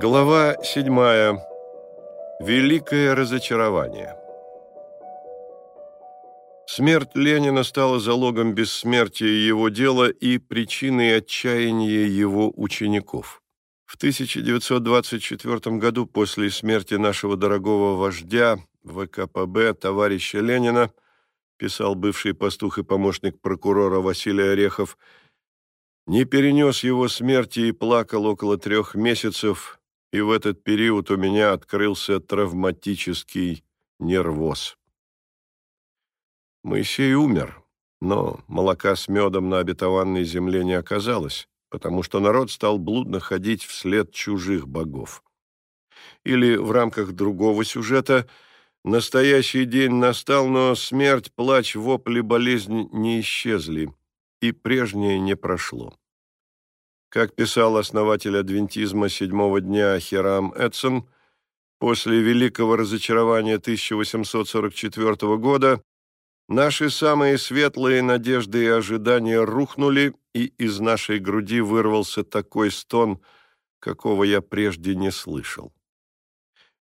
Глава седьмая. Великое разочарование. Смерть Ленина стала залогом бессмертия его дела и причиной отчаяния его учеников. В 1924 году после смерти нашего дорогого вождя ВКПБ товарища Ленина, писал бывший пастух и помощник прокурора Василий Орехов, не перенес его смерти и плакал около трех месяцев, и в этот период у меня открылся травматический нервоз. Моисей умер, но молока с медом на обетованной земле не оказалось, потому что народ стал блудно ходить вслед чужих богов. Или в рамках другого сюжета «Настоящий день настал, но смерть, плач, вопли, болезнь не исчезли, и прежнее не прошло». Как писал основатель адвентизма седьмого дня Хирам Эдсон, после великого разочарования 1844 года наши самые светлые надежды и ожидания рухнули, и из нашей груди вырвался такой стон, какого я прежде не слышал.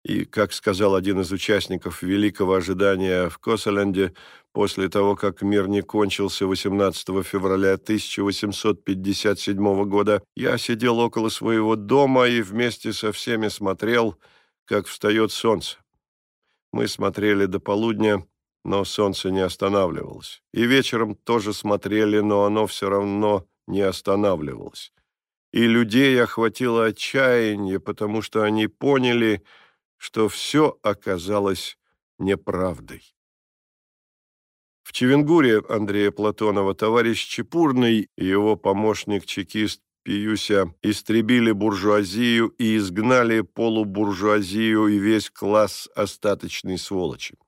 И, как сказал один из участников великого ожидания в Косоленде, после того, как мир не кончился 18 февраля 1857 года, я сидел около своего дома и вместе со всеми смотрел, как встает солнце. Мы смотрели до полудня, но солнце не останавливалось. И вечером тоже смотрели, но оно все равно не останавливалось. И людей охватило отчаяние, потому что они поняли, что все оказалось неправдой. В Чевенгуре Андрея Платонова товарищ Чепурный и его помощник-чекист Пиюся истребили буржуазию и изгнали полубуржуазию и весь класс остаточной сволочи.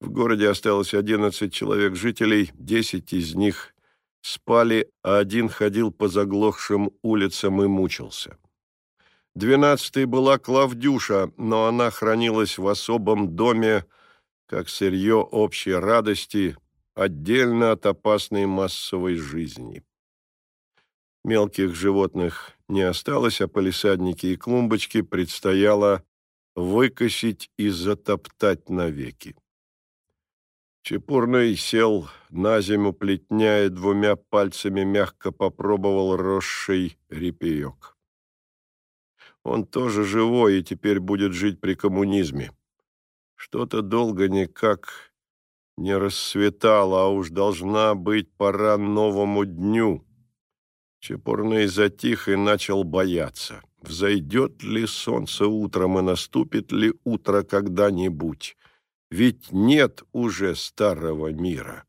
В городе осталось 11 человек жителей, 10 из них спали, а один ходил по заглохшим улицам и мучился. Двенадцатой была Клавдюша, но она хранилась в особом доме, как сырье общей радости, отдельно от опасной массовой жизни. Мелких животных не осталось, а полисадники и клумбочки предстояло выкосить и затоптать навеки. Чепурный сел на зиму плетня и двумя пальцами мягко попробовал росший репеек. Он тоже живой и теперь будет жить при коммунизме. Что-то долго никак не расцветало, а уж должна быть пора новому дню. Чепурный затих и начал бояться. Взойдет ли солнце утром и наступит ли утро когда-нибудь? Ведь нет уже старого мира.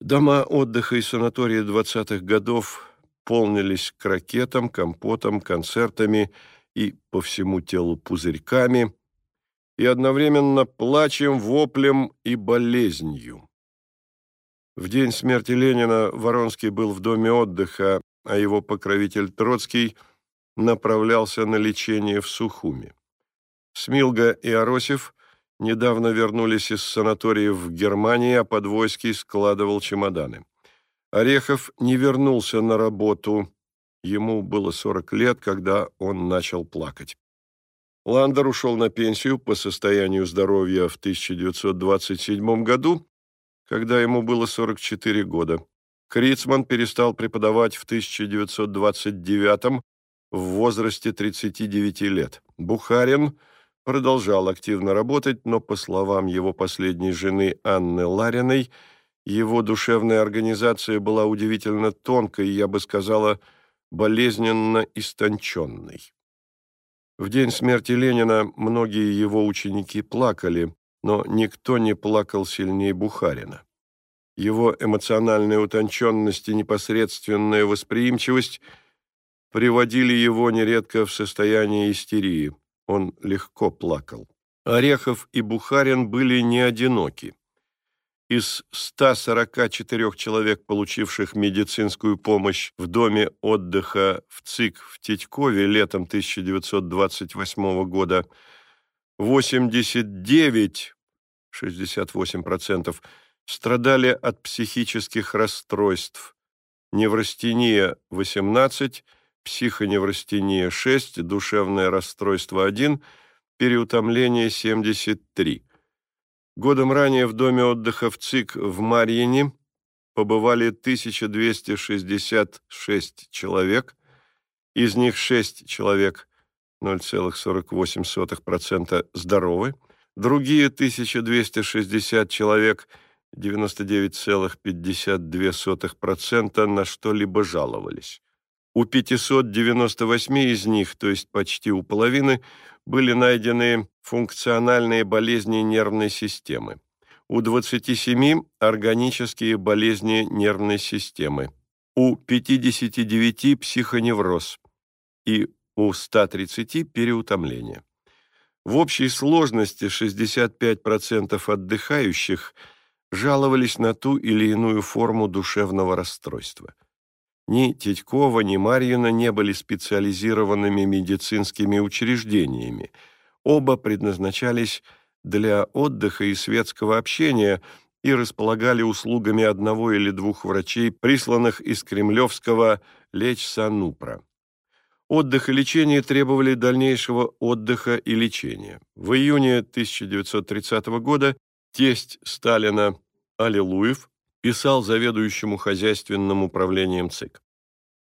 Дома отдыха и санатории двадцатых годов полнились крокетом, компотом, концертами и по всему телу пузырьками, и одновременно плачем, воплем и болезнью. В день смерти Ленина Воронский был в доме отдыха, а его покровитель Троцкий направлялся на лечение в Сухуми. Смилга и Аросев недавно вернулись из санатория в Германии, а Подвойский складывал чемоданы. Орехов не вернулся на работу, Ему было 40 лет, когда он начал плакать. Ландер ушел на пенсию по состоянию здоровья в 1927 году, когда ему было 44 года. Крицман перестал преподавать в 1929 в возрасте 39 лет. Бухарин продолжал активно работать, но, по словам его последней жены Анны Лариной, его душевная организация была удивительно тонкой, я бы сказала, болезненно истонченный. В день смерти Ленина многие его ученики плакали, но никто не плакал сильнее Бухарина. Его эмоциональная утонченность и непосредственная восприимчивость приводили его нередко в состояние истерии. Он легко плакал. Орехов и Бухарин были не одиноки. Из 144 человек, получивших медицинскую помощь в доме отдыха в ЦИК в Титькове летом 1928 года, 89, 68%, страдали от психических расстройств, неврастения 18, психоневрастения 6, душевное расстройство 1, переутомление 73. Годом ранее в доме отдыха в ЦИК в Марьине побывали 1266 человек, из них 6 человек, 0,48% здоровы, другие 1260 человек, 99,52% на что-либо жаловались. У 598 из них, то есть почти у половины, были найдены функциональные болезни нервной системы. У 27 – органические болезни нервной системы. У 59 – психоневроз. И у 130 – переутомление. В общей сложности 65% отдыхающих жаловались на ту или иную форму душевного расстройства. Ни Титькова, ни Марьина не были специализированными медицинскими учреждениями. Оба предназначались для отдыха и светского общения и располагали услугами одного или двух врачей, присланных из кремлевского Лечь-Санупра. Отдых и лечение требовали дальнейшего отдыха и лечения. В июне 1930 года тесть Сталина Аллилуев писал заведующему хозяйственным управлением ЦИК.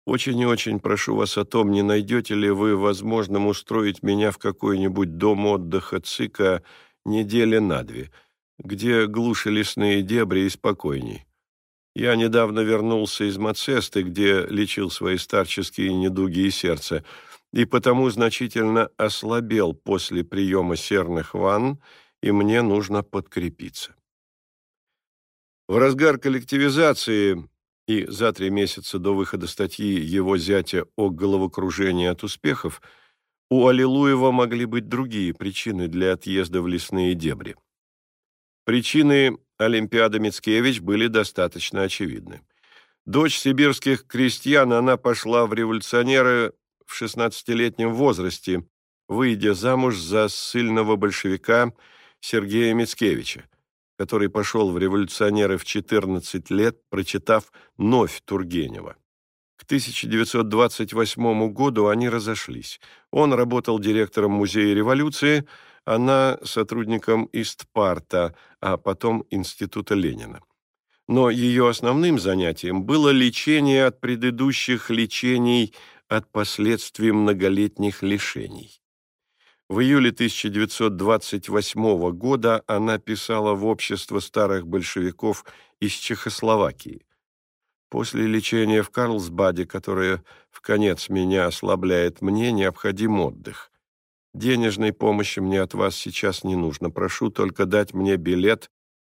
«Очень и очень прошу вас о том, не найдете ли вы возможным устроить меня в какой-нибудь дом отдыха ЦИКа недели на две, где глуши лесные дебри и спокойней. Я недавно вернулся из Мацесты, где лечил свои старческие недуги и сердце, и потому значительно ослабел после приема серных ванн, и мне нужно подкрепиться. В разгар коллективизации и за три месяца до выхода статьи его зятя о головокружении от успехов у Аллилуева могли быть другие причины для отъезда в лесные дебри. Причины Олимпиады Мицкевич были достаточно очевидны. Дочь сибирских крестьян, она пошла в революционеры в 16-летнем возрасте, выйдя замуж за сильного большевика Сергея Мицкевича который пошел в революционеры в 14 лет, прочитав «Новь» Тургенева. К 1928 году они разошлись. Он работал директором Музея революции, она сотрудником Истпарта, а потом Института Ленина. Но ее основным занятием было лечение от предыдущих лечений от последствий многолетних лишений. В июле 1928 года она писала в общество старых большевиков из Чехословакии. После лечения в Карлсбаде, которое в конец меня ослабляет, мне необходим отдых. Денежной помощи мне от вас сейчас не нужно. Прошу только дать мне билет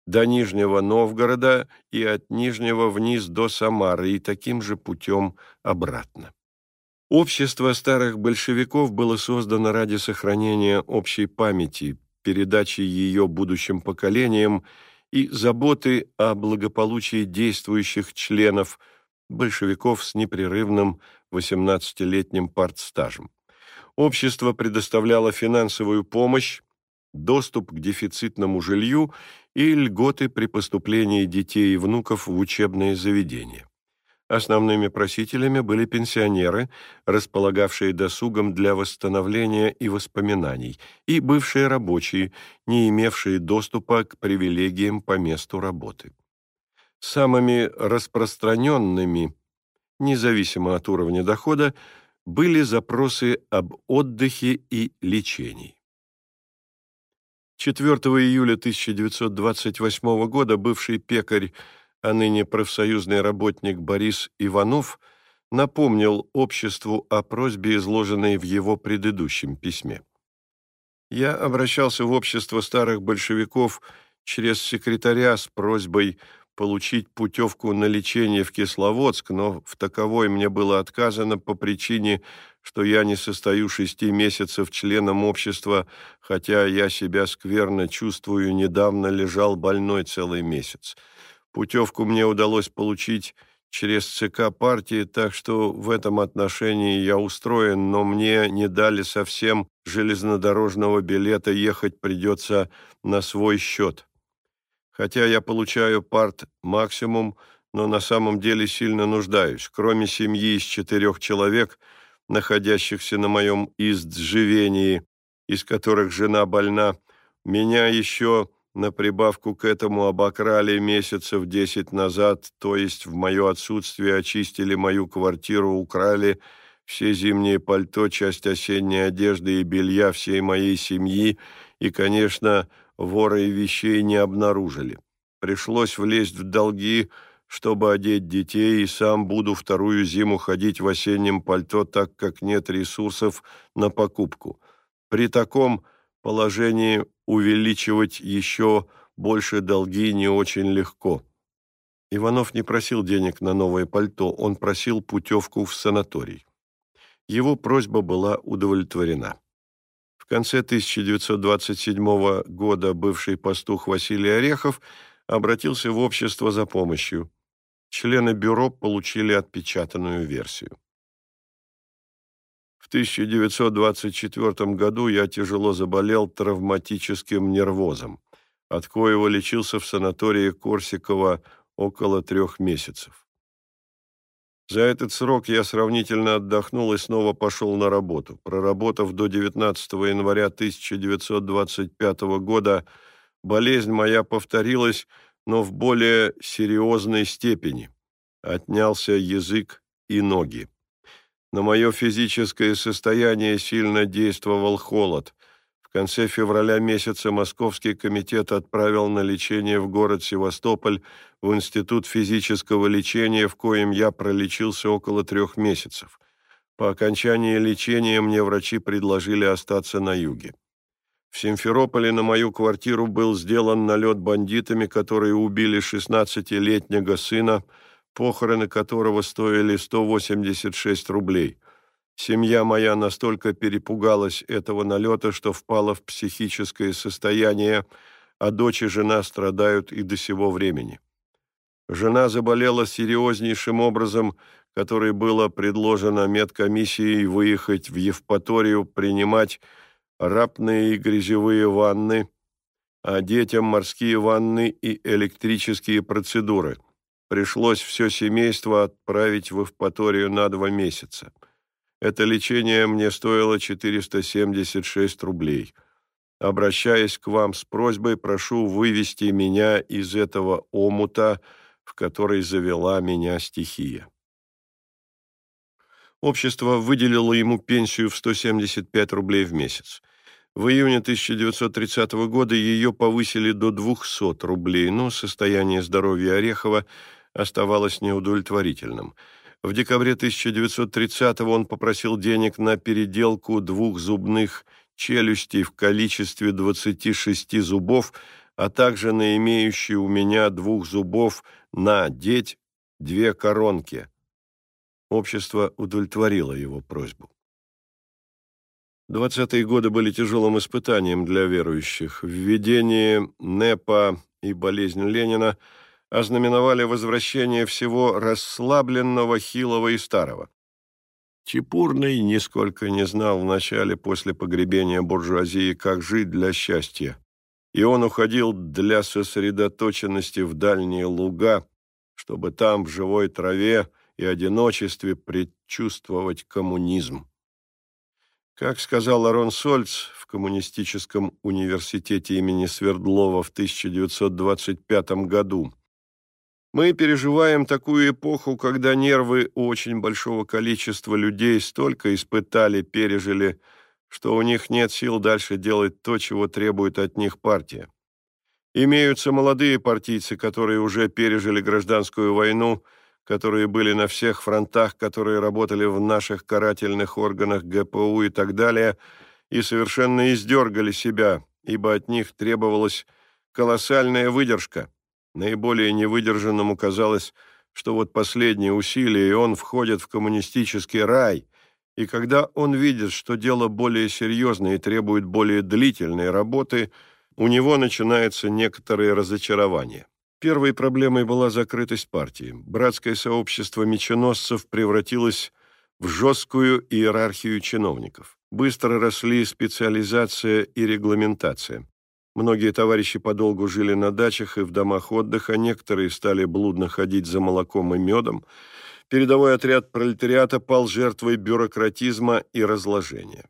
до Нижнего Новгорода и от Нижнего вниз до Самары и таким же путем обратно. Общество старых большевиков было создано ради сохранения общей памяти, передачи ее будущим поколениям и заботы о благополучии действующих членов большевиков с непрерывным 18-летним партстажем. Общество предоставляло финансовую помощь, доступ к дефицитному жилью и льготы при поступлении детей и внуков в учебные заведения. Основными просителями были пенсионеры, располагавшие досугом для восстановления и воспоминаний, и бывшие рабочие, не имевшие доступа к привилегиям по месту работы. Самыми распространенными, независимо от уровня дохода, были запросы об отдыхе и лечении. 4 июля 1928 года бывший пекарь а ныне профсоюзный работник Борис Иванов напомнил обществу о просьбе, изложенной в его предыдущем письме. Я обращался в общество старых большевиков через секретаря с просьбой получить путевку на лечение в Кисловодск, но в таковой мне было отказано по причине, что я не состою шести месяцев членом общества, хотя я себя скверно чувствую, недавно лежал больной целый месяц. Путевку мне удалось получить через ЦК партии, так что в этом отношении я устроен, но мне не дали совсем железнодорожного билета, ехать придется на свой счет. Хотя я получаю парт максимум, но на самом деле сильно нуждаюсь. Кроме семьи из четырех человек, находящихся на моем издживении, из которых жена больна, меня еще на прибавку к этому обокрали месяцев десять назад, то есть в мое отсутствие очистили мою квартиру, украли все зимние пальто, часть осенней одежды и белья всей моей семьи и, конечно, воры и вещей не обнаружили. Пришлось влезть в долги, чтобы одеть детей, и сам буду вторую зиму ходить в осеннем пальто, так как нет ресурсов на покупку. При таком положении увеличивать еще больше долги не очень легко. Иванов не просил денег на новое пальто, он просил путевку в санаторий. Его просьба была удовлетворена. В конце 1927 года бывший пастух Василий Орехов обратился в общество за помощью. Члены бюро получили отпечатанную версию. В 1924 году я тяжело заболел травматическим нервозом, от коего лечился в санатории Корсикова около трех месяцев. За этот срок я сравнительно отдохнул и снова пошел на работу. Проработав до 19 января 1925 года, болезнь моя повторилась, но в более серьезной степени. Отнялся язык и ноги. На мое физическое состояние сильно действовал холод. В конце февраля месяца Московский комитет отправил на лечение в город Севастополь в Институт физического лечения, в коем я пролечился около трех месяцев. По окончании лечения мне врачи предложили остаться на юге. В Симферополе на мою квартиру был сделан налет бандитами, которые убили 16-летнего сына, похороны которого стоили 186 рублей. Семья моя настолько перепугалась этого налета, что впала в психическое состояние, а дочь и жена страдают и до сего времени. Жена заболела серьезнейшим образом, который было предложено медкомиссией выехать в Евпаторию принимать рапные и грязевые ванны, а детям морские ванны и электрические процедуры – Пришлось все семейство отправить в Эвпаторию на два месяца. Это лечение мне стоило 476 рублей. Обращаясь к вам с просьбой, прошу вывести меня из этого омута, в который завела меня стихия. Общество выделило ему пенсию в 175 рублей в месяц. В июне 1930 года ее повысили до 200 рублей, но состояние здоровья Орехова – оставалось неудовлетворительным. В декабре 1930-го он попросил денег на переделку двух зубных челюстей в количестве 26 зубов, а также на имеющие у меня двух зубов на деть две коронки. Общество удовлетворило его просьбу. Двадцатые годы были тяжелым испытанием для верующих. Введение НЭПа и болезнь Ленина – ознаменовали возвращение всего расслабленного, хилого и старого. Чепурный нисколько не знал вначале после погребения буржуазии, как жить для счастья, и он уходил для сосредоточенности в дальние луга, чтобы там, в живой траве и одиночестве, предчувствовать коммунизм. Как сказал Арон Сольц в Коммунистическом университете имени Свердлова в 1925 году, мы переживаем такую эпоху, когда нервы очень большого количества людей столько испытали, пережили, что у них нет сил дальше делать то, чего требует от них партия. Имеются молодые партийцы, которые уже пережили гражданскую войну, которые были на всех фронтах, которые работали в наших карательных органах ГПУ и так далее, и совершенно издергали себя, ибо от них требовалась колоссальная выдержка – Наиболее невыдержанному казалось, что вот последние усилия, и он входит в коммунистический рай, и когда он видит, что дело более серьезное и требует более длительной работы, у него начинается некоторое разочарование. Первой проблемой была закрытость партии. Братское сообщество меченосцев превратилось в жесткую иерархию чиновников. Быстро росли специализация и регламентация. Многие товарищи подолгу жили на дачах и в домах отдыха, некоторые стали блудно ходить за молоком и медом. Передовой отряд пролетариата пал жертвой бюрократизма и разложения.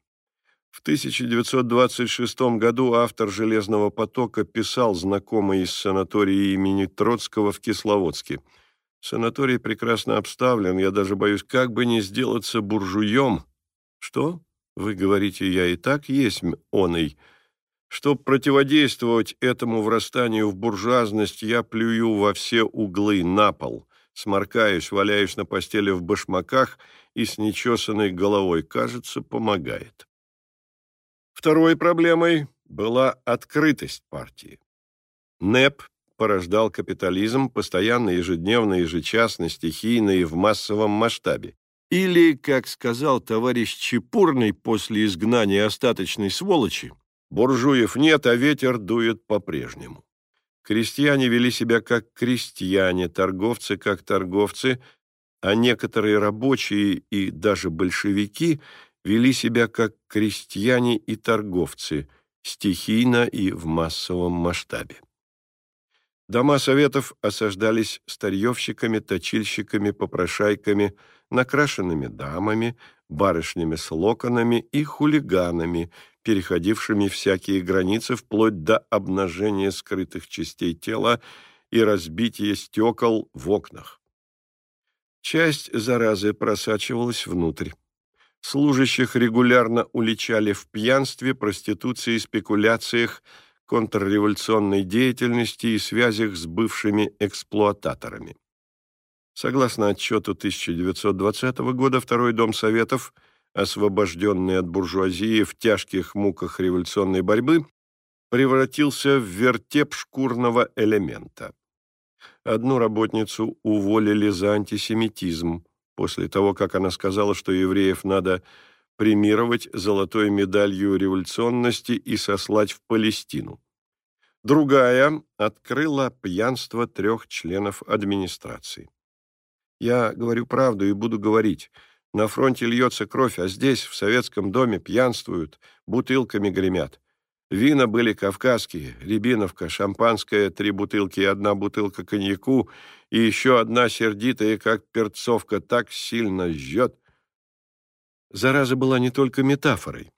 В 1926 году автор «Железного потока» писал знакомый из санатория имени Троцкого в Кисловодске. «Санаторий прекрасно обставлен, я даже боюсь, как бы не сделаться буржуем». «Что? Вы говорите, я и так есть оный?» Чтоб противодействовать этому врастанию в буржуазность, я плюю во все углы на пол, сморкаюсь, валяюсь на постели в башмаках и с нечесанной головой. Кажется, помогает. Второй проблемой была открытость партии. НЭП порождал капитализм постоянно, ежедневно, ежечасно, стихийно и в массовом масштабе. Или, как сказал товарищ Чепурный после изгнания остаточной сволочи, буржуев нет, а ветер дует по-прежнему. Крестьяне вели себя как крестьяне, торговцы как торговцы, а некоторые рабочие и даже большевики – вели себя как крестьяне и торговцы, стихийно и в массовом масштабе. Дома советов осаждались старьевщиками, точильщиками, попрошайками, накрашенными дамами, барышнями с локонами и хулиганами, переходившими всякие границы вплоть до обнажения скрытых частей тела и разбития стекол в окнах. Часть заразы просачивалась внутрь. Служащих регулярно уличали в пьянстве, проституции, спекуляциях, контрреволюционной деятельности и связях с бывшими эксплуататорами. Согласно отчету 1920 года, Второй Дом Советов, освобожденный от буржуазии в тяжких муках революционной борьбы, превратился в вертеп шкурного элемента. Одну работницу уволили за антисемитизм, после того, как она сказала, что евреев надо премировать золотой медалью революционности и сослать в Палестину. Другая открыла пьянство трех членов администрации. Я говорю правду и буду говорить. На фронте льется кровь, а здесь, в советском доме, пьянствуют, бутылками гремят. Вина были кавказские, рябиновка, шампанское, три бутылки и одна бутылка коньяку, и еще одна сердитая, как перцовка, так сильно жжет. Зараза была не только метафорой.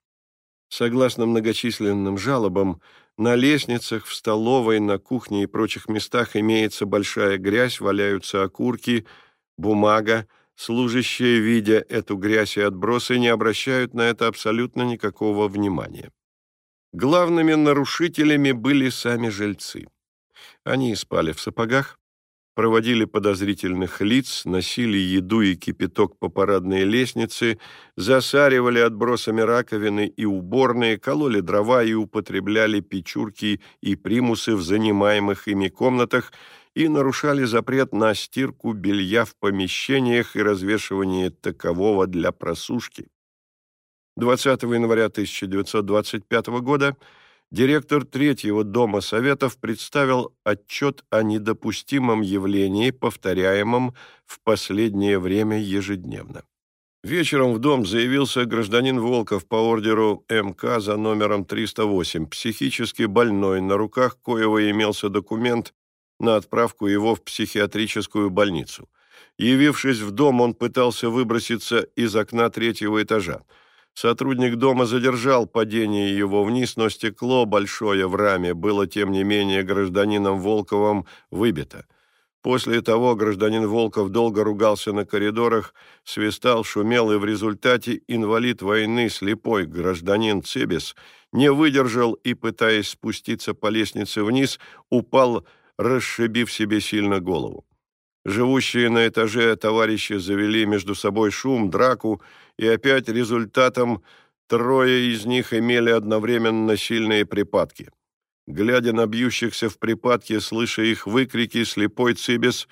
Согласно многочисленным жалобам, на лестницах, в столовой, на кухне и прочих местах имеется большая грязь, валяются окурки, бумага. Служащие, видя эту грязь и отбросы, не обращают на это абсолютно никакого внимания. Главными нарушителями были сами жильцы. Они спали в сапогах, проводили подозрительных лиц, носили еду и кипяток по парадной лестнице, засаривали отбросами раковины и уборные, кололи дрова и употребляли печурки и примусы в занимаемых ими комнатах и нарушали запрет на стирку белья в помещениях и развешивание такового для просушки. 20 января 1925 года директор Третьего Дома Советов представил отчет о недопустимом явлении, повторяемом в последнее время ежедневно. Вечером в дом заявился гражданин Волков по ордеру МК за номером 308, психически больной, на руках коего имелся документ на отправку его в психиатрическую больницу. Явившись в дом, он пытался выброситься из окна третьего этажа. Сотрудник дома задержал падение его вниз, но стекло большое в раме было, тем не менее, гражданином Волковым выбито. После того гражданин Волков долго ругался на коридорах, свистал, шумел, и в результате инвалид войны, слепой гражданин Цебес, не выдержал и, пытаясь спуститься по лестнице вниз, упал, расшибив себе сильно голову. Живущие на этаже товарищи завели между собой шум, драку, и опять результатом трое из них имели одновременно сильные припадки. Глядя на бьющихся в припадке, слыша их выкрики, слепой Цибис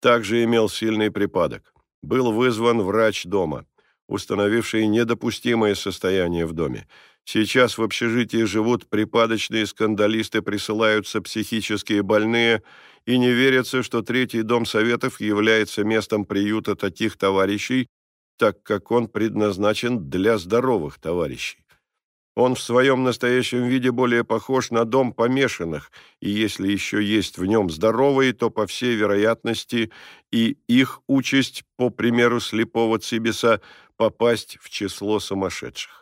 также имел сильный припадок. Был вызван врач дома, установивший недопустимое состояние в доме. Сейчас в общежитии живут припадочные скандалисты, присылаются психические больные, и не верится, что Третий дом Советов является местом приюта таких товарищей, так как он предназначен для здоровых товарищей. Он в своем настоящем виде более похож на дом помешанных, и если еще есть в нем здоровые, то, по всей вероятности, и их участь, по примеру слепого Цибиса, попасть в число сумасшедших.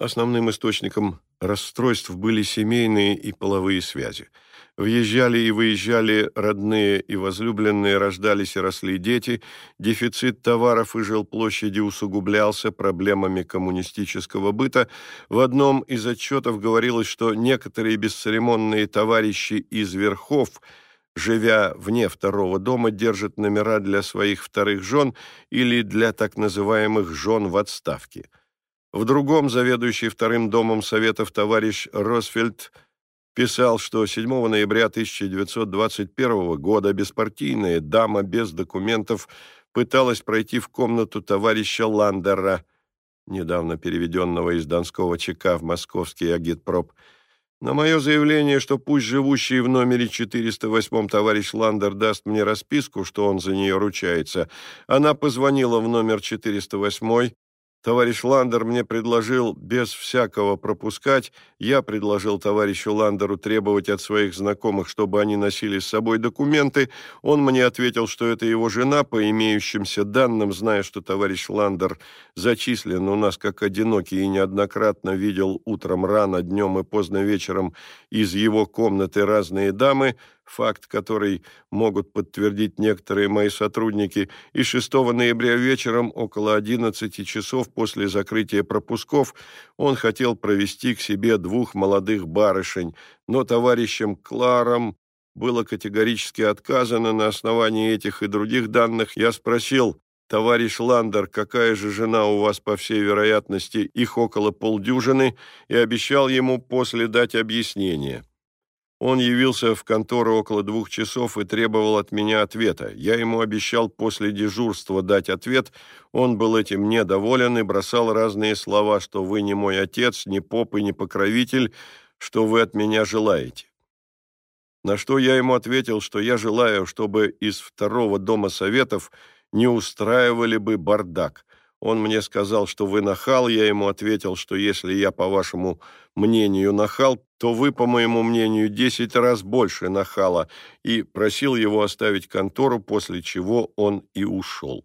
Основным источником расстройств были семейные и половые связи. Въезжали и выезжали родные и возлюбленные, рождались и росли дети, дефицит товаров и жилплощади усугублялся проблемами коммунистического быта. В одном из отчетов говорилось, что некоторые бесцеремонные товарищи из верхов – живя вне второго дома, держат номера для своих вторых жен или для так называемых жен в отставке. В другом заведующий вторым домом Советов товарищ Росфельд писал, что 7 ноября 1921 года беспартийная дама без документов пыталась пройти в комнату товарища Ландера, недавно переведенного из Донского ЧК в московский агитпроп, на мое заявление, что пусть живущий в номере 408 товарищ Ландер даст мне расписку, что он за нее ручается, она позвонила в номер 408 Товарищ Ландер мне предложил без всякого пропускать, я предложил товарищу Ландеру требовать от своих знакомых, чтобы они носили с собой документы. Он мне ответил, что это его жена, по имеющимся данным, зная, что товарищ Ландер зачислен у нас как одинокий и неоднократно видел утром рано, днем и поздно вечером из его комнаты разные дамы, факт который могут подтвердить некоторые мои сотрудники, и 6 ноября вечером около 11 часов после закрытия пропусков он хотел провести к себе двух молодых барышень, но товарищам Кларам было категорически отказано на основании этих и других данных. Я спросил, товарищ Ландер, какая же жена у вас, по всей вероятности, их около полдюжины, и обещал ему после дать объяснение. Он явился в контору около двух часов и требовал от меня ответа. Я ему обещал после дежурства дать ответ. Он был этим недоволен и бросал разные слова, что вы не мой отец, не поп и не покровитель, что вы от меня желаете. На что я ему ответил, что я желаю, чтобы из второго дома советов не устраивали бы бардак. Он мне сказал, что вы нахал, я ему ответил, что если я, по вашему мнению, нахал, то вы, по моему мнению, десять раз больше нахала, и просил его оставить контору, после чего он и ушел.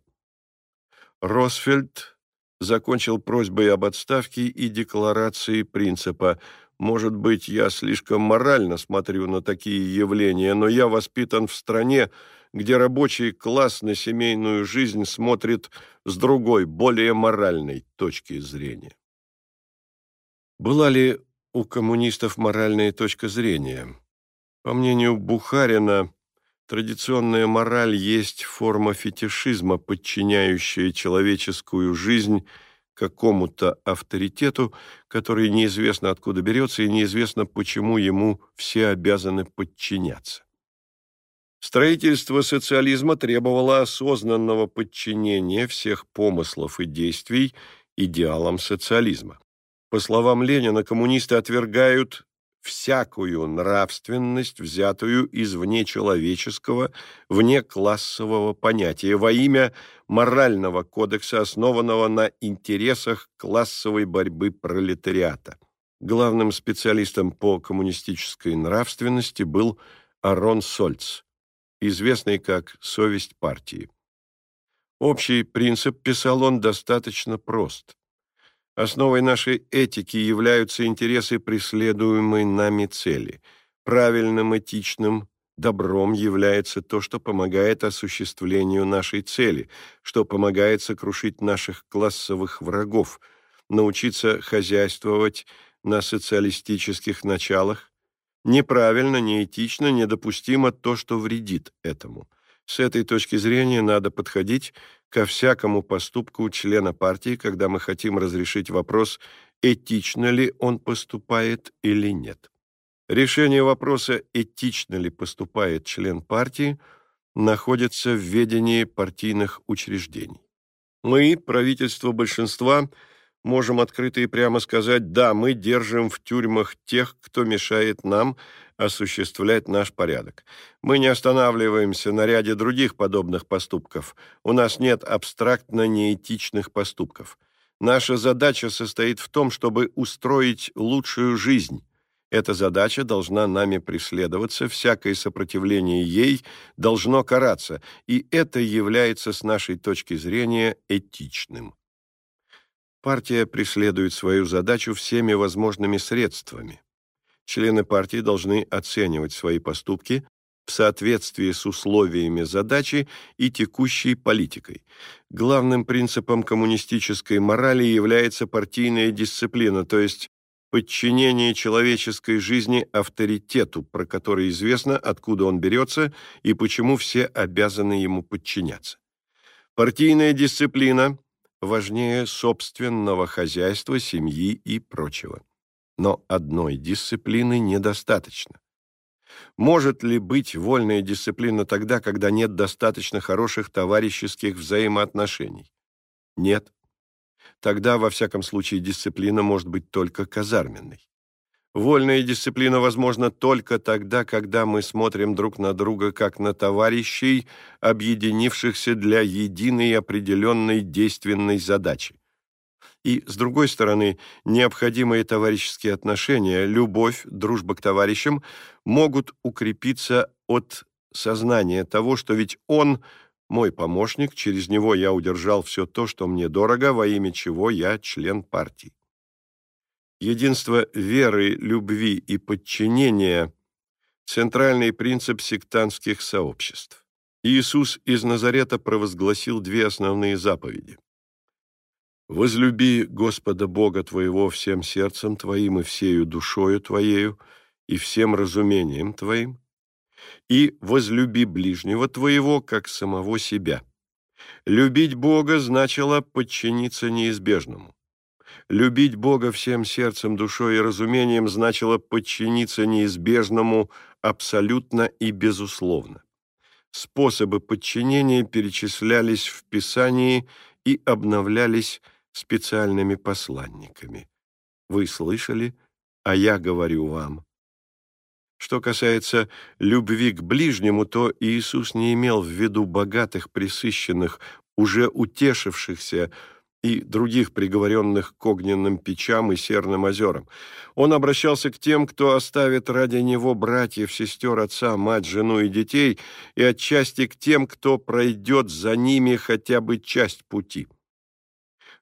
Росфельд закончил просьбой об отставке и декларацией принципа «Может быть, я слишком морально смотрю на такие явления, но я воспитан в стране, где рабочий класс на семейную жизнь смотрит с другой, более моральной точки зрения». Была ли у коммунистов моральная точка зрения. По мнению Бухарина, традиционная мораль есть форма фетишизма, подчиняющая человеческую жизнь какому-то авторитету, который неизвестно откуда берется и неизвестно, почему ему все обязаны подчиняться. Строительство социализма требовало осознанного подчинения всех помыслов и действий идеалам социализма. По словам Ленина, коммунисты отвергают всякую нравственность, взятую из внечеловеческого, внеклассового понятия во имя морального кодекса, основанного на интересах классовой борьбы пролетариата. Главным специалистом по коммунистической нравственности был Арон Сольц, известный как «совесть партии». Общий принцип, писал он, достаточно прост. Основой нашей этики являются интересы преследуемой нами цели. Правильным, этичным, добром является то, что помогает осуществлению нашей цели, что помогает сокрушить наших классовых врагов, научиться хозяйствовать на социалистических началах. Неправильно, неэтично, недопустимо то, что вредит этому. С этой точки зрения надо подходить ко всякому поступку члена партии, когда мы хотим разрешить вопрос, этично ли он поступает или нет. Решение вопроса, этично ли поступает член партии, находится в ведении партийных учреждений. Мы, правительство большинства, можем открыто и прямо сказать, да, мы держим в тюрьмах тех, кто мешает нам осуществлять наш порядок. Мы не останавливаемся на ряде других подобных поступков. У нас нет абстрактно неэтичных поступков. Наша задача состоит в том, чтобы устроить лучшую жизнь. Эта задача должна нами преследоваться, всякое сопротивление ей должно караться, и это является с нашей точки зрения этичным. Партия преследует свою задачу всеми возможными средствами. Члены партии должны оценивать свои поступки в соответствии с условиями задачи и текущей политикой. Главным принципом коммунистической морали является партийная дисциплина, то есть подчинение человеческой жизни авторитету, про который известно, откуда он берется и почему все обязаны ему подчиняться. Партийная дисциплина важнее собственного хозяйства, семьи и прочего. Но одной дисциплины недостаточно. Может ли быть вольная дисциплина тогда, когда нет достаточно хороших товарищеских взаимоотношений? Нет. Тогда, во всяком случае, дисциплина может быть только казарменной. Вольная дисциплина возможна только тогда, когда мы смотрим друг на друга как на товарищей, объединившихся для единой определенной действенной задачи. И, с другой стороны, необходимые товарищеские отношения, любовь, дружба к товарищам могут укрепиться от сознания того, что ведь он мой помощник, через него я удержал все то, что мне дорого, во имя чего я член партии. Единство веры, любви и подчинения – центральный принцип сектантских сообществ. Иисус из Назарета провозгласил две основные заповеди. Возлюби Господа Бога твоего всем сердцем твоим и всею душою твоею и всем разумением твоим, и возлюби ближнего твоего, как самого себя. Любить Бога значило подчиниться неизбежному. Любить Бога всем сердцем, душой и разумением значило подчиниться неизбежному абсолютно и безусловно. Способы подчинения перечислялись в Писании и обновлялись специальными посланниками. Вы слышали, а я говорю вам. Что касается любви к ближнему, то Иисус не имел в виду богатых, присыщенных, уже утешившихся и других приговоренных к огненным печам и серным озерам. Он обращался к тем, кто оставит ради него братьев, сестер, отца, мать, жену и детей, и отчасти к тем, кто пройдет за ними хотя бы часть пути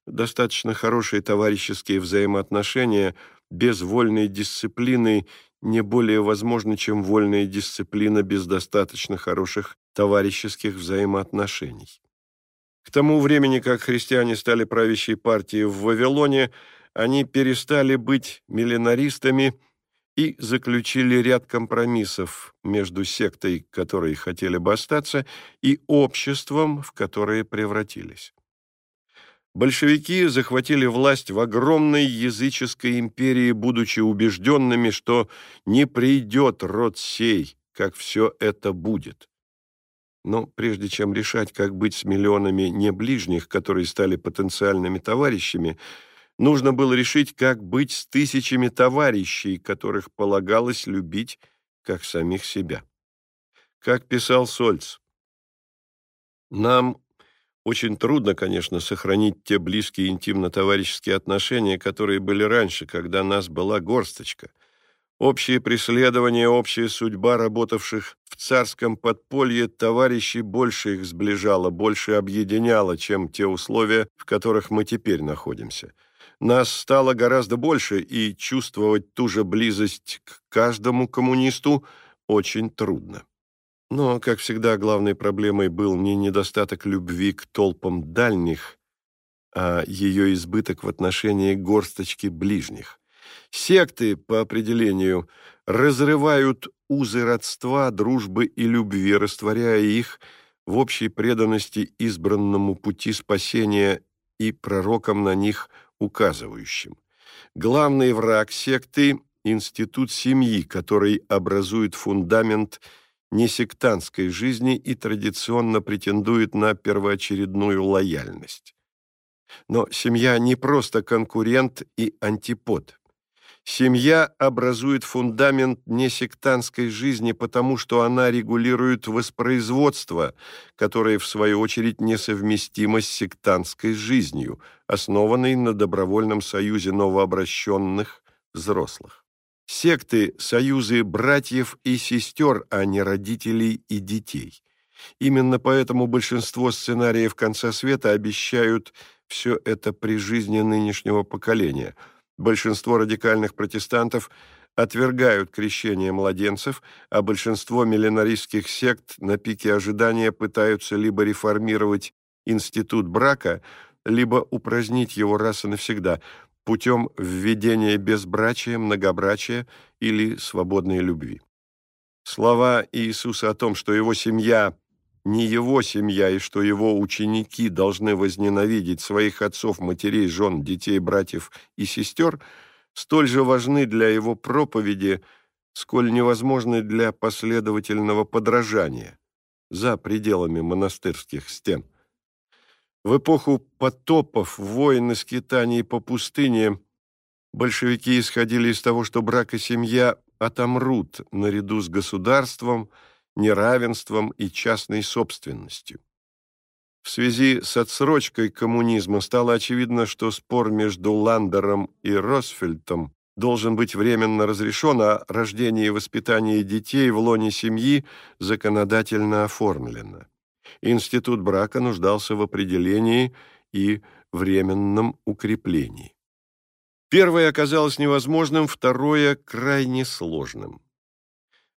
достаточно хорошие товарищеские взаимоотношения без вольной дисциплины не более возможны, чем вольная дисциплина без достаточно хороших товарищеских взаимоотношений. К тому времени, как христиане стали правящей партией в Вавилоне, они перестали быть миллинаристами и заключили ряд компромиссов между сектой, которой хотели бы остаться, и обществом, в которое превратились большевики захватили власть в огромной языческой империи, будучи убежденными, что не придет род сей, как все это будет. Но прежде чем решать, как быть с миллионами неближних, которые стали потенциальными товарищами, нужно было решить, как быть с тысячами товарищей, которых полагалось любить как самих себя. Как писал Сольц, «Нам очень трудно, конечно, сохранить те близкие интимно-товарищеские отношения, которые были раньше, когда нас была горсточка. Общие преследования, общая судьба работавших в царском подполье товарищей больше их сближало, больше объединяло, чем те условия, в которых мы теперь находимся. Нас стало гораздо больше, и чувствовать ту же близость к каждому коммунисту очень трудно. Но, как всегда, главной проблемой был не недостаток любви к толпам дальних, а ее избыток в отношении горсточки ближних. Секты, по определению, разрывают узы родства, дружбы и любви, растворяя их в общей преданности избранному пути спасения и пророкам на них указывающим. Главный враг секты – институт семьи, который образует фундамент – несектантской жизни и традиционно претендует на первоочередную лояльность. Но семья не просто конкурент и антипод. Семья образует фундамент несектантской жизни, потому что она регулирует воспроизводство, которое, в свою очередь, несовместимо с сектантской жизнью, основанной на добровольном союзе новообращенных взрослых. Секты – союзы братьев и сестер, а не родителей и детей. Именно поэтому большинство сценариев конца света обещают все это при жизни нынешнего поколения – Большинство радикальных протестантов отвергают крещение младенцев, а большинство миллинаристских сект на пике ожидания пытаются либо реформировать институт брака, либо упразднить его раз и навсегда путем введения безбрачия, многобрачия или свободной любви. Слова Иисуса о том, что его семья не его семья и что его ученики должны возненавидеть своих отцов, матерей, жен, детей, братьев и сестер, столь же важны для его проповеди, сколь невозможны для последовательного подражания за пределами монастырских стен. В эпоху потопов, войн и скитаний по пустыне большевики исходили из того, что брак и семья отомрут наряду с государством – неравенством и частной собственностью. В связи с отсрочкой коммунизма стало очевидно, что спор между Ландером и Росфельдом должен быть временно разрешен, а рождение и воспитание детей в лоне семьи законодательно оформлено. Институт брака нуждался в определении и временном укреплении. Первое оказалось невозможным, второе – крайне сложным.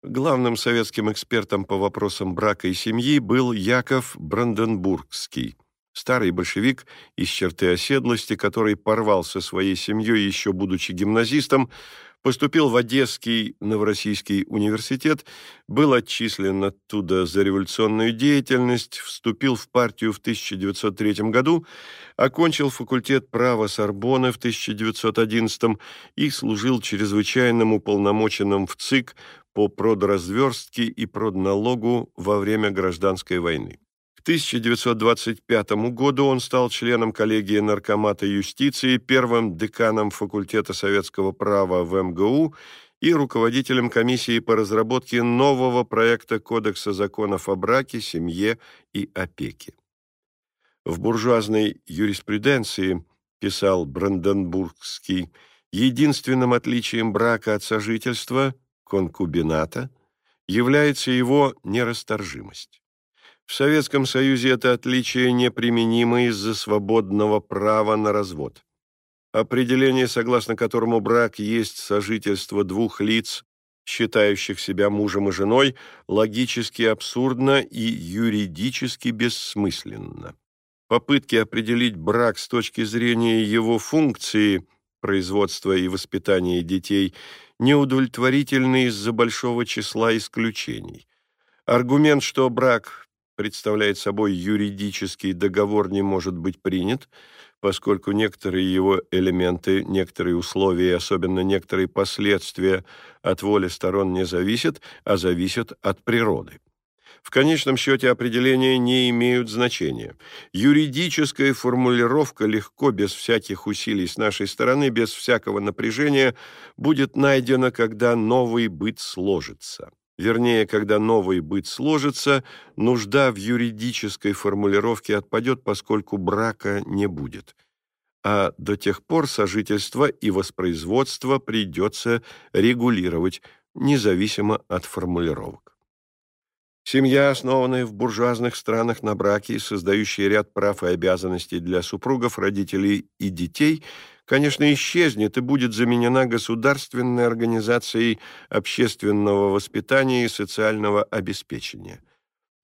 Главным советским экспертом по вопросам брака и семьи был Яков Бранденбургский, старый большевик из черты оседлости, который порвал со своей семьей еще будучи гимназистом, поступил в Одесский Новороссийский университет, был отчислен оттуда за революционную деятельность, вступил в партию в 1903 году, окончил факультет права Сорбонны в 1911 и служил чрезвычайным уполномоченным в ЦИК по продразверстке и продналогу во время гражданской войны. К 1925 году он стал членом коллегии Наркомата юстиции, первым деканом факультета советского права в МГУ и руководителем комиссии по разработке нового проекта Кодекса законов о браке, семье и опеке. В буржуазной юриспруденции, писал Бранденбургский, единственным отличием брака от сожительства – конкубината является его нерасторжимость. В Советском Союзе это отличие неприменимо из-за свободного права на развод. Определение, согласно которому брак есть сожительство двух лиц, считающих себя мужем и женой, логически абсурдно и юридически бессмысленно. Попытки определить брак с точки зрения его функции, производства и воспитания детей – неудовлетворительны из-за большого числа исключений. Аргумент, что брак представляет собой юридический договор, не может быть принят, поскольку некоторые его элементы, некоторые условия особенно некоторые последствия от воли сторон не зависят, а зависят от природы. В конечном счете определения не имеют значения. Юридическая формулировка легко, без всяких усилий с нашей стороны, без всякого напряжения, будет найдена, когда новый быт сложится. Вернее, когда новый быт сложится, нужда в юридической формулировке отпадет, поскольку брака не будет. А до тех пор сожительство и воспроизводство придется регулировать, независимо от формулировок. Семья, основанная в буржуазных странах на браке создающая ряд прав и обязанностей для супругов, родителей и детей, конечно, исчезнет и будет заменена государственной организацией общественного воспитания и социального обеспечения.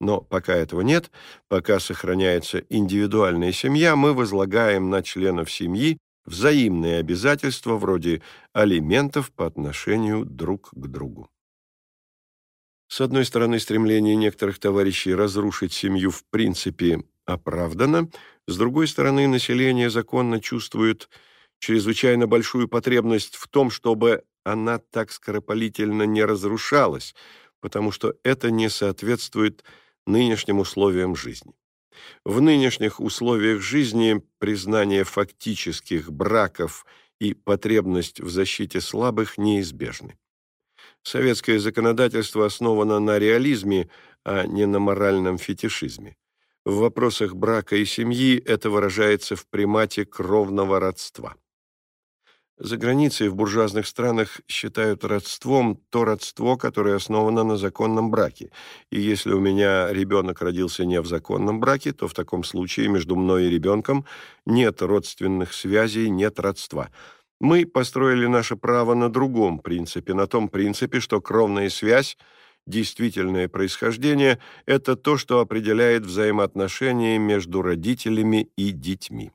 Но пока этого нет, пока сохраняется индивидуальная семья, мы возлагаем на членов семьи взаимные обязательства вроде алиментов по отношению друг к другу. С одной стороны, стремление некоторых товарищей разрушить семью в принципе оправдано, с другой стороны, население законно чувствует чрезвычайно большую потребность в том, чтобы она так скоропалительно не разрушалась, потому что это не соответствует нынешним условиям жизни. В нынешних условиях жизни признание фактических браков и потребность в защите слабых неизбежны. Советское законодательство основано на реализме, а не на моральном фетишизме. В вопросах брака и семьи это выражается в примате кровного родства. За границей в буржуазных странах считают родством то родство, которое основано на законном браке. И если у меня ребенок родился не в законном браке, то в таком случае между мной и ребенком нет родственных связей, нет родства. Мы построили наше право на другом принципе, на том принципе, что кровная связь, действительное происхождение – это то, что определяет взаимоотношения между родителями и детьми.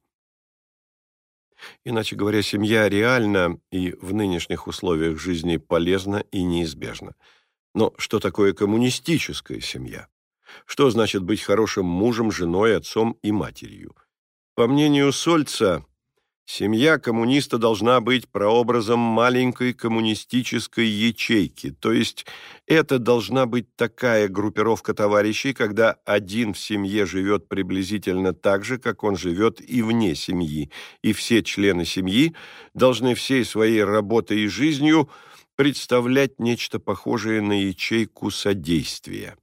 Иначе говоря, семья реальна и в нынешних условиях жизни полезна и неизбежна. Но что такое коммунистическая семья? Что значит быть хорошим мужем, женой, отцом и матерью? По мнению Сольца, Семья коммуниста должна быть прообразом маленькой коммунистической ячейки, то есть это должна быть такая группировка товарищей, когда один в семье живет приблизительно так же, как он живет и вне семьи, и все члены семьи должны всей своей работой и жизнью представлять нечто похожее на ячейку содействия.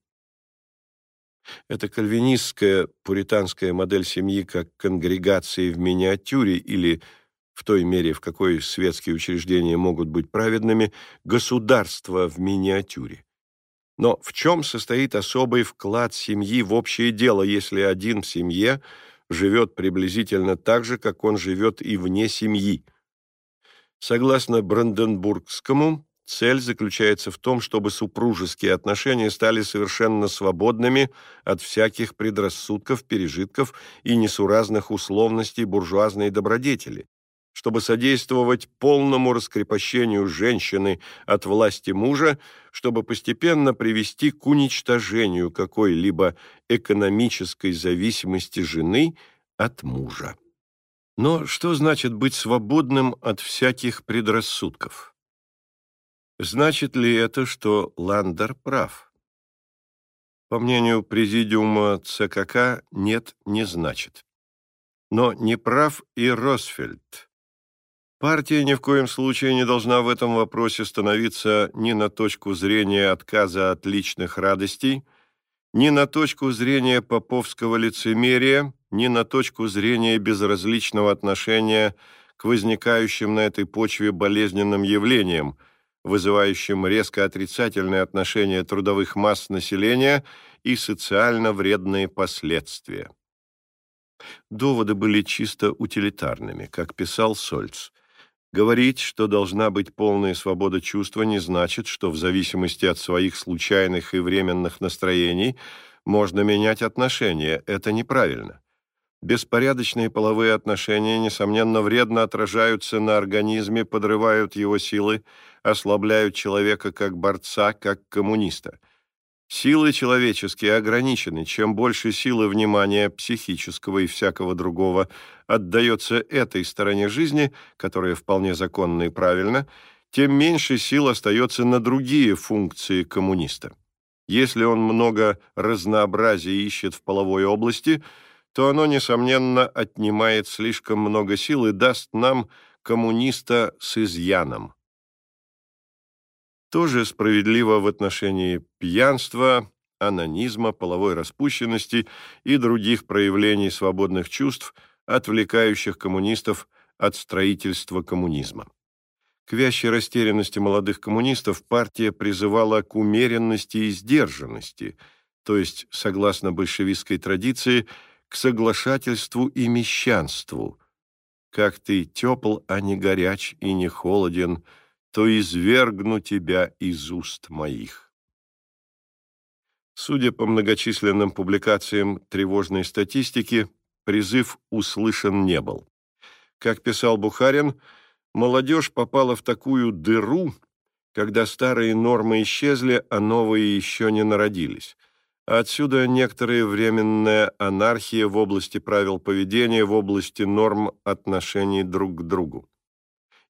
Это кальвинистская пуританская модель семьи как конгрегации в миниатюре или, в той мере, в какой светские учреждения могут быть праведными, государство в миниатюре. Но в чем состоит особый вклад семьи в общее дело, если один в семье живет приблизительно так же, как он живет и вне семьи? Согласно Бранденбургскому, Цель заключается в том, чтобы супружеские отношения стали совершенно свободными от всяких предрассудков, пережитков и несуразных условностей буржуазной добродетели, чтобы содействовать полному раскрепощению женщины от власти мужа, чтобы постепенно привести к уничтожению какой-либо экономической зависимости жены от мужа. Но что значит быть свободным от всяких предрассудков? Значит ли это, что Ландер прав? По мнению президиума ЦКК, нет, не значит. Но не прав и Росфельд. Партия ни в коем случае не должна в этом вопросе становиться ни на точку зрения отказа от личных радостей, ни на точку зрения поповского лицемерия, ни на точку зрения безразличного отношения к возникающим на этой почве болезненным явлениям – вызывающим резко отрицательное отношение трудовых масс населения и социально вредные последствия. Доводы были чисто утилитарными, как писал Сольц. Говорить, что должна быть полная свобода чувства, не значит, что в зависимости от своих случайных и временных настроений можно менять отношения. Это неправильно. Беспорядочные половые отношения, несомненно, вредно отражаются на организме, подрывают его силы, ослабляют человека как борца, как коммуниста. Силы человеческие ограничены. Чем больше силы внимания психического и всякого другого отдается этой стороне жизни, которая вполне законна и правильна, тем меньше сил остается на другие функции коммуниста. Если он много разнообразия ищет в половой области – то оно, несомненно, отнимает слишком много сил и даст нам коммуниста с изъяном. Тоже справедливо в отношении пьянства, анонизма, половой распущенности и других проявлений свободных чувств, отвлекающих коммунистов от строительства коммунизма. К вящей растерянности молодых коммунистов партия призывала к умеренности и сдержанности, то есть, согласно большевистской традиции, к соглашательству и мещанству. Как ты тепл, а не горяч и не холоден, то извергну тебя из уст моих. Судя по многочисленным публикациям тревожной статистики, призыв услышан не был. Как писал Бухарин, молодежь попала в такую дыру, когда старые нормы исчезли, а новые еще не народились – Отсюда некоторая временная анархия в области правил поведения, в области норм отношений друг к другу.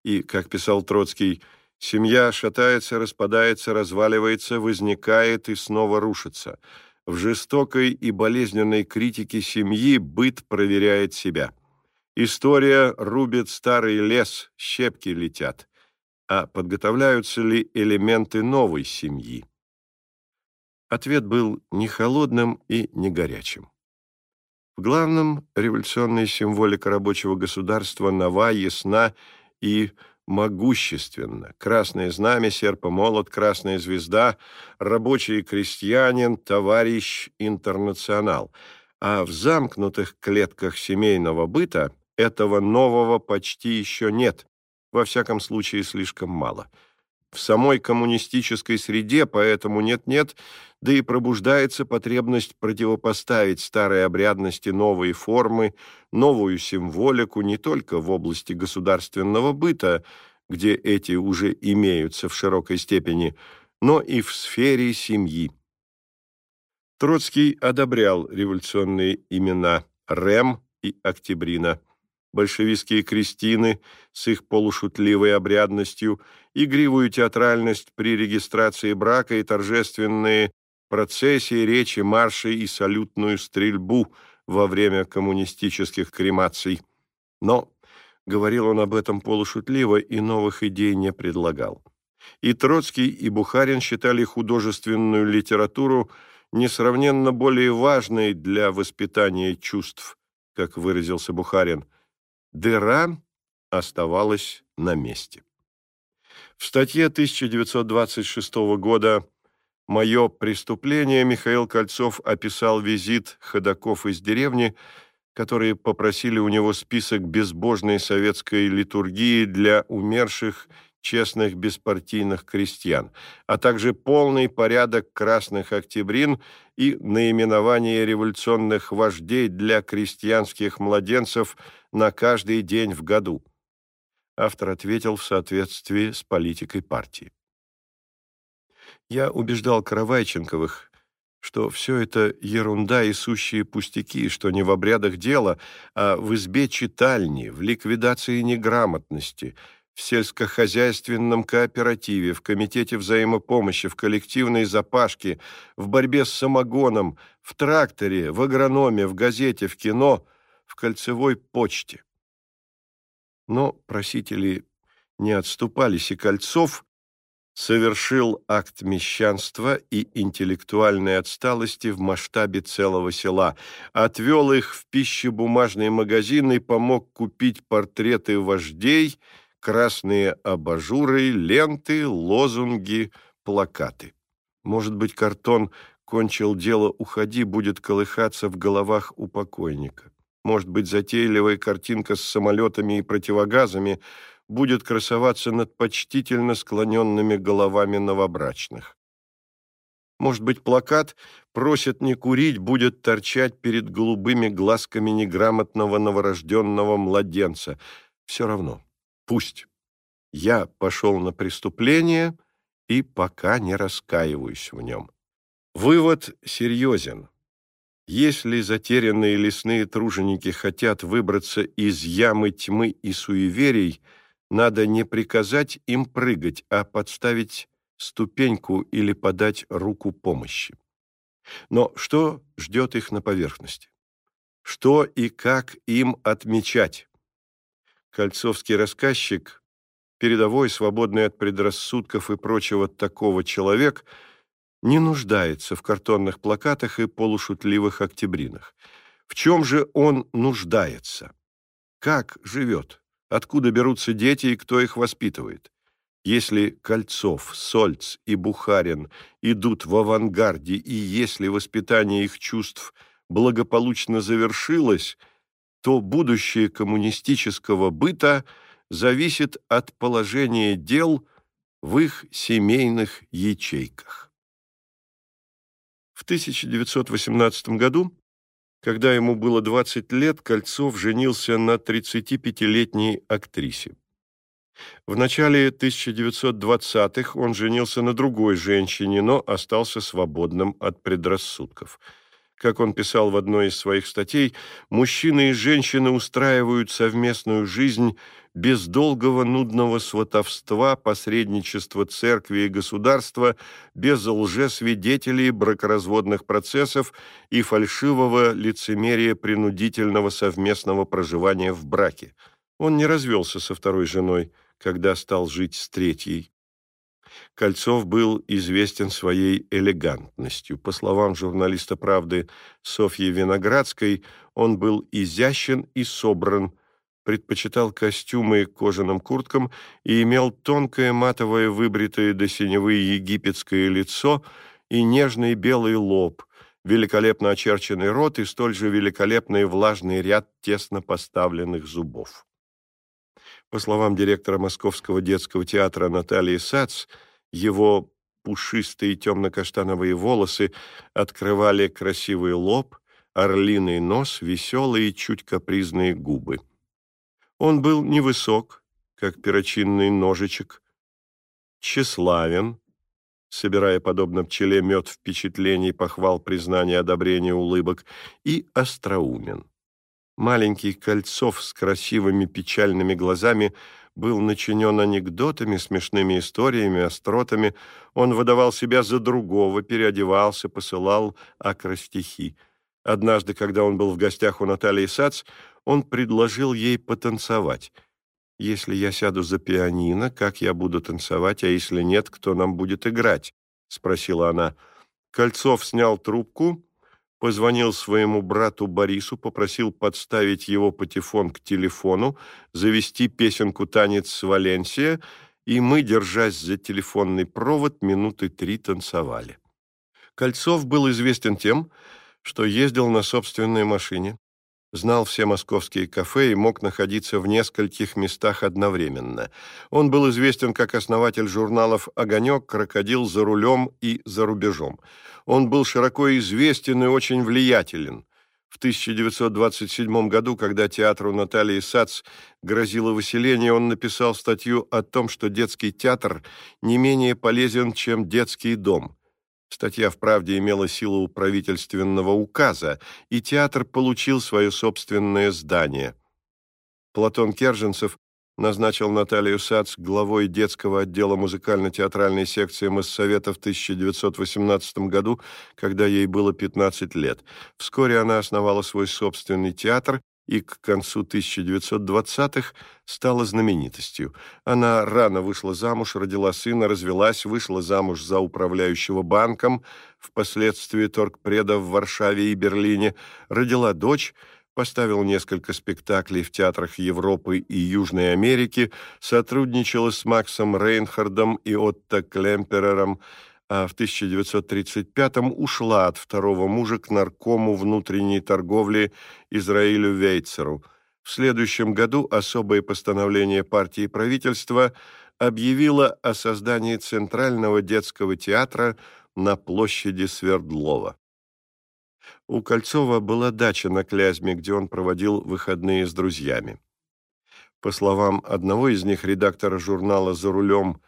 И, как писал Троцкий, семья шатается, распадается, разваливается, возникает и снова рушится. В жестокой и болезненной критике семьи быт проверяет себя. История рубит старый лес, щепки летят. А подготовляются ли элементы новой семьи? Ответ был не холодным и не горячим. В главном революционная символика рабочего государства нова, ясна и могущественно. Красное знамя, серп и молот, красная звезда, рабочий и крестьянин, товарищ интернационал. А в замкнутых клетках семейного быта этого нового почти еще нет, во всяком случае слишком мало. В самой коммунистической среде поэтому нет-нет, да и пробуждается потребность противопоставить старой обрядности новые формы, новую символику не только в области государственного быта, где эти уже имеются в широкой степени, но и в сфере семьи. Троцкий одобрял революционные имена Рэм и Октябрина – большевистские крестины с их полушутливой обрядностью, игривую театральность при регистрации брака и торжественные процессии, речи, марши и салютную стрельбу во время коммунистических кремаций. Но говорил он об этом полушутливо и новых идей не предлагал. И Троцкий, и Бухарин считали художественную литературу несравненно более важной для воспитания чувств, как выразился Бухарин – дыра оставалась на месте. В статье 1926 года «Мое преступление» Михаил Кольцов описал визит ходаков из деревни, которые попросили у него список безбожной советской литургии для умерших честных беспартийных крестьян, а также полный порядок красных октябрин и наименование революционных вождей для крестьянских младенцев на каждый день в году. Автор ответил в соответствии с политикой партии. Я убеждал Каравайченковых, что все это ерунда и сущие пустяки, что не в обрядах дело, а в избе читальни, в ликвидации неграмотности – в сельскохозяйственном кооперативе, в комитете взаимопомощи, в коллективной запашке, в борьбе с самогоном, в тракторе, в агрономе, в газете, в кино, в кольцевой почте. Но просители не отступались, и Кольцов совершил акт мещанства и интеллектуальной отсталости в масштабе целого села, отвел их в пищебумажный магазин и помог купить портреты вождей – красные абажуры, ленты, лозунги, плакаты. Может быть, картон «Кончил дело, уходи» будет колыхаться в головах у покойника. Может быть, затейливая картинка с самолетами и противогазами будет красоваться над почтительно склоненными головами новобрачных. Может быть, плакат «Просят не курить» будет торчать перед голубыми глазками неграмотного новорожденного младенца. Все равно. Пусть. Я пошел на преступление и пока не раскаиваюсь в нем. Вывод серьезен. Если затерянные лесные труженики хотят выбраться из ямы тьмы и суеверий, надо не приказать им прыгать, а подставить ступеньку или подать руку помощи. Но что ждет их на поверхности? Что и как им отмечать? Кольцовский рассказчик, передовой, свободный от предрассудков и прочего такого человек, не нуждается в картонных плакатах и полушутливых октябринах. В чем же он нуждается? Как живет? Откуда берутся дети и кто их воспитывает? Если Кольцов, Сольц и Бухарин идут в авангарде, и если воспитание их чувств благополучно завершилось – то будущее коммунистического быта зависит от положения дел в их семейных ячейках. В 1918 году, когда ему было 20 лет, Кольцов женился на 35-летней актрисе. В начале 1920-х он женился на другой женщине, но остался свободным от предрассудков – Как он писал в одной из своих статей, мужчины и женщины устраивают совместную жизнь без долгого нудного сватовства, посредничества церкви и государства, без лжесвидетелей бракоразводных процессов и фальшивого лицемерия принудительного совместного проживания в браке. Он не развелся со второй женой, когда стал жить с третьей. Кольцов был известен своей элегантностью. По словам журналиста «Правды» Софьи Виноградской, он был изящен и собран, предпочитал костюмы кожаным курткам и имел тонкое матовое выбритое до синевы египетское лицо и нежный белый лоб, великолепно очерченный рот и столь же великолепный влажный ряд тесно поставленных зубов. По словам директора Московского детского театра Натальи Сац, его пушистые темно-каштановые волосы открывали красивый лоб, орлиный нос, веселые, чуть капризные губы. Он был невысок, как перочинный ножичек, тщеславен, собирая, подобно пчеле, мед впечатлений, похвал, признания, одобрения, улыбок, и остроумен. Маленький Кольцов с красивыми печальными глазами был начинен анекдотами, смешными историями, остротами. Он выдавал себя за другого, переодевался, посылал акростихи. Однажды, когда он был в гостях у Натальи Сац, он предложил ей потанцевать. «Если я сяду за пианино, как я буду танцевать, а если нет, кто нам будет играть?» — спросила она. Кольцов снял трубку позвонил своему брату Борису, попросил подставить его патефон к телефону, завести песенку «Танец Валенсия», и мы, держась за телефонный провод, минуты три танцевали. Кольцов был известен тем, что ездил на собственной машине, знал все московские кафе и мог находиться в нескольких местах одновременно. Он был известен как основатель журналов «Огонек», «Крокодил», «За рулем» и «За рубежом». Он был широко известен и очень влиятелен. В 1927 году, когда театру Натальи Сац грозило выселение, он написал статью о том, что детский театр не менее полезен, чем детский дом – Статья в «Правде» имела силу правительственного указа, и театр получил свое собственное здание. Платон Керженцев назначил Наталью Сац главой детского отдела музыкально-театральной секции Моссовета в 1918 году, когда ей было 15 лет. Вскоре она основала свой собственный театр и к концу 1920-х стала знаменитостью. Она рано вышла замуж, родила сына, развелась, вышла замуж за управляющего банком, впоследствии торгпреда в Варшаве и Берлине, родила дочь, поставил несколько спектаклей в театрах Европы и Южной Америки, сотрудничала с Максом Рейнхардом и Отто Клемперером, а в 1935-м ушла от второго мужа к наркому внутренней торговли Израилю Вейцеру. В следующем году особое постановление партии и правительства объявило о создании Центрального детского театра на площади Свердлова. У Кольцова была дача на Клязьме, где он проводил выходные с друзьями. По словам одного из них, редактора журнала «За рулем»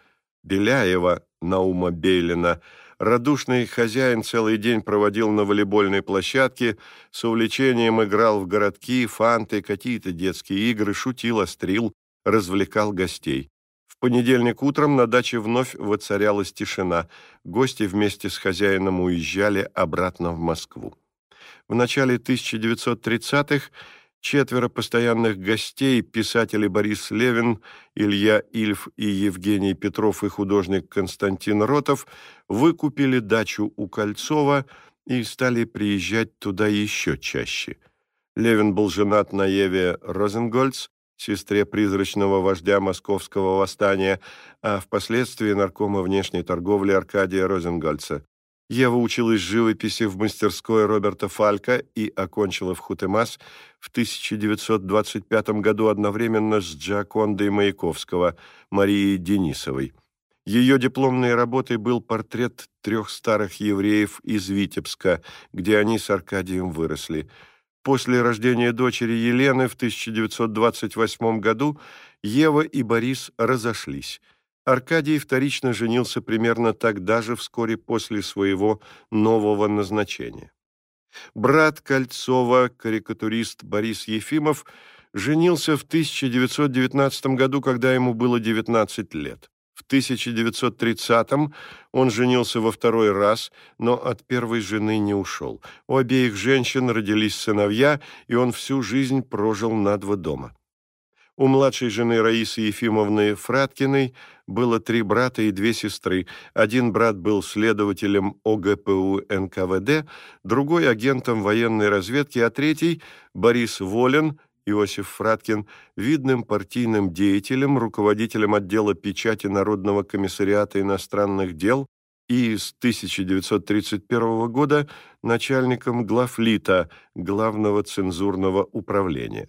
Беляева Наума Бейлина, радушный хозяин целый день проводил на волейбольной площадке, с увлечением играл в городки, фанты, какие-то детские игры, шутил, острил, развлекал гостей. В понедельник утром на даче вновь воцарялась тишина. Гости вместе с хозяином уезжали обратно в Москву. В начале 1930-х Четверо постоянных гостей, писатели Борис Левин, Илья Ильф и Евгений Петров и художник Константин Ротов, выкупили дачу у Кольцова и стали приезжать туда еще чаще. Левин был женат на Еве Розенгольц, сестре призрачного вождя московского восстания, а впоследствии наркома внешней торговли Аркадия Розенгольца. Ева училась живописи в мастерской Роберта Фалька и окончила в Хутемас в 1925 году одновременно с Джакондой Маяковского, Марией Денисовой. Ее дипломной работой был портрет трех старых евреев из Витебска, где они с Аркадием выросли. После рождения дочери Елены в 1928 году Ева и Борис разошлись – Аркадий вторично женился примерно тогда же, вскоре после своего нового назначения. Брат Кольцова, карикатурист Борис Ефимов, женился в 1919 году, когда ему было 19 лет. В 1930-м он женился во второй раз, но от первой жены не ушел. У обеих женщин родились сыновья, и он всю жизнь прожил на два дома. У младшей жены Раисы Ефимовны Фраткиной было три брата и две сестры. Один брат был следователем ОГПУ НКВД, другой – агентом военной разведки, а третий – Борис Волин, Иосиф Фраткин, видным партийным деятелем, руководителем отдела печати Народного комиссариата иностранных дел и с 1931 года начальником главлита Главного цензурного управления.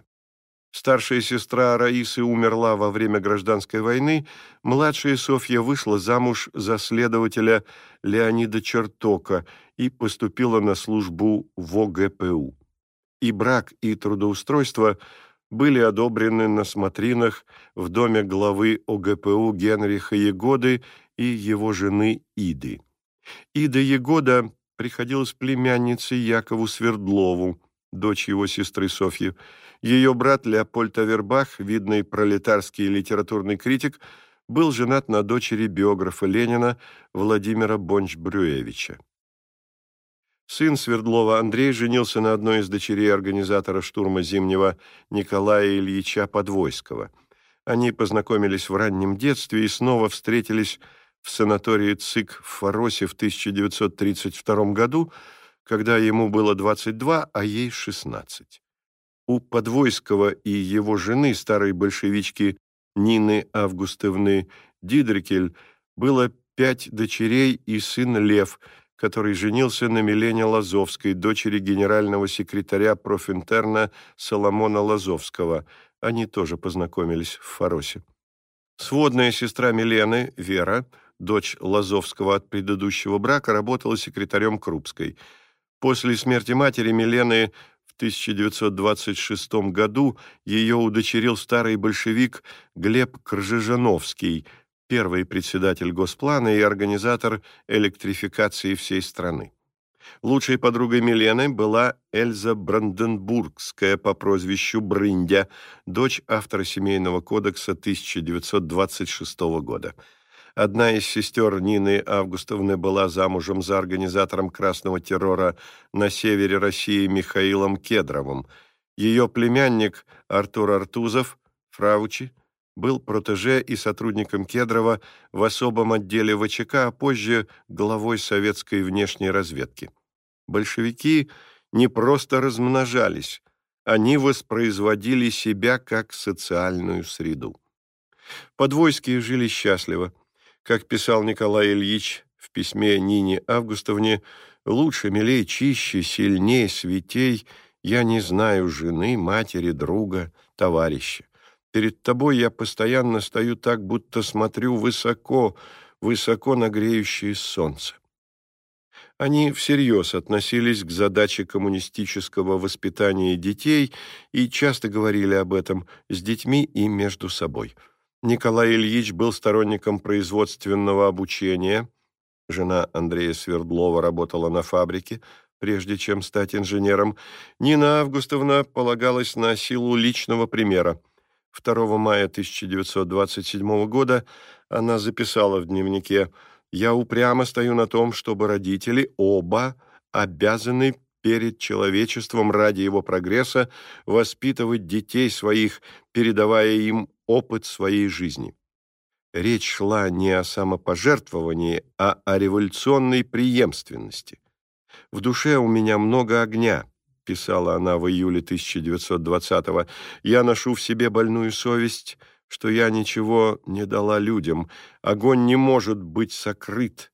Старшая сестра Раисы умерла во время гражданской войны, младшая Софья вышла замуж за следователя Леонида Чертока и поступила на службу в ОГПУ. И брак, и трудоустройство были одобрены на смотринах в доме главы ОГПУ Генриха Егоды и его жены Иды. Ида Егода приходилась племянницей Якову Свердлову, дочь его сестры Софьи, ее брат Леопольд Авербах, видный пролетарский литературный критик, был женат на дочери биографа Ленина Владимира Бонч-Брюевича. Сын Свердлова Андрей женился на одной из дочерей организатора штурма Зимнего Николая Ильича Подвойского. Они познакомились в раннем детстве и снова встретились в санатории ЦИК в Форосе в 1932 году, когда ему было 22, а ей 16. У Подвойского и его жены, старой большевички Нины Августовны Дидрикель, было пять дочерей и сын Лев, который женился на Милене Лазовской, дочери генерального секретаря профинтерна Соломона Лазовского. Они тоже познакомились в Фаросе. Сводная сестра Милены, Вера, дочь Лазовского от предыдущего брака, работала секретарем Крупской. После смерти матери Милены в 1926 году ее удочерил старый большевик Глеб Кржижановский, первый председатель Госплана и организатор электрификации всей страны. Лучшей подругой Милены была Эльза Бранденбургская по прозвищу Брындя, дочь автора Семейного кодекса 1926 года. Одна из сестер Нины Августовны была замужем за организатором красного террора на севере России Михаилом Кедровым. Ее племянник Артур Артузов, Фраучи, был протеже и сотрудником Кедрова в особом отделе ВЧК, а позже главой советской внешней разведки. Большевики не просто размножались, они воспроизводили себя как социальную среду. Подвойские жили счастливо – как писал Николай Ильич в письме Нине Августовне, «Лучше, милей, чище, сильнее, святей я не знаю жены, матери, друга, товарища. Перед тобой я постоянно стою так, будто смотрю высоко, высоко на солнце». Они всерьез относились к задаче коммунистического воспитания детей и часто говорили об этом с детьми и между собой – Николай Ильич был сторонником производственного обучения. Жена Андрея Свердлова работала на фабрике, прежде чем стать инженером. Нина Августовна полагалась на силу личного примера. 2 мая 1927 года она записала в дневнике «Я упрямо стою на том, чтобы родители оба обязаны перед человечеством ради его прогресса воспитывать детей своих, передавая им опыт своей жизни. Речь шла не о самопожертвовании, а о революционной преемственности. «В душе у меня много огня», — писала она в июле 1920-го. «Я ношу в себе больную совесть, что я ничего не дала людям. Огонь не может быть сокрыт.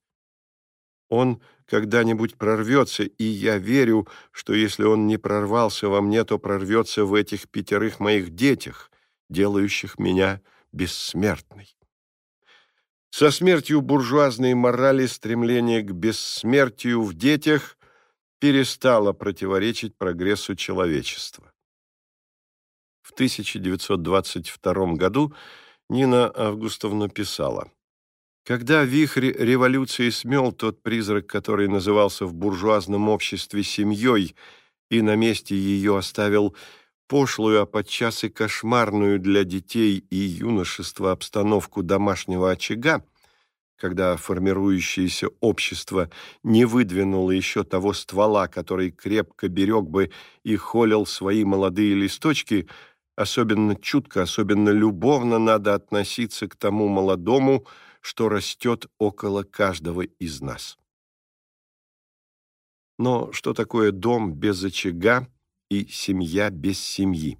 Он когда-нибудь прорвется, и я верю, что если он не прорвался во мне, то прорвется в этих пятерых моих детях, делающих меня бессмертной. Со смертью буржуазной морали стремление к бессмертию в детях перестало противоречить прогрессу человечества. В 1922 году Нина Августовна писала Когда вихрь революции смел тот призрак, который назывался в буржуазном обществе семьей, и на месте ее оставил пошлую, а подчас и кошмарную для детей и юношества обстановку домашнего очага, когда формирующееся общество не выдвинуло еще того ствола, который крепко берег бы и холил свои молодые листочки, особенно чутко, особенно любовно надо относиться к тому молодому, что растет около каждого из нас. Но что такое дом без очага и семья без семьи?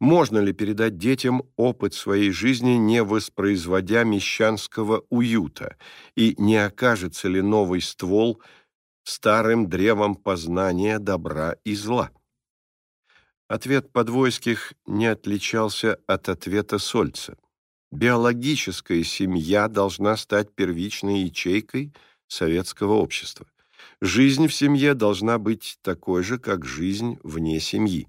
Можно ли передать детям опыт своей жизни, не воспроизводя мещанского уюта, и не окажется ли новый ствол старым древом познания добра и зла? Ответ Подвойских не отличался от ответа Сольца. Биологическая семья должна стать первичной ячейкой советского общества. Жизнь в семье должна быть такой же, как жизнь вне семьи.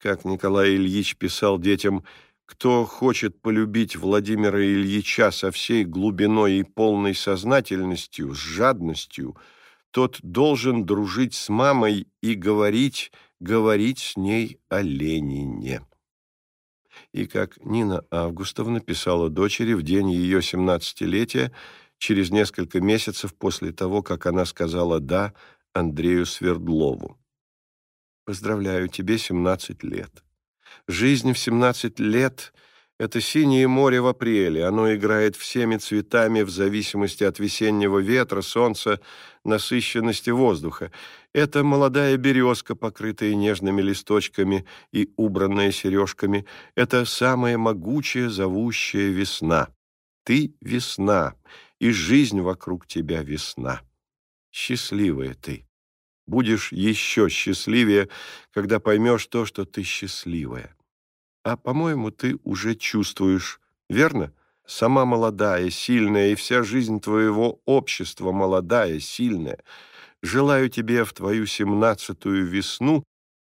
Как Николай Ильич писал детям, кто хочет полюбить Владимира Ильича со всей глубиной и полной сознательностью, с жадностью, тот должен дружить с мамой и говорить, говорить с ней о Ленине. И как Нина Августовна писала дочери в день ее семнадцатилетия, через несколько месяцев после того, как она сказала «да» Андрею Свердлову. Поздравляю, тебе 17 лет. Жизнь в 17 лет — это синее море в апреле. Оно играет всеми цветами в зависимости от весеннего ветра, солнца, насыщенности воздуха. Это молодая березка, покрытая нежными листочками и убранная сережками. Это самая могучая зовущая весна. Ты — весна, и жизнь вокруг тебя весна. Счастливая ты будешь еще счастливее, когда поймешь то, что ты счастливая. А, по-моему, ты уже чувствуешь, верно? Сама молодая, сильная, и вся жизнь твоего общества молодая, сильная. Желаю тебе в твою семнадцатую весну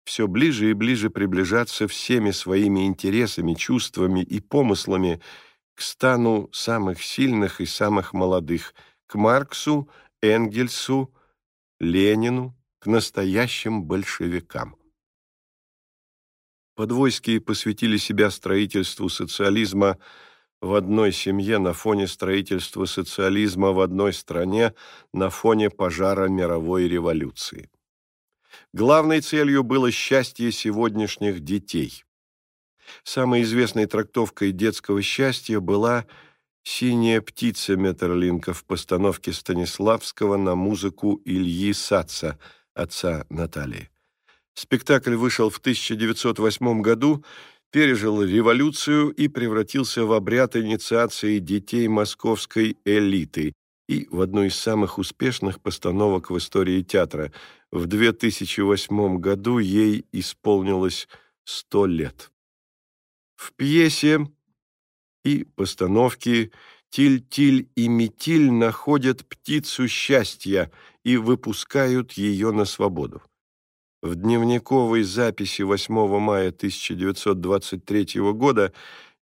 все ближе и ближе приближаться всеми своими интересами, чувствами и помыслами к стану самых сильных и самых молодых, к Марксу, Энгельсу, Ленину, к настоящим большевикам. Подвойские посвятили себя строительству социализма в одной семье на фоне строительства социализма в одной стране на фоне пожара мировой революции. Главной целью было счастье сегодняшних детей. Самой известной трактовкой детского счастья была «Синяя птица» Метерлинка в постановке Станиславского на музыку Ильи Саца – отца Натальи. Спектакль вышел в 1908 году, пережил революцию и превратился в обряд инициации детей московской элиты и в одну из самых успешных постановок в истории театра. В 2008 году ей исполнилось 100 лет. В пьесе и постановке Тиль-Тиль и Метиль находят птицу счастья и выпускают ее на свободу. В дневниковой записи 8 мая 1923 года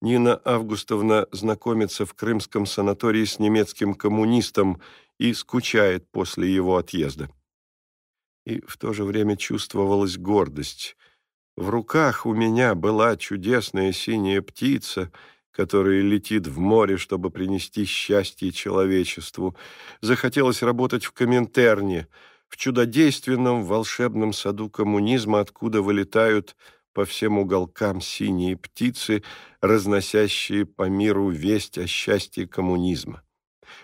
Нина Августовна знакомится в крымском санатории с немецким коммунистом и скучает после его отъезда. И в то же время чувствовалась гордость. В руках у меня была чудесная синяя птица — который летит в море, чтобы принести счастье человечеству. Захотелось работать в Коминтерне, в чудодейственном волшебном саду коммунизма, откуда вылетают по всем уголкам синие птицы, разносящие по миру весть о счастье коммунизма.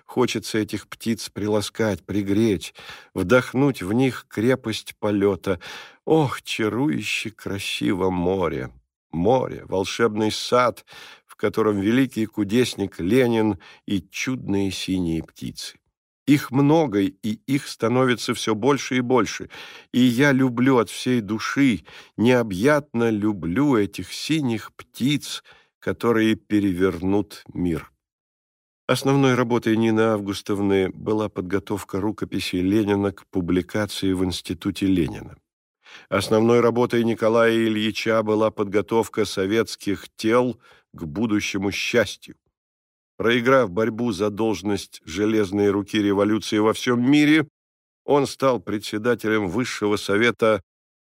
Хочется этих птиц приласкать, пригреть, вдохнуть в них крепость полета. Ох, чарующе красиво море! Море, волшебный сад, котором великий кудесник Ленин и чудные синие птицы. Их много, и их становится все больше и больше, и я люблю от всей души, необъятно люблю этих синих птиц, которые перевернут мир. Основной работой Нины Августовны была подготовка рукописи Ленина к публикации в Институте Ленина. Основной работой Николая Ильича была подготовка советских тел к будущему счастью. Проиграв борьбу за должность железной руки революции во всем мире, он стал председателем Высшего совета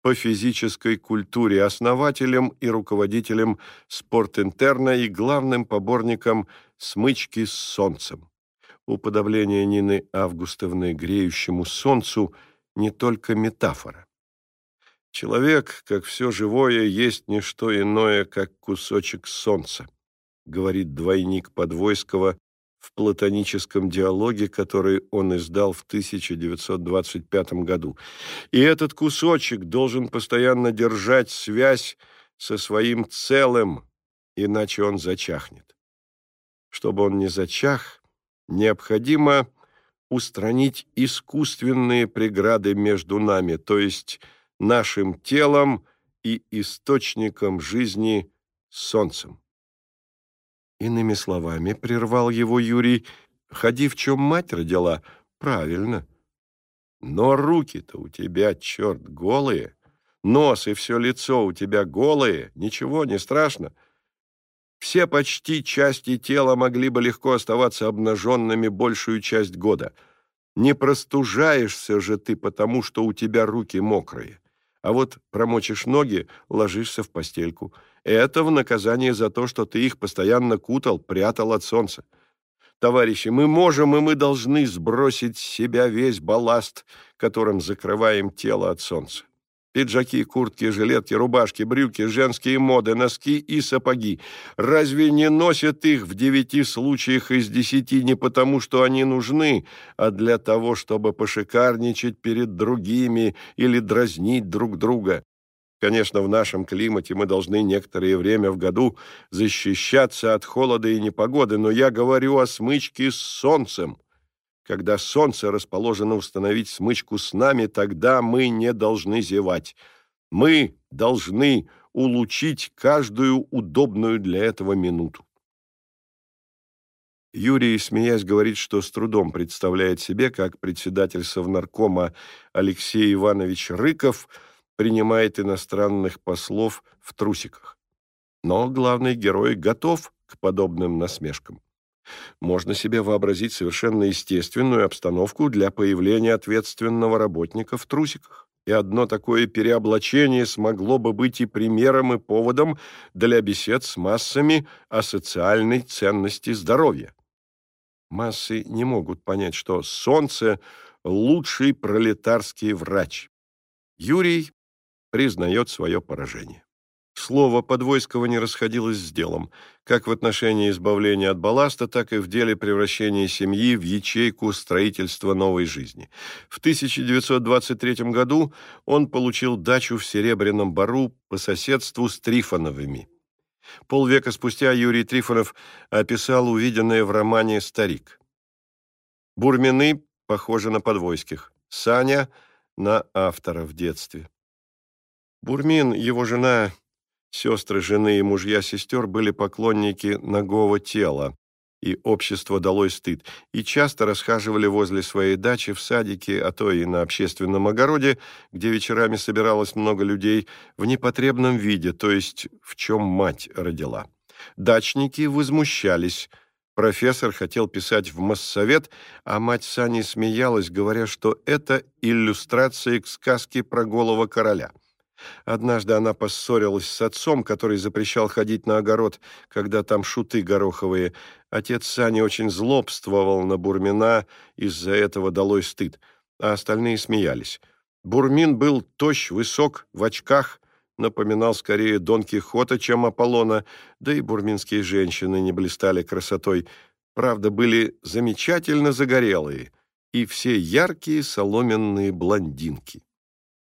по физической культуре, основателем и руководителем спортинтерна и главным поборником смычки с солнцем. Уподобление Нины Августовны греющему солнцу не только метафора. Человек, как все живое, есть не что иное, как кусочек солнца, говорит двойник Подвойского в платоническом диалоге, который он издал в 1925 году. И этот кусочек должен постоянно держать связь со своим целым, иначе он зачахнет. Чтобы он не зачах, необходимо устранить искусственные преграды между нами, то есть нашим телом и источником жизни солнцем. Иными словами, прервал его Юрий, ходи в чем мать родила, правильно. Но руки-то у тебя, черт, голые, нос и все лицо у тебя голые, ничего не страшно. Все почти части тела могли бы легко оставаться обнаженными большую часть года. Не простужаешься же ты потому, что у тебя руки мокрые. А вот промочишь ноги, ложишься в постельку. Это в наказание за то, что ты их постоянно кутал, прятал от солнца. Товарищи, мы можем и мы должны сбросить с себя весь балласт, которым закрываем тело от солнца. Пиджаки, куртки, жилетки, рубашки, брюки, женские моды, носки и сапоги. Разве не носят их в девяти случаях из десяти не потому, что они нужны, а для того, чтобы пошикарничать перед другими или дразнить друг друга? Конечно, в нашем климате мы должны некоторое время в году защищаться от холода и непогоды, но я говорю о смычке с солнцем. Когда солнце расположено установить смычку с нами, тогда мы не должны зевать. Мы должны улучшить каждую удобную для этого минуту. Юрий, смеясь, говорит, что с трудом представляет себе, как председатель Совнаркома Алексей Иванович Рыков принимает иностранных послов в трусиках. Но главный герой готов к подобным насмешкам. Можно себе вообразить совершенно естественную обстановку для появления ответственного работника в трусиках. И одно такое переоблачение смогло бы быть и примером, и поводом для бесед с массами о социальной ценности здоровья. Массы не могут понять, что солнце – лучший пролетарский врач. Юрий признает свое поражение. Слово Подвойского не расходилось с делом, как в отношении избавления от балласта, так и в деле превращения семьи в ячейку строительства новой жизни. В 1923 году он получил дачу в Серебряном Бару по соседству с Трифоновыми. Полвека спустя Юрий Трифонов описал увиденное в романе «Старик». Бурмины похожи на подвойских, Саня – на автора в детстве. Бурмин, его жена Сестры жены и мужья сестер были поклонники нагого тела, и общество далось стыд, и часто расхаживали возле своей дачи в садике, а то и на общественном огороде, где вечерами собиралось много людей, в непотребном виде, то есть в чем мать родила. Дачники возмущались. Профессор хотел писать в Моссовет, а мать Сани смеялась, говоря, что это иллюстрация к сказке про голого короля. Однажды она поссорилась с отцом, который запрещал ходить на огород, когда там шуты гороховые. Отец Сани очень злобствовал на Бурмина, из-за этого долой стыд, а остальные смеялись. Бурмин был тощ, высок, в очках, напоминал скорее Дон Кихота, чем Аполлона, да и бурминские женщины не блистали красотой. Правда, были замечательно загорелые и все яркие соломенные блондинки.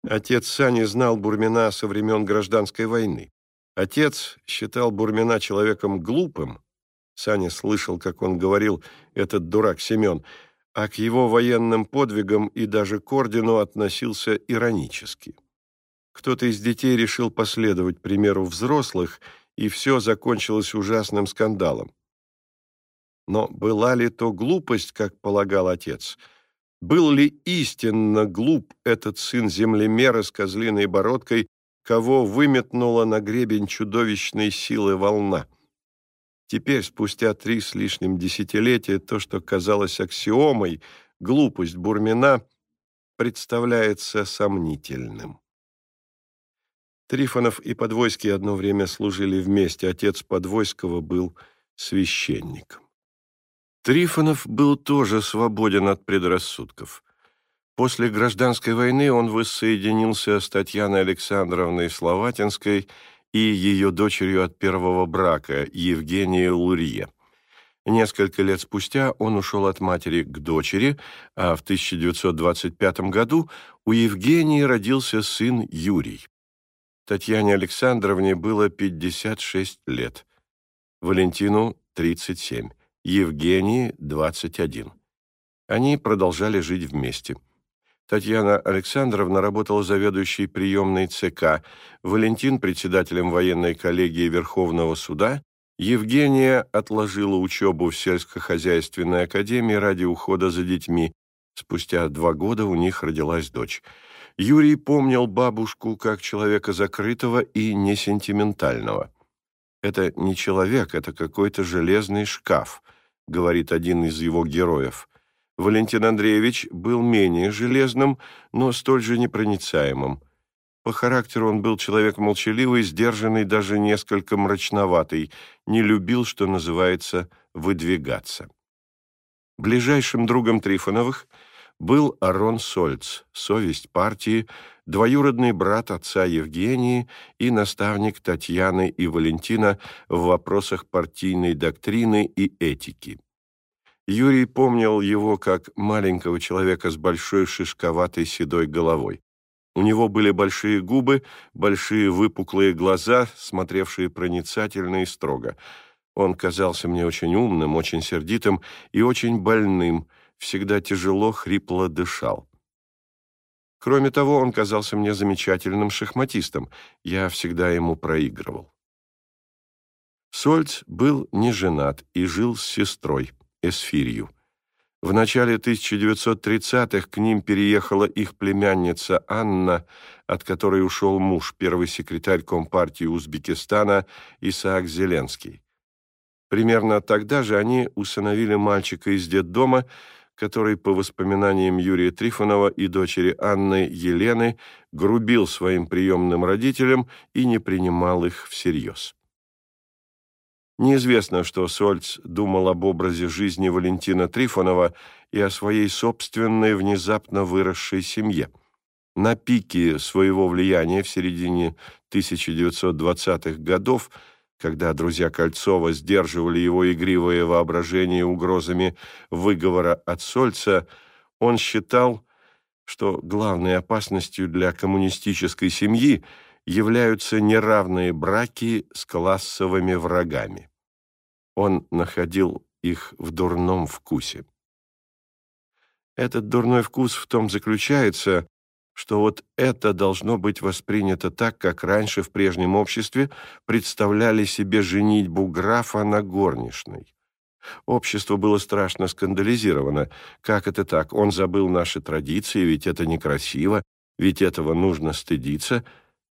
Отец Сани знал Бурмина со времен гражданской войны. Отец считал Бурмина человеком глупым. Саня слышал, как он говорил, этот дурак Семен, а к его военным подвигам и даже к ордену относился иронически. Кто-то из детей решил последовать примеру взрослых, и все закончилось ужасным скандалом. Но была ли то глупость, как полагал отец – был ли истинно глуп этот сын землемера с козлиной бородкой, кого выметнула на гребень чудовищной силы волна? Теперь, спустя три с лишним десятилетия, то, что казалось аксиомой, глупость Бурмина, представляется сомнительным. Трифонов и Подвойский одно время служили вместе. Отец Подвойского был священником. Трифонов был тоже свободен от предрассудков. После гражданской войны он воссоединился с Татьяной Александровной Словатинской и ее дочерью от первого брака, Евгенией Лурье. Несколько лет спустя он ушел от матери к дочери, а в 1925 году у Евгении родился сын Юрий. Татьяне Александровне было 56 лет, Валентину – 37, Евгении – 21. Они продолжали жить вместе. Татьяна Александровна работала заведующей приемной ЦК, Валентин – председателем военной коллегии Верховного суда, Евгения отложила учебу в сельскохозяйственной академии ради ухода за детьми. Спустя два года у них родилась дочь – Юрий помнил бабушку как человека закрытого и несентиментального. «Это не человек, это какой-то железный шкаф», — говорит один из его героев. Валентин Андреевич был менее железным, но столь же непроницаемым. По характеру он был человек молчаливый, сдержанный, даже несколько мрачноватый, не любил, что называется, выдвигаться. Ближайшим другом Трифоновых — был Арон Сольц, совесть партии, двоюродный брат отца Евгении и наставник Татьяны и Валентина в вопросах партийной доктрины и этики. Юрий помнил его как маленького человека с большой шишковатой седой головой. У него были большие губы, большие выпуклые глаза, смотревшие проницательно и строго. Он казался мне очень умным, очень сердитым и очень больным – всегда тяжело, хрипло дышал. Кроме того, он казался мне замечательным шахматистом, я всегда ему проигрывал. Сольц был не женат и жил с сестрой, Эсфирью. В начале 1930-х к ним переехала их племянница Анна, от которой ушел муж, первый секретарь Компартии Узбекистана Исаак Зеленский. Примерно тогда же они усыновили мальчика из детдома, который, по воспоминаниям Юрия Трифонова и дочери Анны Елены, грубил своим приемным родителям и не принимал их всерьез. Неизвестно, что Сольц думал об образе жизни Валентина Трифонова и о своей собственной внезапно выросшей семье. На пике своего влияния в середине 1920-х годов – когда друзья Кольцова сдерживали его игривое воображение угрозами выговора от Сольца, он считал, что главной опасностью для коммунистической семьи являются неравные браки с классовыми врагами. Он находил их в дурном вкусе. Этот дурной вкус в том заключается, что вот это должно быть воспринято так, как раньше в прежнем обществе представляли себе женитьбу графа на горничной. Общество было страшно скандализировано. Как это так? Он забыл наши традиции, ведь это некрасиво, ведь этого нужно стыдиться.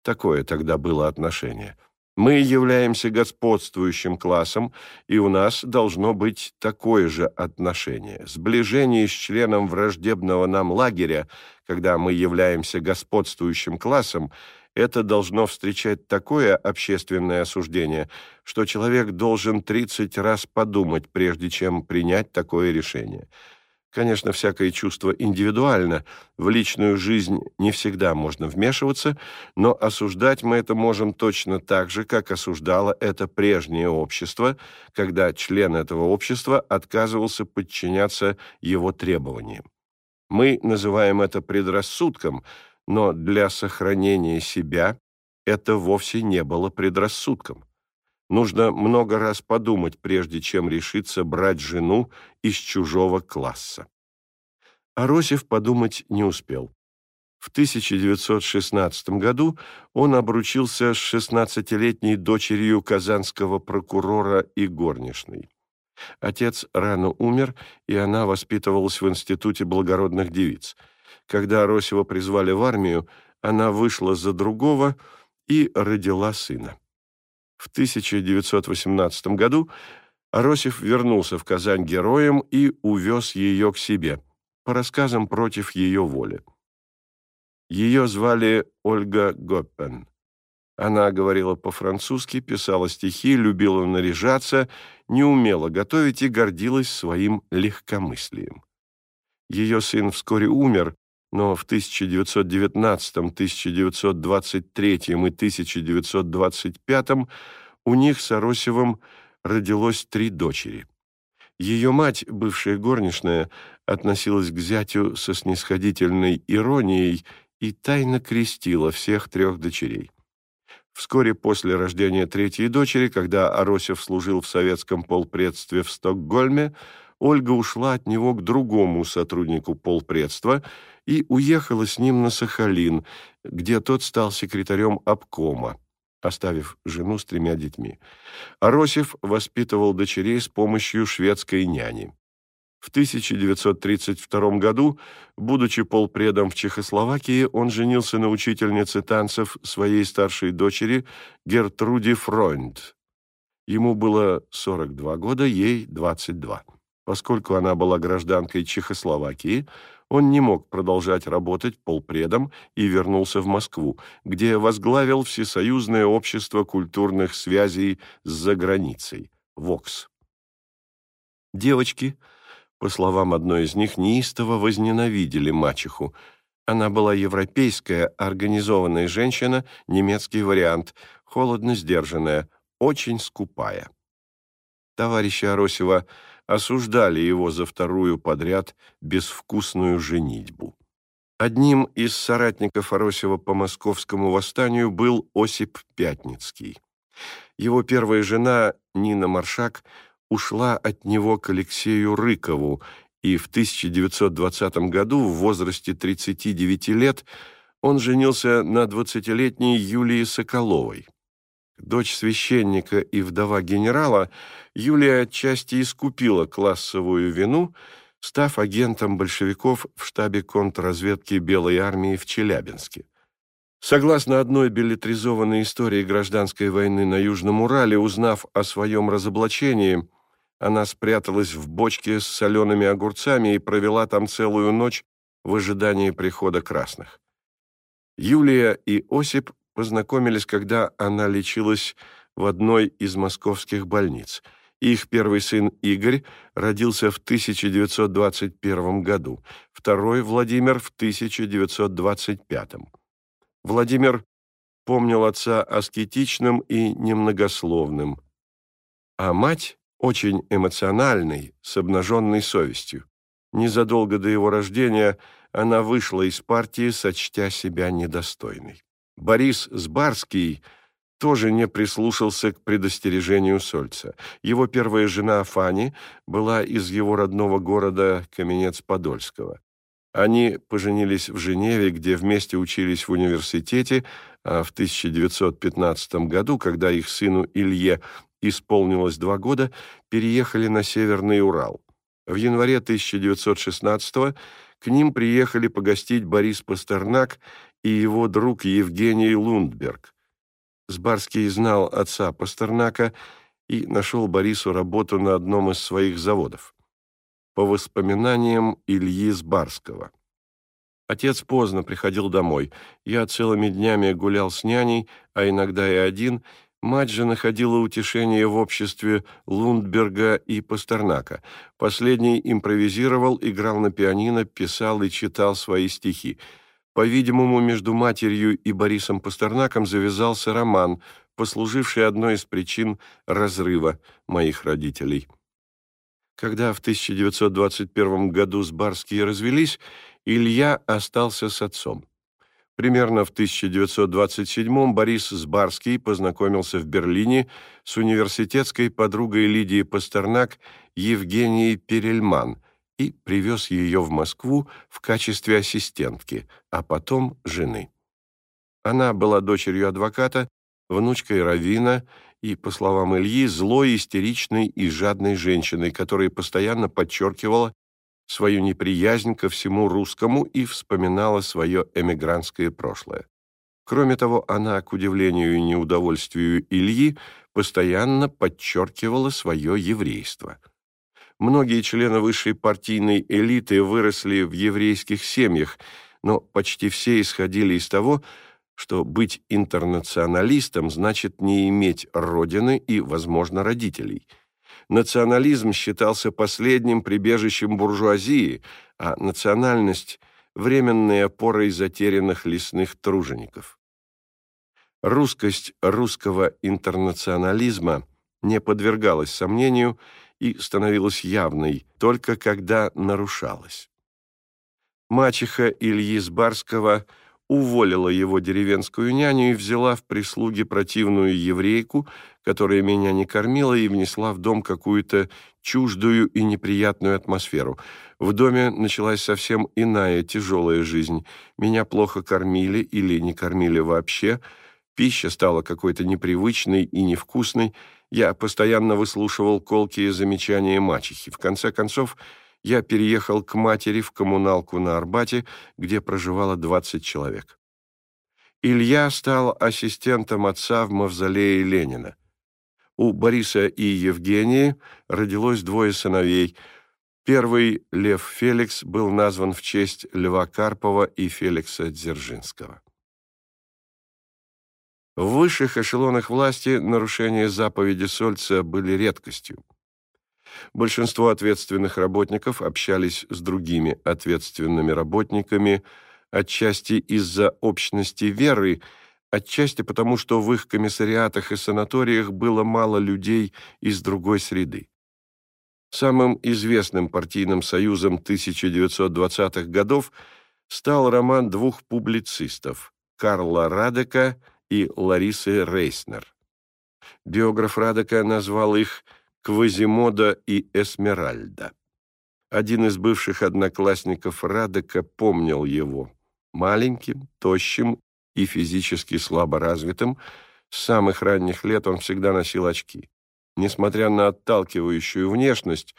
Такое тогда было отношение. Мы являемся господствующим классом, и у нас должно быть такое же отношение. Сближение с членом враждебного нам лагеря, когда мы являемся господствующим классом, это должно встречать такое общественное осуждение, что человек должен 30 раз подумать, прежде чем принять такое решение. Конечно, всякое чувство индивидуально, в личную жизнь не всегда можно вмешиваться, но осуждать мы это можем точно так же, как осуждало это прежнее общество, когда член этого общества отказывался подчиняться его требованиям. Мы называем это предрассудком, но для сохранения себя это вовсе не было предрассудком. Нужно много раз подумать, прежде чем решиться брать жену из чужого класса. Аросев подумать не успел. В 1916 году он обручился с 16-летней дочерью казанского прокурора и горничной. Отец рано умер, и она воспитывалась в Институте благородных девиц. Когда Аросева призвали в армию, она вышла за другого и родила сына. В 1918 году Аросев вернулся в Казань героем и увез ее к себе, по рассказам против ее воли. Ее звали Ольга Гоппен. Она говорила по-французски, писала стихи, любила наряжаться, не умела готовить и гордилась своим легкомыслием. Ее сын вскоре умер, но в 1919, 1923 и 1925 у них с Аросевым родилось три дочери. Ее мать, бывшая горничная, относилась к зятю со снисходительной иронией и тайно крестила всех трех дочерей. Вскоре после рождения третьей дочери, когда Аросев служил в советском полпредстве в Стокгольме, Ольга ушла от него к другому сотруднику полпредства и уехала с ним на Сахалин, где тот стал секретарем обкома, оставив жену с тремя детьми. Аросев воспитывал дочерей с помощью шведской няни. В 1932 году, будучи полпредом в Чехословакии, он женился на учительнице танцев своей старшей дочери Гертруде Фройнд. Ему было 42 года, ей 22. Поскольку она была гражданкой Чехословакии, он не мог продолжать работать полпредом и вернулся в Москву, где возглавил Всесоюзное общество культурных связей с заграницей, ВОКС. Девочки – по словам одной из них, неистово возненавидели мачеху. Она была европейская, организованная женщина, немецкий вариант, холодно сдержанная, очень скупая. Товарищи Аросева осуждали его за вторую подряд безвкусную женитьбу. Одним из соратников Аросева по московскому восстанию был Осип Пятницкий. Его первая жена, Нина Маршак, ушла от него к Алексею Рыкову, и в 1920 году в возрасте 39 лет он женился на 20-летней Юлии Соколовой. Дочь священника и вдова генерала, Юлия отчасти искупила классовую вину, став агентом большевиков в штабе контрразведки Белой армии в Челябинске. Согласно одной билетризованной истории гражданской войны на Южном Урале, узнав о своем разоблачении – она спряталась в бочке с солеными огурцами и провела там целую ночь в ожидании прихода красных. Юлия и Осип познакомились, когда она лечилась в одной из московских больниц. Их первый сын Игорь родился в 1921 году, второй Владимир в 1925. Владимир помнил отца аскетичным и немногословным, а мать очень эмоциональный, с обнаженной совестью. Незадолго до его рождения она вышла из партии, сочтя себя недостойной. Борис Сбарский тоже не прислушался к предостережению Сольца. Его первая жена Фани была из его родного города Каменец-Подольского. Они поженились в Женеве, где вместе учились в университете, а в 1915 году, когда их сыну Илье исполнилось два года, переехали на Северный Урал. В январе 1916 к ним приехали погостить Борис Пастернак и его друг Евгений Лундберг. Сбарский знал отца Пастернака и нашел Борису работу на одном из своих заводов. По воспоминаниям Ильи Сбарского. Отец поздно приходил домой. Я целыми днями гулял с няней, а иногда и один, Мать же находила утешение в обществе Лундберга и Пастернака. Последний импровизировал, играл на пианино, писал и читал свои стихи. По-видимому, между матерью и Борисом Пастернаком завязался роман, послуживший одной из причин разрыва моих родителей. Когда в 1921 году с Барские развелись, Илья остался с отцом. Примерно в 1927-м Борис Сбарский познакомился в Берлине с университетской подругой Лидии Пастернак Евгенией Перельман и привез ее в Москву в качестве ассистентки, а потом жены. Она была дочерью адвоката, внучкой равина и, по словам Ильи, злой, истеричной и жадной женщиной, которая постоянно подчеркивала свою неприязнь ко всему русскому и вспоминала свое эмигрантское прошлое. Кроме того, она, к удивлению и неудовольствию Ильи, постоянно подчеркивала свое еврейство. Многие члены высшей партийной элиты выросли в еврейских семьях, но почти все исходили из того, что быть интернационалистом значит не иметь родины и, возможно, родителей. Национализм считался последним прибежищем буржуазии, а национальность – временной опорой затерянных лесных тружеников. Русскость русского интернационализма не подвергалась сомнению и становилась явной только когда нарушалась. Мачеха Ильи Сбарского – уволила его деревенскую няню и взяла в прислуги противную еврейку, которая меня не кормила и внесла в дом какую-то чуждую и неприятную атмосферу. В доме началась совсем иная тяжелая жизнь. Меня плохо кормили или не кормили вообще. Пища стала какой-то непривычной и невкусной. Я постоянно выслушивал колкие замечания мачехи. В конце концов, я переехал к матери в коммуналку на Арбате, где проживало 20 человек. Илья стал ассистентом отца в мавзолее Ленина. У Бориса и Евгении родилось двое сыновей. Первый, Лев Феликс, был назван в честь Льва Карпова и Феликса Дзержинского. В высших эшелонах власти нарушения заповеди Сольца были редкостью. Большинство ответственных работников общались с другими ответственными работниками, отчасти из-за общности веры, отчасти потому, что в их комиссариатах и санаториях было мало людей из другой среды. Самым известным партийным союзом 1920-х годов стал роман двух публицистов – Карла Радека и Ларисы Рейснер. Биограф Радека назвал их – Квазимода и Эсмеральда. Один из бывших одноклассников Радека помнил его. Маленьким, тощим и физически слабо развитым, с самых ранних лет он всегда носил очки. Несмотря на отталкивающую внешность,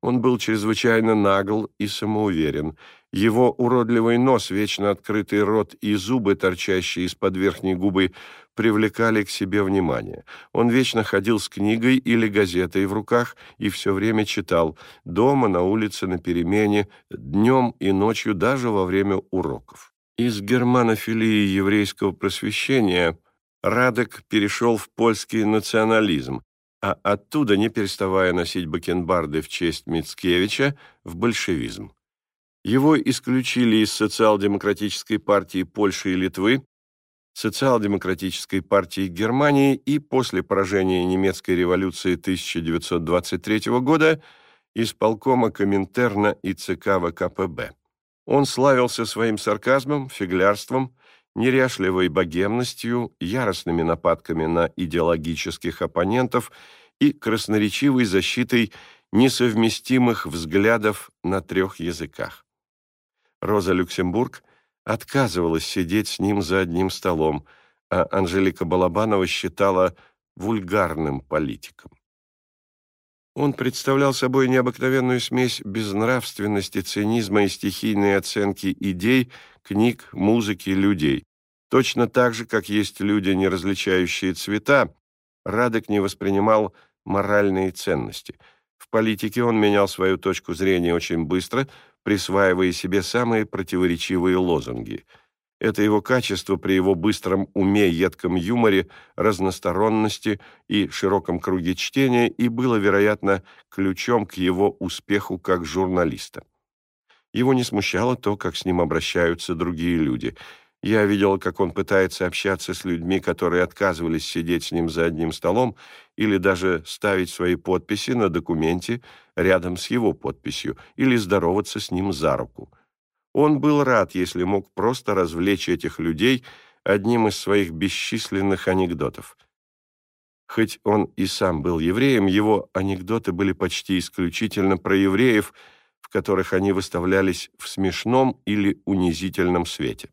он был чрезвычайно нагл и самоуверен. Его уродливый нос, вечно открытый рот и зубы, торчащие из-под верхней губы, привлекали к себе внимание. Он вечно ходил с книгой или газетой в руках и все время читал, дома, на улице, на перемене, днем и ночью, даже во время уроков. Из германофилии еврейского просвещения Радек перешел в польский национализм, а оттуда, не переставая носить бакенбарды в честь Мицкевича, в большевизм. Его исключили из социал-демократической партии Польши и Литвы, социал-демократической партии Германии и после поражения немецкой революции 1923 года из полкома Коминтерна и ЦК ВКПБ. Он славился своим сарказмом, фиглярством, неряшливой богемностью, яростными нападками на идеологических оппонентов и красноречивой защитой несовместимых взглядов на трех языках. Роза Люксембург отказывалась сидеть с ним за одним столом, а Анжелика Балабанова считала вульгарным политиком. Он представлял собой необыкновенную смесь безнравственности, цинизма и стихийной оценки идей, книг, музыки, людей. Точно так же, как есть люди, не различающие цвета, Радек не воспринимал моральные ценности. В политике он менял свою точку зрения очень быстро, присваивая себе самые противоречивые лозунги – это его качество при его быстром уме, едком юморе, разносторонности и широком круге чтения и было, вероятно, ключом к его успеху как журналиста. Его не смущало то, как с ним обращаются другие люди. Я видел, как он пытается общаться с людьми, которые отказывались сидеть с ним за одним столом или даже ставить свои подписи на документе рядом с его подписью или здороваться с ним за руку. Он был рад, если мог просто развлечь этих людей одним из своих бесчисленных анекдотов. Хоть он и сам был евреем, его анекдоты были почти исключительно про евреев, в которых они выставлялись в смешном или унизительном свете.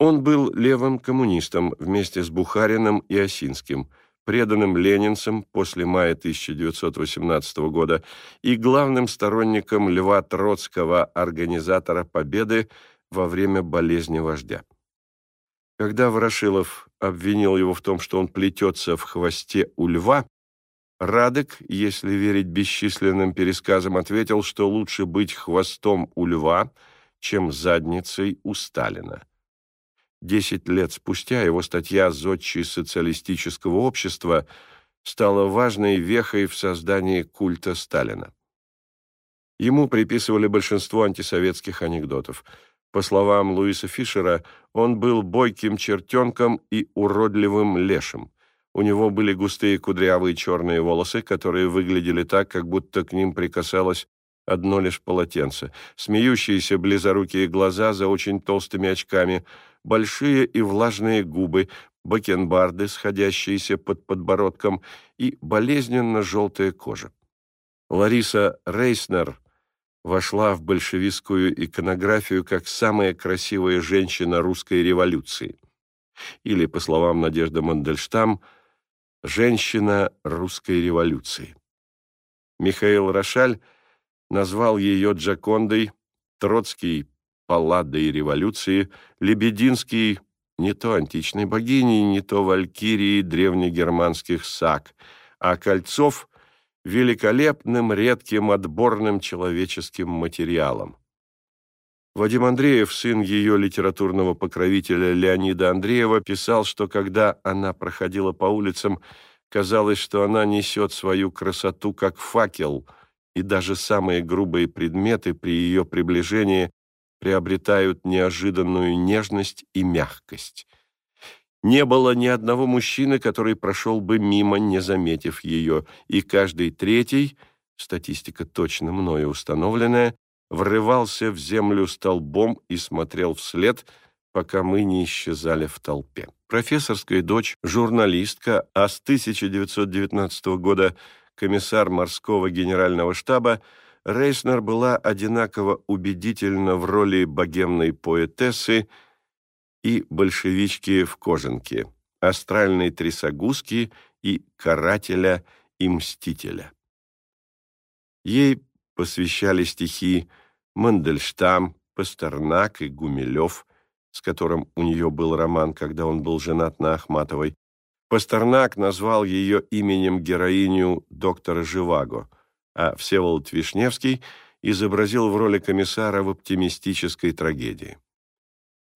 Он был левым коммунистом вместе с Бухариным и Осинским – преданным ленинцем после мая 1918 года и главным сторонником Льва Троцкого, организатора победы во время болезни вождя. Когда Ворошилов обвинил его в том, что он плетется в хвосте у льва, Радек, если верить бесчисленным пересказам, ответил, что лучше быть хвостом у льва, чем задницей у Сталина. Десять лет спустя его статья «Зодчий социалистического общества» стала важной вехой в создании культа Сталина. Ему приписывали большинство антисоветских анекдотов. По словам Луиса Фишера, он был бойким чертенком и уродливым лешим. У него были густые кудрявые черные волосы, которые выглядели так, как будто к ним прикасалось одно лишь полотенце, смеющиеся близорукие глаза за очень толстыми очками, большие и влажные губы, бакенбарды, сходящиеся под подбородком, и болезненно желтая кожа. Лариса Рейснер вошла в большевистскую иконографию как самая красивая женщина русской революции. Или, по словам Надежды Мандельштам, «женщина русской революции». Михаил Рошаль назвал ее Джакондой, Троцкий – Палладой революции, Лебединский – не то античной богиней, не то валькирией древнегерманских саг, а Кольцов – великолепным, редким, отборным человеческим материалом. Вадим Андреев, сын ее литературного покровителя Леонида Андреева, писал, что когда она проходила по улицам, казалось, что она несет свою красоту как факел – и даже самые грубые предметы при ее приближении приобретают неожиданную нежность и мягкость. Не было ни одного мужчины, который прошел бы мимо, не заметив ее, и каждый третий, статистика точно мною установленная, врывался в землю столбом и смотрел вслед, пока мы не исчезали в толпе. Профессорская дочь, журналистка, а с 1919 года – комиссар морского генерального штаба, Рейснер была одинаково убедительна в роли богемной поэтессы и большевички в кожанке, астральной трясогузки и карателя и мстителя. Ей посвящали стихи Мандельштам, Пастернак и Гумилев, с которым у нее был роман, когда он был женат на Ахматовой, Пастернак назвал ее именем героиню доктора Живаго, а Всеволод Вишневский изобразил в роли комиссара в оптимистической трагедии.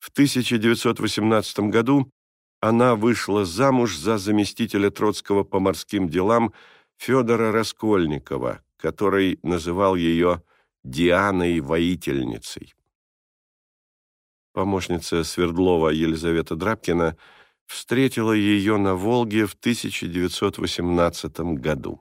В 1918 году она вышла замуж за заместителя Троцкого по морским делам Федора Раскольникова, который называл ее Дианой-воительницей. Помощница Свердлова Елизавета Драбкина – встретила ее на Волге в 1918 году.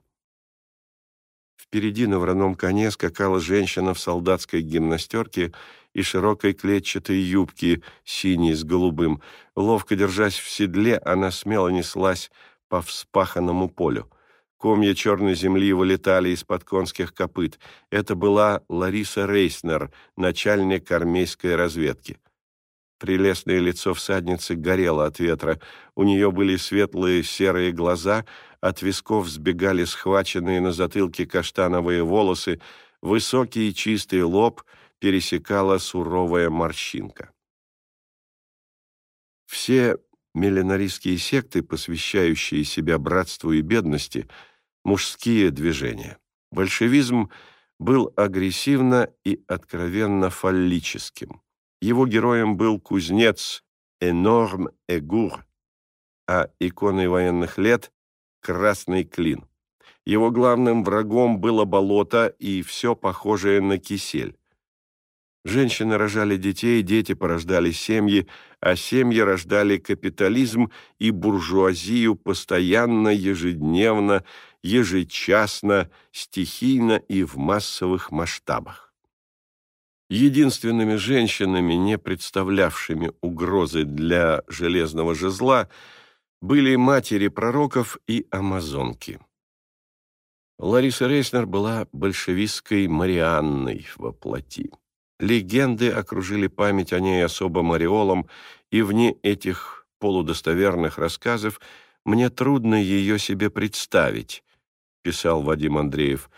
Впереди на вороном коне скакала женщина в солдатской гимнастерке и широкой клетчатой юбке, синей с голубым. Ловко держась в седле, она смело неслась по вспаханному полю. Комья черной земли вылетали из-под конских копыт. Это была Лариса Рейснер, начальник армейской разведки. Прелестное лицо всадницы горело от ветра. У нее были светлые серые глаза, от висков сбегали схваченные на затылке каштановые волосы, высокий чистый лоб пересекала суровая морщинка. Все миллинаристские секты, посвящающие себя братству и бедности, мужские движения. Большевизм был агрессивно и откровенно фаллическим. Его героем был кузнец Энорм Эгур, а иконой военных лет – Красный Клин. Его главным врагом было болото и все похожее на кисель. Женщины рожали детей, дети порождали семьи, а семьи рождали капитализм и буржуазию постоянно, ежедневно, ежечасно, стихийно и в массовых масштабах. Единственными женщинами, не представлявшими угрозы для железного жезла, были матери пророков и амазонки. Лариса Рейснер была большевистской Марианной во плоти. Легенды окружили память о ней особым ореолом, и вне этих полудостоверных рассказов мне трудно ее себе представить, писал Вадим Андреев,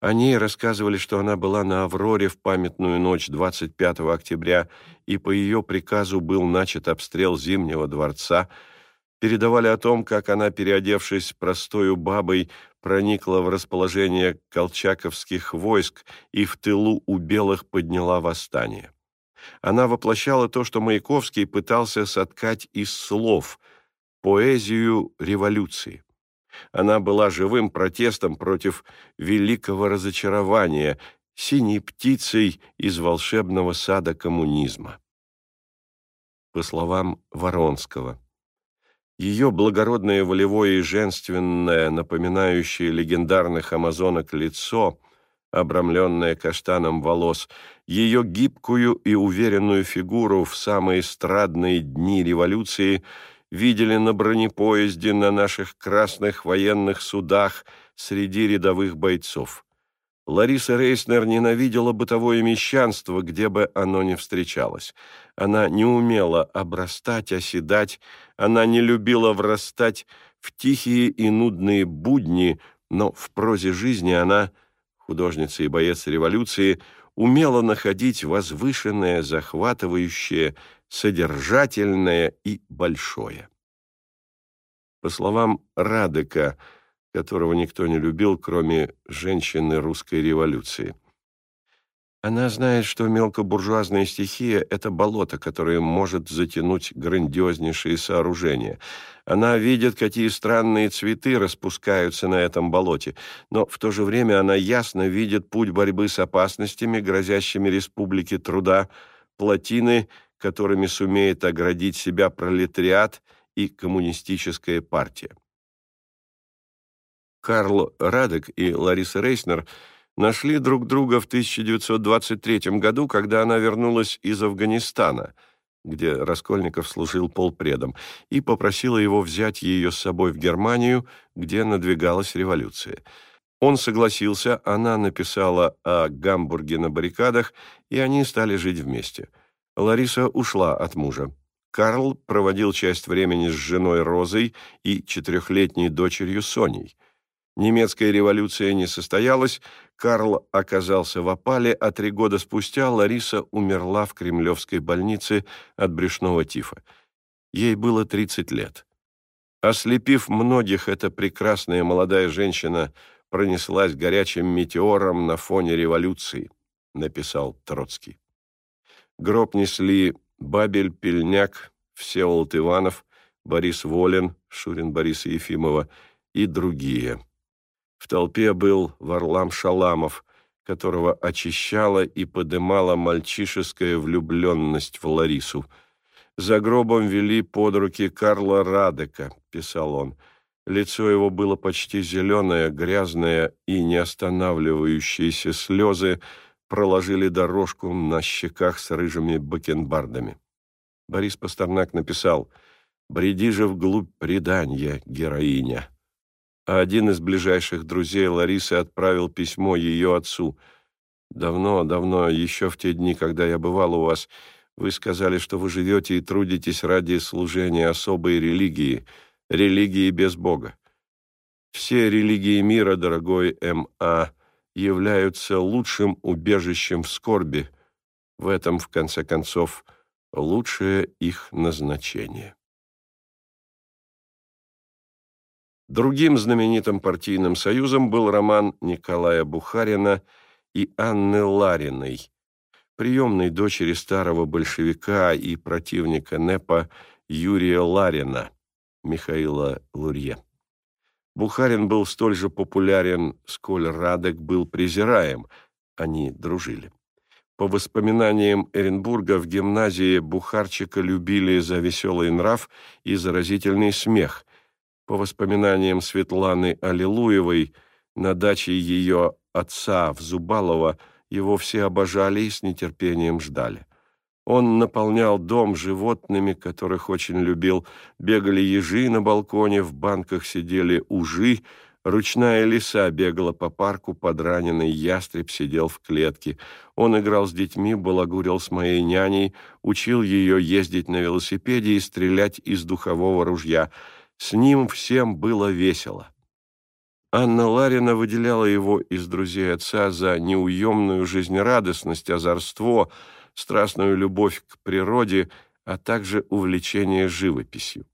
О ней рассказывали, что она была на Авроре в памятную ночь 25 октября, и по ее приказу был начат обстрел Зимнего дворца. Передавали о том, как она, переодевшись простою бабой, проникла в расположение колчаковских войск и в тылу у белых подняла восстание. Она воплощала то, что Маяковский пытался соткать из слов – поэзию революции. Она была живым протестом против великого разочарования, синей птицей из волшебного сада коммунизма. По словам Воронского, ее благородное волевое и женственное, напоминающее легендарных амазонок лицо, обрамленное каштаном волос, ее гибкую и уверенную фигуру в самые страдные дни революции – видели на бронепоезде на наших красных военных судах среди рядовых бойцов. Лариса Рейснер ненавидела бытовое мещанство, где бы оно ни встречалось. Она не умела обрастать, оседать, она не любила врастать в тихие и нудные будни, но в прозе жизни она, художница и боец революции, умела находить возвышенное, захватывающее, содержательное и большое. По словам Радека, которого никто не любил, кроме женщины русской революции. Она знает, что мелкобуржуазная стихия – это болото, которое может затянуть грандиознейшие сооружения. Она видит, какие странные цветы распускаются на этом болоте, но в то же время она ясно видит путь борьбы с опасностями, грозящими республике труда, плотины – которыми сумеет оградить себя пролетариат и коммунистическая партия. Карл Радек и Лариса Рейснер нашли друг друга в 1923 году, когда она вернулась из Афганистана, где Раскольников служил полпредом, и попросила его взять ее с собой в Германию, где надвигалась революция. Он согласился, она написала о Гамбурге на баррикадах, и они стали жить вместе – Лариса ушла от мужа. Карл проводил часть времени с женой Розой и четырехлетней дочерью Соней. Немецкая революция не состоялась, Карл оказался в опале, а три года спустя Лариса умерла в кремлевской больнице от брюшного тифа. Ей было 30 лет. Ослепив многих, эта прекрасная молодая женщина пронеслась горячим метеором на фоне революции, написал Троцкий. Гроб несли Бабель, Пельняк, Всеволод Иванов, Борис Волин, Шурин Бориса Ефимова и другие. В толпе был Варлам Шаламов, которого очищала и подымала мальчишеская влюбленность в Ларису. За гробом вели под руки Карла Радека, писал он. Лицо его было почти зеленое, грязное и не останавливающиеся слезы проложили дорожку на щеках с рыжими бакенбардами. Борис Пастернак написал «Бреди же вглубь предания, героиня». А один из ближайших друзей Ларисы отправил письмо ее отцу. «Давно, давно, еще в те дни, когда я бывал у вас, вы сказали, что вы живете и трудитесь ради служения особой религии, религии без Бога. Все религии мира, дорогой М.А., являются лучшим убежищем в скорби. В этом, в конце концов, лучшее их назначение. Другим знаменитым партийным союзом был роман Николая Бухарина и Анны Лариной, приемной дочери старого большевика и противника НЭПа Юрия Ларина, Михаила Лурье. Бухарин был столь же популярен, сколь Радек был презираем. Они дружили. По воспоминаниям Эренбурга, в гимназии Бухарчика любили за веселый нрав и заразительный смех. По воспоминаниям Светланы Аллилуевой, на даче ее отца в Зубалово его все обожали и с нетерпением ждали. Он наполнял дом животными, которых очень любил. Бегали ежи на балконе, в банках сидели ужи, ручная лиса бегала по парку, подраненный ястреб сидел в клетке. Он играл с детьми, балагурил с моей няней, учил ее ездить на велосипеде и стрелять из духового ружья. С ним всем было весело. Анна Ларина выделяла его из друзей отца за неуемную жизнерадостность, озорство, страстную любовь к природе, а также увлечение живописью.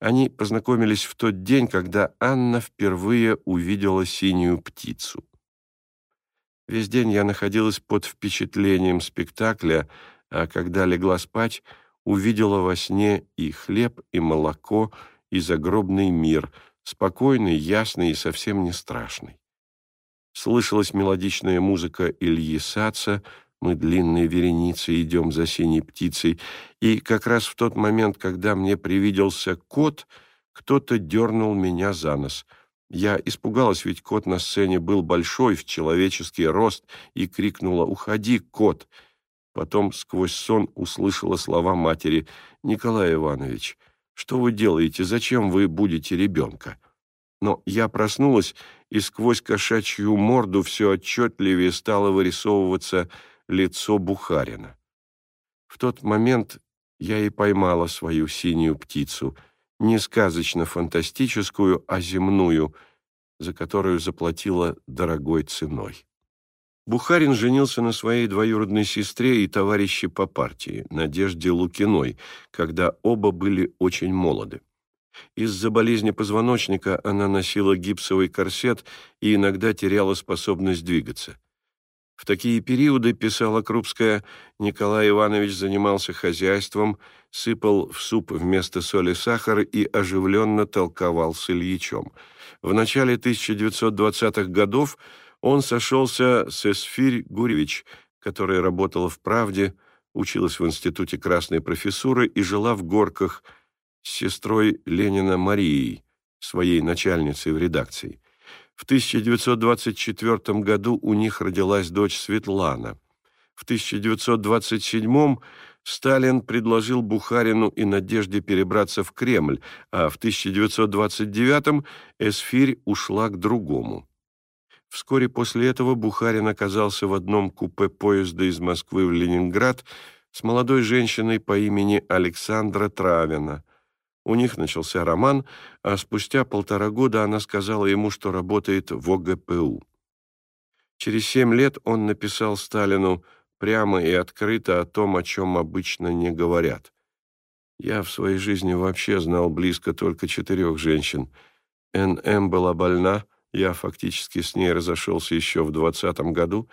Они познакомились в тот день, когда Анна впервые увидела синюю птицу. Весь день я находилась под впечатлением спектакля, а когда легла спать, увидела во сне и хлеб, и молоко, и загробный мир, спокойный, ясный и совсем не страшный. Слышалась мелодичная музыка Ильи Саца, мы длинной вереницей идем за синей птицей, и как раз в тот момент, когда мне привиделся кот, кто-то дернул меня за нос. Я испугалась, ведь кот на сцене был большой, в человеческий рост, и крикнула «Уходи, кот!». Потом сквозь сон услышала слова матери «Николай Иванович, что вы делаете? Зачем вы будете ребенка?» Но я проснулась, и сквозь кошачью морду все отчетливее стало вырисовываться лицо Бухарина. В тот момент я и поймала свою синюю птицу, не сказочно-фантастическую, а земную, за которую заплатила дорогой ценой. Бухарин женился на своей двоюродной сестре и товарище по партии, Надежде Лукиной, когда оба были очень молоды. Из-за болезни позвоночника она носила гипсовый корсет и иногда теряла способность двигаться. В такие периоды, писала Крупская, Николай Иванович занимался хозяйством, сыпал в суп вместо соли сахар и оживленно толковал с Ильичом. В начале 1920-х годов он сошелся с Эсфирь Гуревич, которая работала в «Правде», училась в Институте Красной профессуры и жила в Горках с сестрой Ленина Марией, своей начальницей в редакции. В 1924 году у них родилась дочь Светлана. В 1927 Сталин предложил Бухарину и Надежде перебраться в Кремль, а в 1929 Эсфирь ушла к другому. Вскоре после этого Бухарин оказался в одном купе поезда из Москвы в Ленинград с молодой женщиной по имени Александра Травина – у них начался роман, а спустя полтора года она сказала ему, что работает в ОГПУ. Через семь лет он написал Сталину прямо и открыто о том, о чем обычно не говорят. Я в своей жизни вообще знал близко только четырех женщин. Н.М. была больна, я фактически с ней разошелся еще в двадцатом году.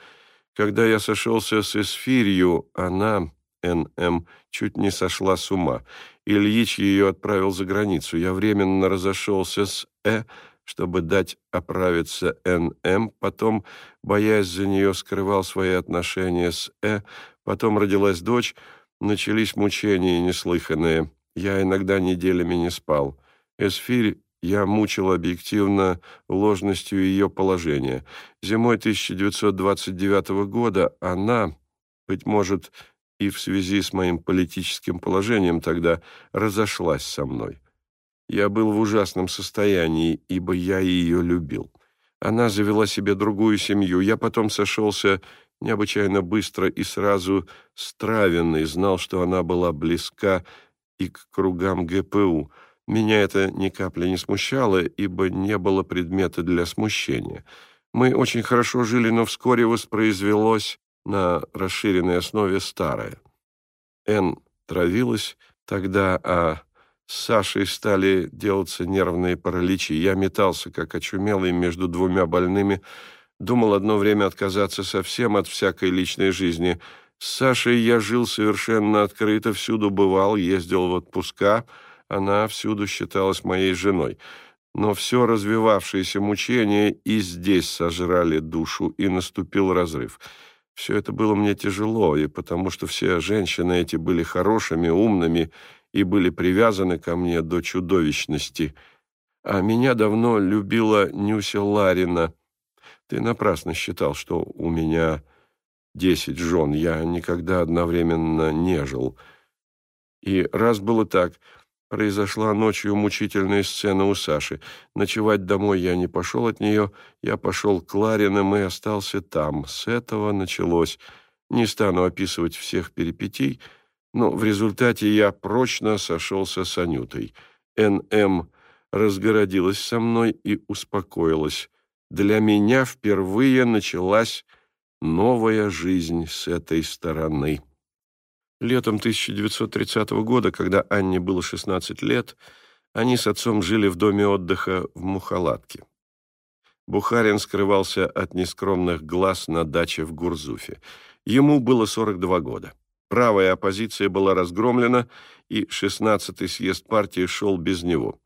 Когда я сошелся с Эсфирью, она, Н.М., чуть не сошла с ума. Ильич ее отправил за границу. Я временно разошелся с Э, чтобы дать оправиться Н.М., потом, боясь за нее, скрывал свои отношения с Э, потом родилась дочь, начались мучения неслыханные. Я иногда неделями не спал. Эсфирь я мучил объективно ложностью ее положения. Зимой 1929 года она, быть может, и в связи с моим политическим положением тогда разошлась со мной. Я был в ужасном состоянии, ибо я ее любил. Она завела себе другую семью. Я потом сошелся необычайно быстро и сразу с Травиной, знал, что она была близка и к кругам ГПУ. Меня это ни капли не смущало, ибо не было предмета для смущения. Мы очень хорошо жили, но вскоре воспроизвелось на расширенной основе старое. Н травилась тогда, а с Сашей стали делаться нервные параличи. Я метался, как очумелый, между двумя больными, думал одно время отказаться совсем от всякой личной жизни. С Сашей я жил совершенно открыто, всюду бывал, ездил в отпуска, она всюду считалась моей женой. Но все развивавшееся мучение и здесь сожрали душу, и наступил разрыв — все это было мне тяжело, и потому что все женщины эти были хорошими, умными и были привязаны ко мне до чудовищности. А меня давно любила Нюся Ларина. Ты напрасно считал, что у меня десять жен. Я никогда одновременно не жил. И раз было так, Произошла ночью мучительная сцена у Саши. Ночевать домой я не пошел от нее, я пошел к Лариным и остался там. С этого началось. Не стану описывать всех перипетий, но в результате я прочно сошелся с Анютой. Н.М. разгородилась со мной и успокоилась. Для меня впервые началась новая жизнь с этой стороны. Летом 1930 года, когда Анне было 16 лет, они с отцом жили в доме отдыха в Мухалатке. Бухарин скрывался от нескромных глаз на даче в Гурзуфе. Ему было 42 года. Правая оппозиция была разгромлена, и 16-й съезд партии шел без него.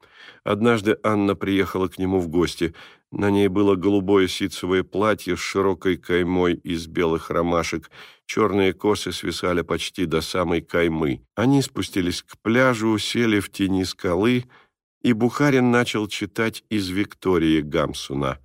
Однажды Анна приехала к нему в гости. На ней было голубое ситцевое платье с широкой каймой из белых ромашек. Черные косы свисали почти до самой каймы. Они спустились к пляжу, сели в тени скалы, и Бухарин начал читать из Виктории Гамсуна.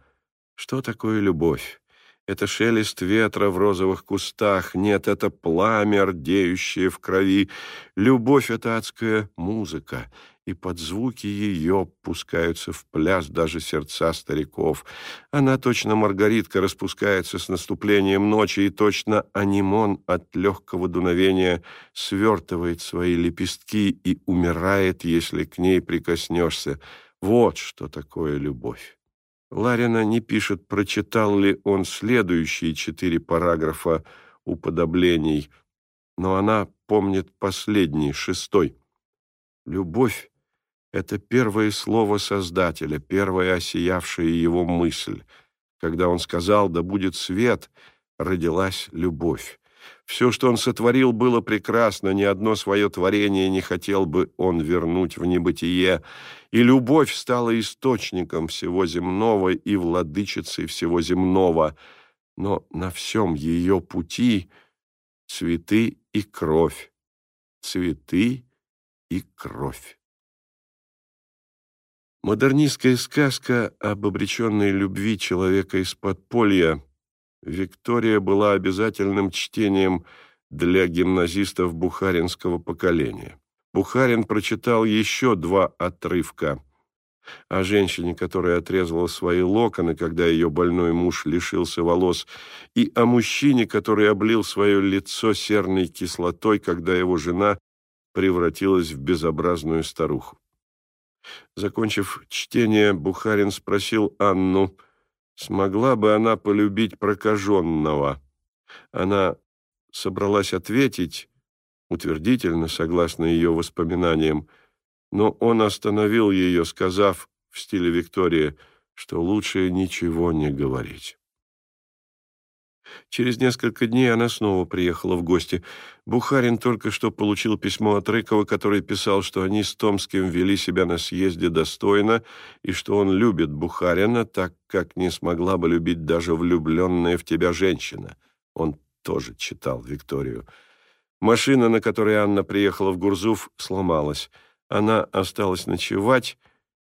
Что такое любовь? Это шелест ветра в розовых кустах. Нет, это пламя, рдеющее в крови. Любовь — это адская музыка, и под звуки ее пускаются в пляс даже сердца стариков. Она точно маргаритка распускается с наступлением ночи, и точно анимон от легкого дуновения свертывает свои лепестки и умирает, если к ней прикоснешься. Вот что такое любовь. Ларина не пишет, прочитал ли он следующие четыре параграфа уподоблений, но она помнит последний, шестой. «Любовь — это первое слово Создателя, первая осиявшая его мысль. Когда он сказал «да будет свет», родилась любовь. Все, что он сотворил, было прекрасно, ни одно свое творение не хотел бы он вернуть в небытие, и любовь стала источником всего земного и владычицей всего земного, но на всем ее пути цветы и кровь, цветы и кровь. Модернистская сказка об обреченной любви человека из подполья Виктория была обязательным чтением для гимназистов бухаринского поколения. Бухарин прочитал еще два отрывка о женщине, которая отрезала свои локоны, когда ее больной муж лишился волос, и о мужчине, который облил свое лицо серной кислотой, когда его жена превратилась в безобразную старуху. Закончив чтение, Бухарин спросил Анну – Смогла бы она полюбить прокаженного? Она собралась ответить, утвердительно, согласно ее воспоминаниям, но он остановил ее, сказав в стиле Виктории, что лучше ничего не говорить. Через несколько дней она снова приехала в гости. Бухарин только что получил письмо от Рыкова, который писал, что они с Томским вели себя на съезде достойно и что он любит Бухарина так, как не смогла бы любить даже влюбленная в тебя женщина. Он тоже читал Викторию. Машина, на которой Анна приехала в Гурзуф, сломалась. Она осталась ночевать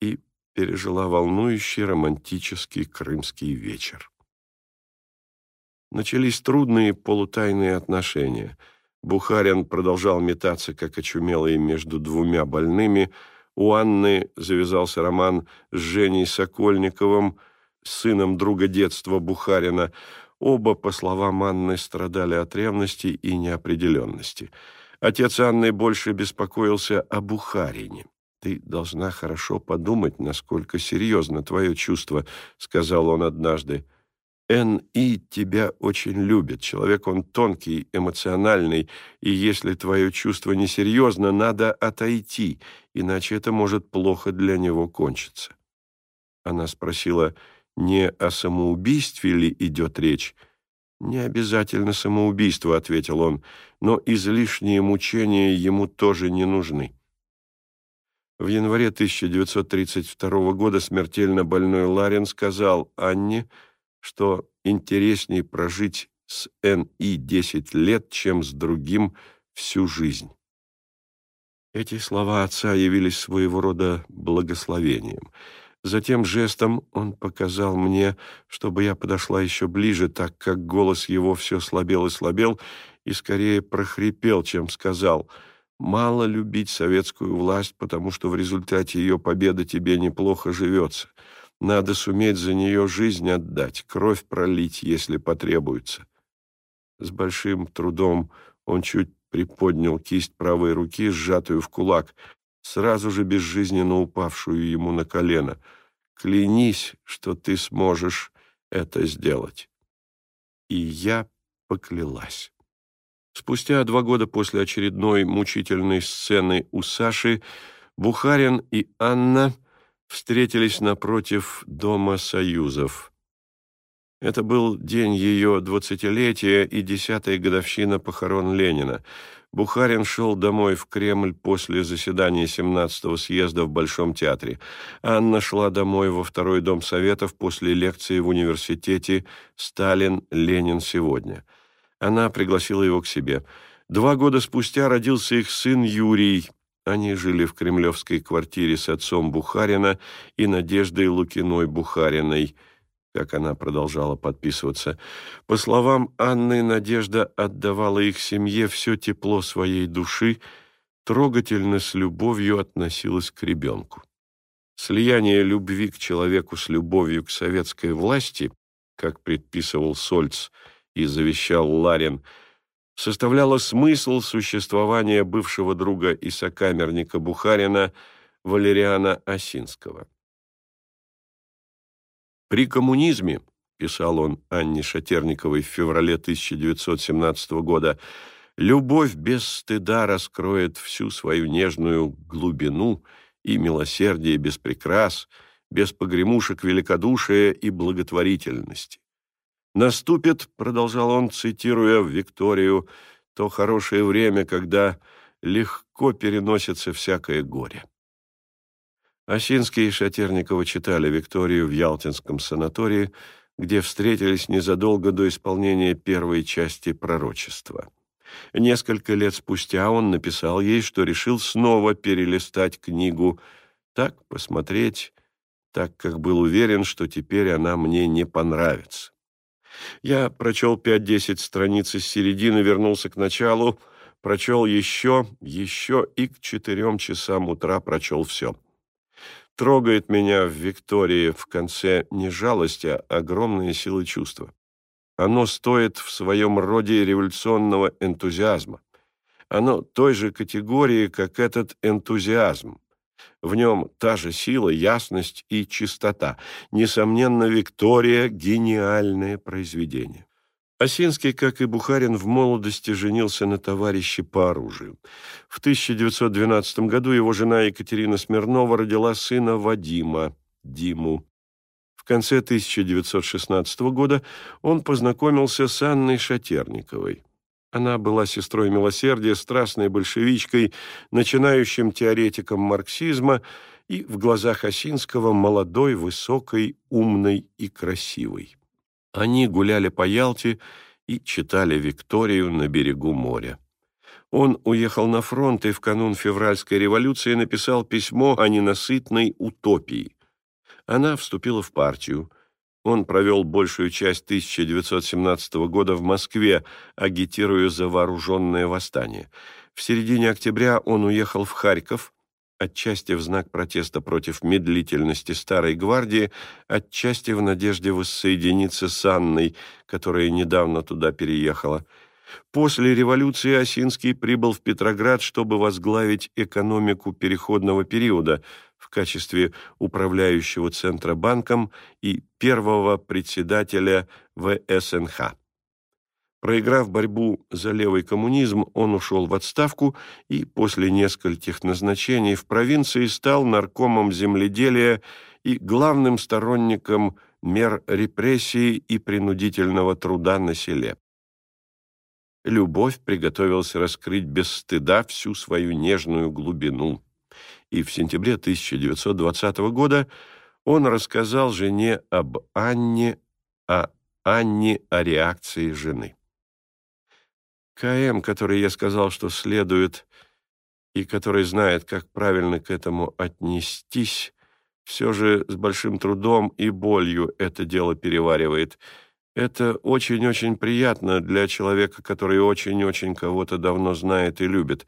и пережила волнующий романтический крымский вечер. Начались трудные полутайные отношения. Бухарин продолжал метаться, как очумелый, между двумя больными. У Анны завязался роман с Женей Сокольниковым, сыном друга детства Бухарина. Оба, по словам Анны, страдали от ревности и неопределенности. Отец Анны больше беспокоился о Бухарине. «Ты должна хорошо подумать, насколько серьезно твое чувство», — сказал он однажды. Н.И. тебя очень любит. Человек он тонкий, эмоциональный, и если твое чувство несерьезно, надо отойти, иначе это может плохо для него кончиться. Она спросила, не о самоубийстве ли идет речь? «Не обязательно самоубийство», — ответил он, «но излишние мучения ему тоже не нужны». В январе 1932 года смертельно больной Ларин сказал Анне, что интереснее прожить с Н.И. 10 лет, чем с другим всю жизнь. Эти слова отца явились своего рода благословением. Затем жестом он показал мне, чтобы я подошла еще ближе, так как голос его все слабел и слабел, и скорее прохрипел, чем сказал «Мало любить советскую власть, потому что в результате ее победы тебе неплохо живется. Надо суметь за нее жизнь отдать, кровь пролить, если потребуется. С большим трудом он чуть приподнял кисть правой руки, сжатую в кулак. сразу же безжизненно упавшую ему на колено. «Клянись, что ты сможешь это сделать». И я поклялась. Спустя два года после очередной мучительной сцены у Саши Бухарин и Анна встретились напротив Дома Союзов. Это был день ее двадцатилетия и десятая годовщина похорон Ленина. Бухарин шел домой в Кремль после заседания 17-го съезда в Большом театре. Анна шла домой во второй дом Советов после лекции в университете «Сталин, Ленин сегодня». Она пригласила его к себе. Два года спустя родился их сын Юрий. Они жили в кремлевской квартире с отцом Бухарина и Надеждой Лукиной Бухариной – как она продолжала подписываться. По словам Анны, Надежда отдавала их семье все тепло своей души, трогательно с любовью относилась к ребенку. Слияние любви к человеку с любовью к советской власти, как предписывал Сольц и завещал Ларин, составляло смысл существования бывшего друга и сокамерника Бухарина Валериана Осинского. При коммунизме, писал он Анне Шатерниковой в феврале 1917 года, любовь без стыда раскроет всю свою нежную глубину и милосердие без прикрас, без погремушек великодушия и благотворительности. Наступит, продолжал он, цитируя Викторию, то хорошее время, когда легко переносится всякое горе. Осинский и Шатерникова читали Викторию в Ялтинском санатории, где встретились незадолго до исполнения первой части пророчества. Несколько лет спустя он написал ей, что решил снова перелистать книгу, так посмотреть, так как был уверен, что теперь она мне не понравится. Я прочел пять-десять страниц из середины, вернулся к началу, прочел еще, еще и к четырем часам утра прочел все. Трогает меня в Виктории в конце не жалость, а огромные силы чувства. Оно стоит в своем роде революционного энтузиазма. Оно той же категории, как этот энтузиазм. В нем та же сила, ясность и чистота. Несомненно, Виктория – гениальное произведение. Осинский, как и Бухарин, в молодости женился на товарище по оружию. В 1912 году его жена Екатерина Смирнова родила сына Вадима, Диму. В конце 1916 года он познакомился с Анной Шатерниковой. Она была сестрой милосердия, страстной большевичкой, начинающим теоретиком марксизма и в глазах Осинского молодой, высокой, умной и красивой. Они гуляли по Ялте и читали Викторию на берегу моря. Он уехал на фронт и в канун февральской революции написал письмо о ненасытной утопии. Она вступила в партию. Он провел большую часть 1917 года в Москве, агитируя за вооруженное восстание. В середине октября он уехал в Харьков, отчасти в знак протеста против медлительности Старой Гвардии, отчасти в надежде воссоединиться с Анной, которая недавно туда переехала. После революции Осинский прибыл в Петроград, чтобы возглавить экономику переходного периода качестве управляющего Центробанком и первого председателя ВСНХ. Проиграв борьбу за левый коммунизм, он ушел в отставку и после нескольких назначений в провинции стал наркомом земледелия и главным сторонником мер репрессий и принудительного труда на селе. Любовь приготовился раскрыть без стыда всю свою нежную глубину. И в сентябре 1920 года он рассказал жене об Анне, а Анне о реакции жены. КМ, который я сказал, что следует, и который знает, как правильно к этому отнестись, все же с большим трудом и болью это дело переваривает. Это очень-очень приятно для человека, который очень-очень кого-то давно знает и любит.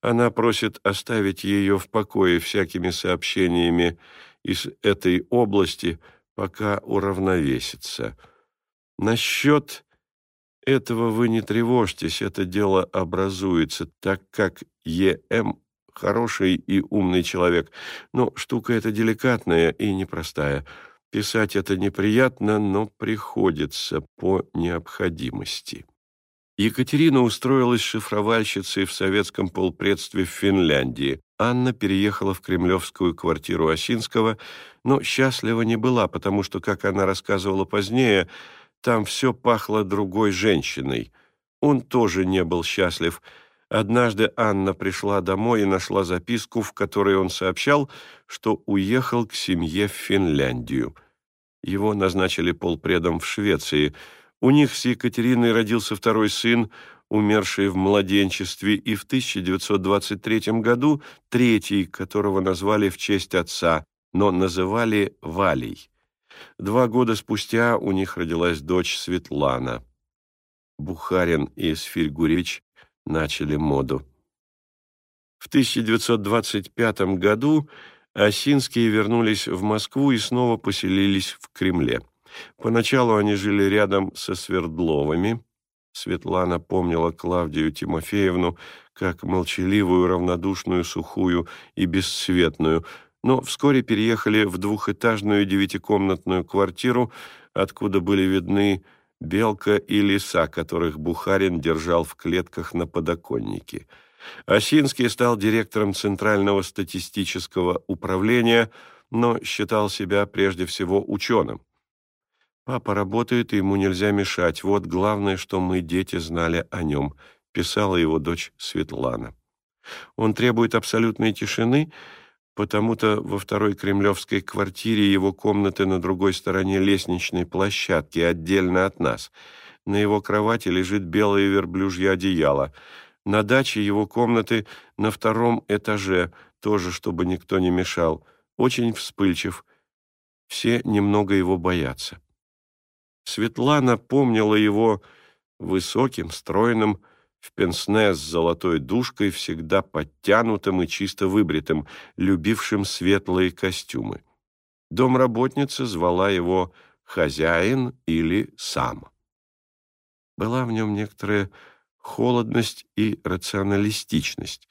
Она просит оставить ее в покое всякими сообщениями из этой области, пока уравновесится. Насчет этого вы не тревожьтесь, это дело образуется, так как ЕМ хороший и умный человек, но штука эта деликатная и непростая. Писать это неприятно, но приходится по необходимости. Екатерина устроилась шифровальщицей в советском полпредстве в Финляндии. Анна переехала в кремлевскую квартиру Осинского, но счастлива не была, потому что, как она рассказывала позднее, там все пахло другой женщиной. Он тоже не был счастлив. Однажды Анна пришла домой и нашла записку, в которой он сообщал, что уехал к семье в Финляндию. Его назначили полпредом в Швеции – у них с Екатериной родился второй сын, умерший в младенчестве, и в 1923 году третий, которого назвали в честь отца, но называли Валей. Два года спустя у них родилась дочь Светлана. Бухарин и Сфильгуревич начали моду. В 1925 году Осинские вернулись в Москву и снова поселились в Кремле. Поначалу они жили рядом со Свердловыми. Светлана помнила Клавдию Тимофеевну как молчаливую, равнодушную, сухую и бесцветную, но вскоре переехали в двухэтажную девятикомнатную квартиру, откуда были видны белка и лиса, которых Бухарин держал в клетках на подоконнике. Осинский стал директором Центрального статистического управления, но считал себя прежде всего ученым. «Папа работает, ему нельзя мешать. Вот главное, что мы, дети, знали о нем», — писала его дочь Светлана. «Он требует абсолютной тишины, потому-то во второй кремлевской квартире его комнаты на другой стороне лестничной площадки, отдельно от нас. На его кровати лежит белое верблюжье одеяло. На даче его комнаты на втором этаже, тоже чтобы никто не мешал. Очень вспыльчив. Все немного его боятся». Светлана помнила его высоким, стройным, в пенсне с золотой дужкой, всегда подтянутым и чисто выбритым, любившим светлые костюмы. Домработница звала его «хозяин» или «сам». Была в нем некоторая холодность и рационалистичность.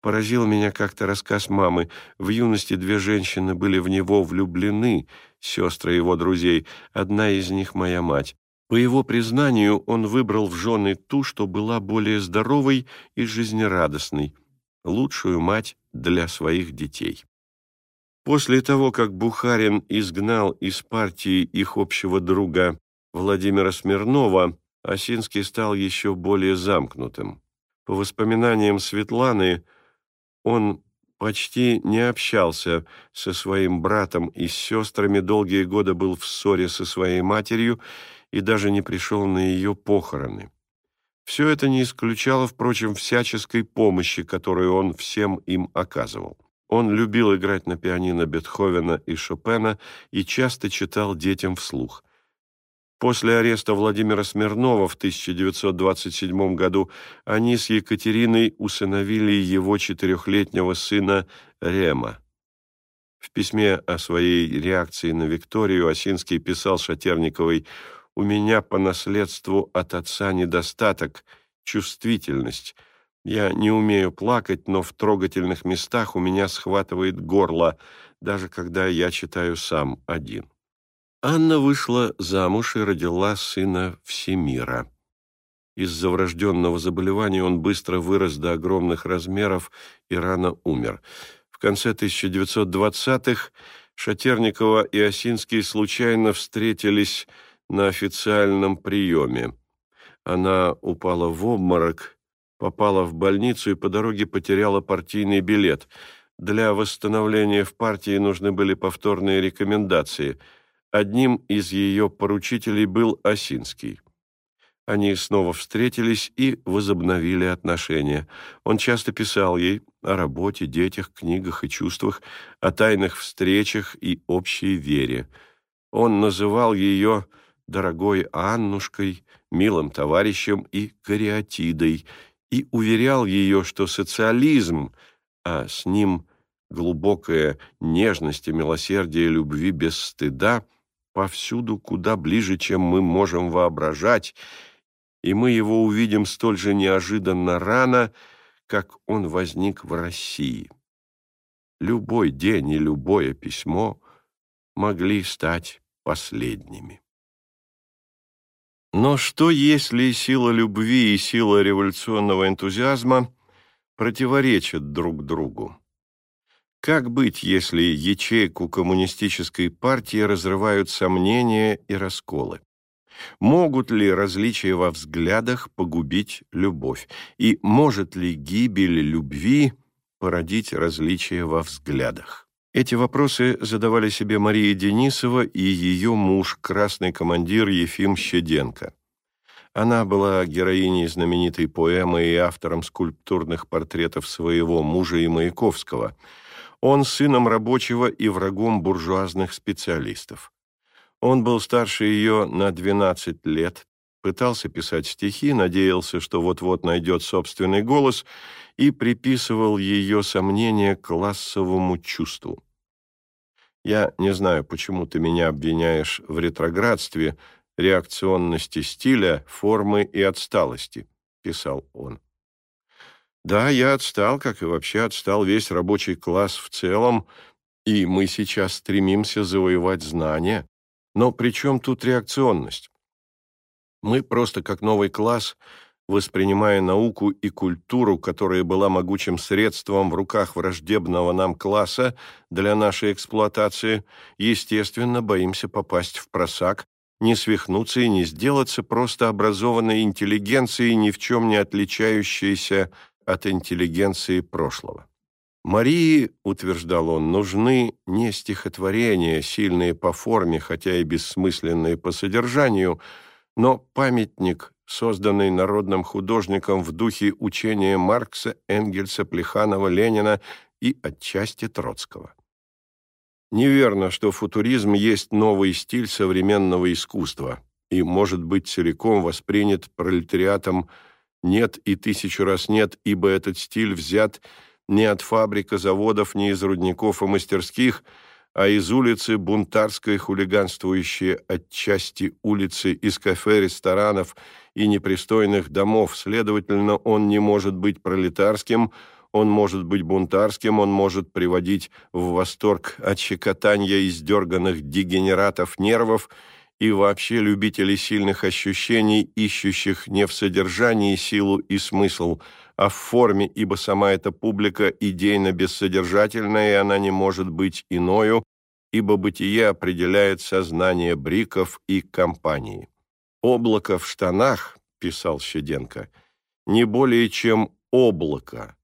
Поразил меня как-то рассказ мамы. В юности две женщины были в него влюблены, сестры его друзей, одна из них моя мать. По его признанию, он выбрал в жены ту, что была более здоровой и жизнерадостной, лучшую мать для своих детей. После того, как Бухарин изгнал из партии их общего друга Владимира Смирнова, Осинский стал еще более замкнутым. По воспоминаниям Светланы, он почти не общался со своим братом и сестрами, долгие годы был в ссоре со своей матерью и даже не пришел на ее похороны. Все это не исключало, впрочем, всяческой помощи, которую он всем им оказывал. Он любил играть на пианино Бетховена и Шопена и часто читал детям вслух. После ареста Владимира Смирнова в 1927 году они с Екатериной усыновили его четырехлетнего сына Рема. В письме о своей реакции на Викторию Осинский писал Шатерниковой «У меня по наследству от отца недостаток, чувствительность. Я не умею плакать, но в трогательных местах у меня схватывает горло, даже когда я читаю сам один». Анна вышла замуж и родила сына Всемира. Из-за врожденного заболевания он быстро вырос до огромных размеров и рано умер. В конце 1920-х Шатерникова и Осинский случайно встретились на официальном приеме. Она упала в обморок, попала в больницу и по дороге потеряла партийный билет. Для восстановления в партии нужны были повторные рекомендации – Одним из ее поручителей был Осинский. Они снова встретились и возобновили отношения. Он часто писал ей о работе, детях, книгах и чувствах, о тайных встречах и общей вере. Он называл ее «дорогой Аннушкой», «милым товарищем» и «кариатидой», и уверял ее, что социализм, а с ним глубокая нежность и милосердие любви без стыда – повсюду куда ближе, чем мы можем воображать, и мы его увидим столь же неожиданно рано, как он возник в России. Любой день и любое письмо могли стать последними. Но что, если сила любви и сила революционного энтузиазма противоречат друг другу? Как быть, если ячейку коммунистической партии разрывают сомнения и расколы? Могут ли различия во взглядах погубить любовь? И может ли гибель любви породить различия во взглядах? Эти вопросы задавали себе Мария Денисова и ее муж, красный командир Ефим Щеденко. Она была героиней знаменитой поэмы и автором скульптурных портретов своего мужа и Маяковского – он сыном рабочего и врагом буржуазных специалистов. Он был старше ее на 12 лет, пытался писать стихи, надеялся, что вот-вот найдет собственный голос и приписывал ее сомнения классовому чувству. «Я не знаю, почему ты меня обвиняешь в ретроградстве, реакционности стиля, формы и отсталости», — писал он. Да, я отстал, как и вообще отстал весь рабочий класс в целом, и мы сейчас стремимся завоевать знания. Но при чем тут реакционность? Мы просто как новый класс, воспринимая науку и культуру, которая была могучим средством в руках враждебного нам класса для нашей эксплуатации, естественно, боимся попасть в просак, не свихнуться и не сделаться просто образованной интеллигенцией, ни в чем не отличающейся от интеллигенции прошлого. Марии, утверждал он, нужны не стихотворения, сильные по форме, хотя и бессмысленные по содержанию, но памятник, созданный народным художником в духе учения Маркса, Энгельса, Плеханова, Ленина и отчасти Троцкого. Неверно, что футуризм есть новый стиль современного искусства и может быть целиком воспринят пролетариатом нет и тысячу раз нет, ибо этот стиль взят не от фабрик, заводов, не из рудников и мастерских, а из улицы бунтарской, хулиганствующей отчасти улицы, из кафе, ресторанов и непристойных домов. Следовательно, он не может быть пролетарским, он может быть бунтарским, он может приводить в восторг от щекотания издерганных дегенератов нервов и вообще любителей сильных ощущений, ищущих не в содержании силу и смысл, а в форме, ибо сама эта публика идейно бессодержательная, и она не может быть иною, ибо бытие определяет сознание бриков и компании. «Облако в штанах», — писал Щеденко, — «не более чем облако,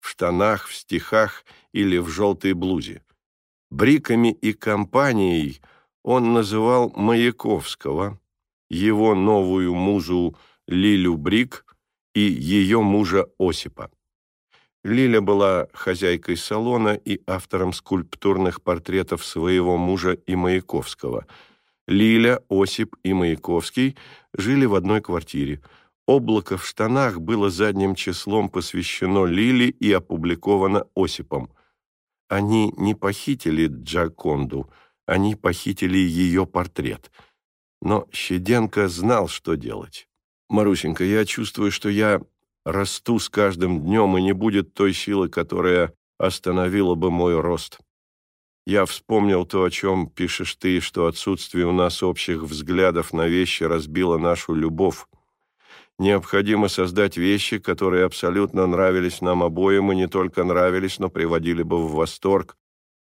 в штанах, в стихах или в желтой блузе. Бриками и компанией — он называл Маяковского, его новую музу Лилю Брик и ее мужа Осипа. Лиля была хозяйкой салона и автором скульптурных портретов своего мужа и Маяковского. Лиля, Осип и Маяковский жили в одной квартире. «Облако в штанах» было задним числом посвящено Лиле и опубликовано Осипом. Они не похитили Джаконду – они похитили ее портрет. Но Щеденко знал, что делать. «Марусенька, я чувствую, что я расту с каждым днем, и не будет той силы, которая остановила бы мой рост. Я вспомнил то, о чем пишешь ты, что отсутствие у нас общих взглядов на вещи разбило нашу любовь. Необходимо создать вещи, которые абсолютно нравились нам обоим, и не только нравились, но приводили бы в восторг,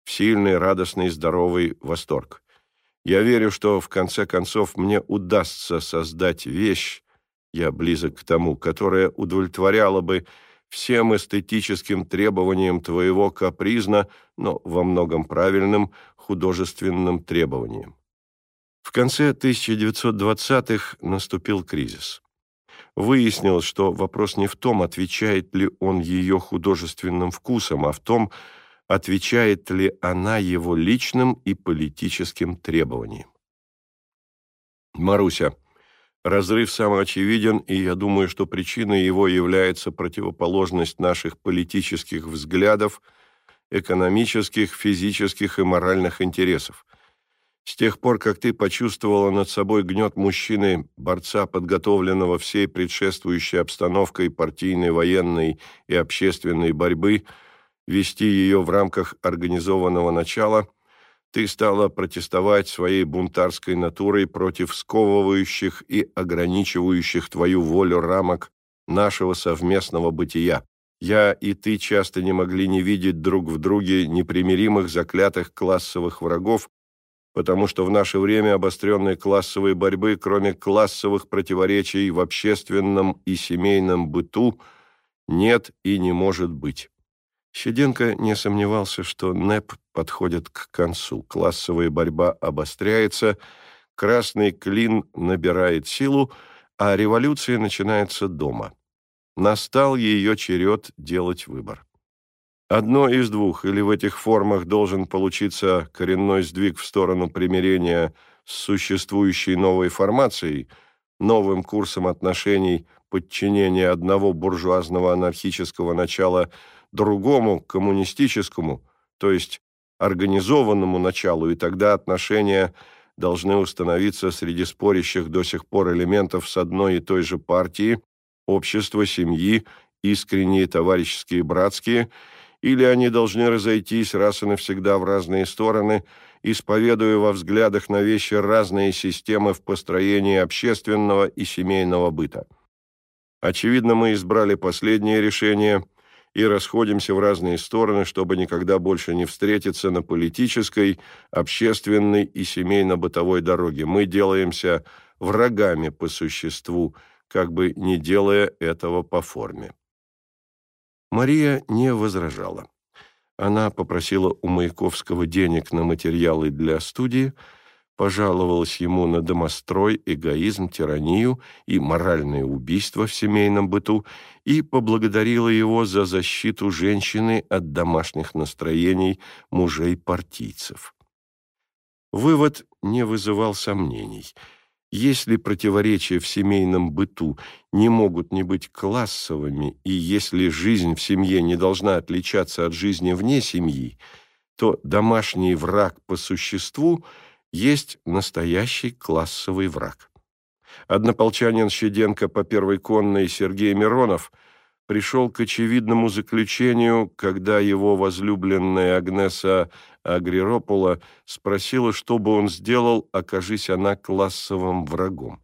сильный, радостный, здоровый восторг. Я верю, что в конце концов мне удастся создать вещь, я близок к тому, которая удовлетворяла бы всем эстетическим требованиям твоего капризна, но во многом правильным художественным требованиям. В конце 1920-х наступил кризис. Выяснилось, что вопрос не в том, отвечает ли он ее художественным вкусом, а в том, отвечает ли она его личным и политическим требованиям. Маруся, разрыв самоочевиден, и я думаю, что причиной его является противоположность наших политических взглядов, экономических, физических и моральных интересов. С тех пор, как ты почувствовала над собой гнет мужчины, борца, подготовленного всей предшествующей обстановкой партийной, военной и общественной борьбы, вести ее в рамках организованного начала, ты стала протестовать своей бунтарской натурой против сковывающих и ограничивающих твою волю рамок нашего совместного бытия. Я и ты часто не могли не видеть друг в друге непримиримых заклятых классовых врагов, потому что в наше время обостренной классовой борьбы, кроме классовых противоречий в общественном и семейном быту, нет и не может быть. Щеденко не сомневался, что НЭП подходит к концу. Классовая борьба обостряется, красный клин набирает силу, а революция начинается дома. Настал ее черед делать выбор. Одно из двух, или в этих формах должен получиться коренной сдвиг в сторону примирения с существующей новой формацией, новым курсом отношений подчинения одного буржуазного анархического начала другому коммунистическому, то есть организованному началу, и тогда отношения должны установиться среди спорящих до сих пор элементов с одной и той же партии, общества, семьи, искренние, товарищеские, братские – или они должны разойтись раз и навсегда в разные стороны, исповедуя во взглядах на вещи разные системы в построении общественного и семейного быта. Очевидно, мы избрали последнее решение и расходимся в разные стороны, чтобы никогда больше не встретиться на политической, общественной и семейно-бытовой дороге. Мы делаемся врагами по существу, как бы не делая этого по форме. Мария не возражала. Она попросила у Маяковского денег на материалы для студии, пожаловалась ему на домострой, эгоизм, тиранию и моральное убийство в семейном быту и поблагодарила его за защиту женщины от домашних настроений мужей-партийцев. Вывод не вызывал сомнений – если противоречия в семейном быту не могут не быть классовыми, и если жизнь в семье не должна отличаться от жизни вне семьи, то домашний враг по существу есть настоящий классовый враг. Однополчанин Щеденко по первой конной Сергей Миронов пришел к очевидному заключению, когда его возлюбленная Агнеса Агриропула спросила, что бы он сделал, окажись она классовым врагом.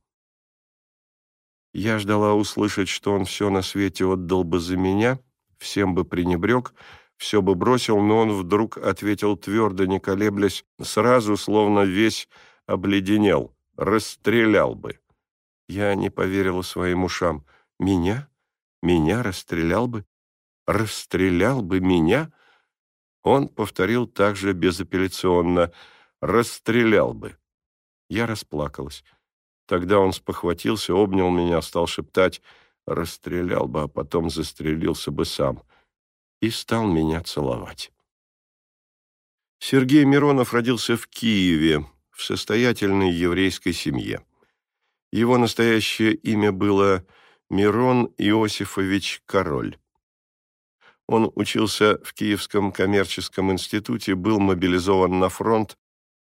Я ждала услышать, что он все на свете отдал бы за меня, всем бы пренебрег, все бы бросил, но он вдруг ответил твердо, не колеблясь, сразу, словно весь обледенел, расстрелял бы. Я не поверила своим ушам. Меня? Меня расстрелял бы? Расстрелял бы меня? Он повторил также безапелляционно «расстрелял бы». Я расплакалась. Тогда он спохватился, обнял меня, стал шептать «расстрелял бы, а потом застрелился бы сам» и стал меня целовать. Сергей Миронов родился в Киеве, в состоятельной еврейской семье. Его настоящее имя было Мирон Иосифович Король. Он учился в Киевском коммерческом институте, был мобилизован на фронт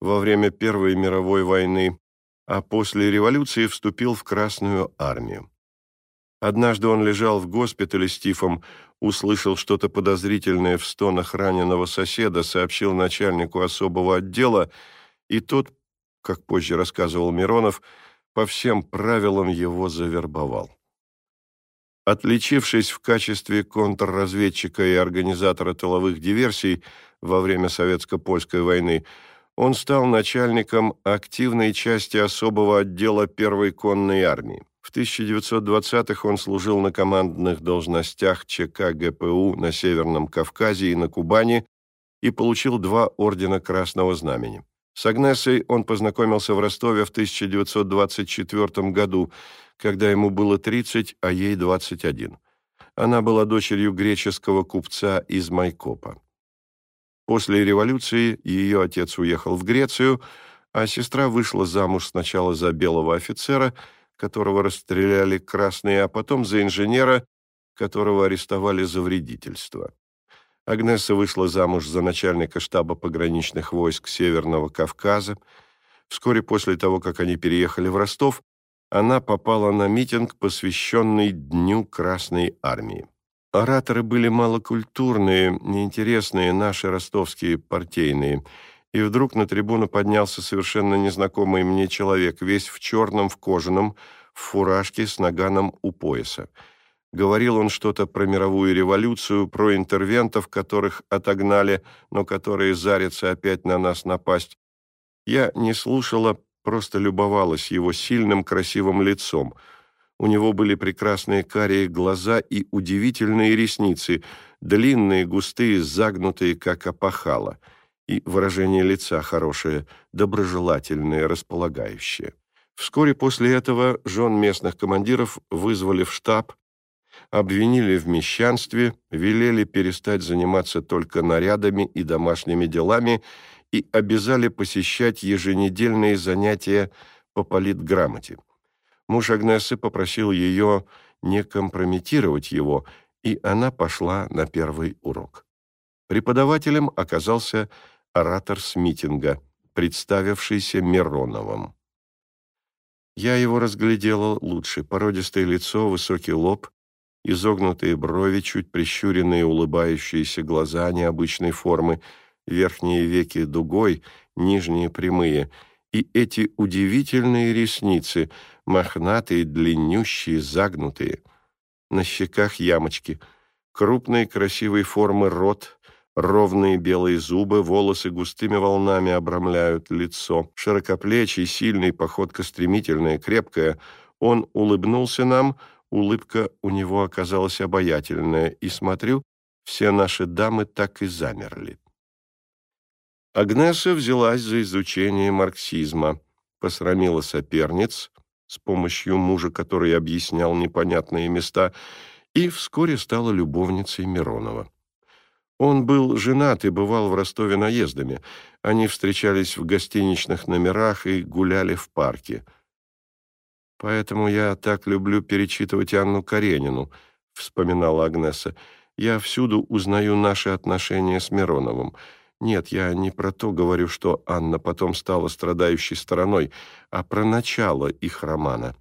во время Первой мировой войны, а после революции вступил в Красную армию. Однажды он лежал в госпитале с тифом, услышал что-то подозрительное в стонах раненого соседа, сообщил начальнику особого отдела, и тот, как позже рассказывал Миронов, по всем правилам его завербовал. Отличившись в качестве контрразведчика и организатора тыловых диверсий во время Советско-Польской войны, он стал начальником активной части особого отдела Первой конной армии. В 1920-х он служил на командных должностях ЧК ГПУ на Северном Кавказе и на Кубани и получил два ордена Красного Знамени. С Агнесой он познакомился в Ростове в 1924 году, когда ему было 30, а ей 21. Она была дочерью греческого купца из Майкопа. После революции ее отец уехал в Грецию, а сестра вышла замуж сначала за белого офицера, которого расстреляли красные, а потом за инженера, которого арестовали за вредительство. Агнеса вышла замуж за начальника штаба пограничных войск Северного Кавказа. Вскоре после того, как они переехали в Ростов, она попала на митинг, посвященный Дню Красной Армии. Ораторы были малокультурные, неинтересные, наши ростовские партийные. И вдруг на трибуну поднялся совершенно незнакомый мне человек, весь в черном, в кожаном, в фуражке с наганом у пояса. Говорил он что-то про мировую революцию, про интервентов, которых отогнали, но которые зарятся опять на нас напасть. Я не слушала, просто любовалась его сильным красивым лицом. У него были прекрасные карие глаза и удивительные ресницы, длинные, густые, загнутые, как опахало, и выражение лица хорошее, доброжелательное, располагающее. Вскоре после этого жен местных командиров вызвали в штаб, обвинили в мещанстве, велели перестать заниматься только нарядами и домашними делами и обязали посещать еженедельные занятия по политграмоте. Муж Агнессы попросил ее не компрометировать его, и она пошла на первый урок. Преподавателем оказался оратор с митинга, представившийся Мироновым. Я его разглядела лучше. Породистое лицо, высокий лоб, изогнутые брови, чуть прищуренные улыбающиеся глаза необычной формы, верхние веки дугой, нижние прямые, и эти удивительные ресницы, мохнатые, длиннющие, загнутые. На щеках ямочки, крупные красивой формы рот, ровные белые зубы, волосы густыми волнами обрамляют лицо, широкоплечий, сильный, походка стремительная, крепкая. Он улыбнулся нам — Улыбка у него оказалась обаятельная, и, смотрю, все наши дамы так и замерли. Агнеса взялась за изучение марксизма, посрамила соперниц с помощью мужа, который объяснял непонятные места, и вскоре стала любовницей Миронова. Он был женат и бывал в Ростове наездами. Они встречались в гостиничных номерах и гуляли в парке – «Поэтому я так люблю перечитывать Анну Каренину», — вспоминала Агнеса. «Я всюду узнаю наши отношения с Мироновым. Нет, я не про то говорю, что Анна потом стала страдающей стороной, а про начало их романа.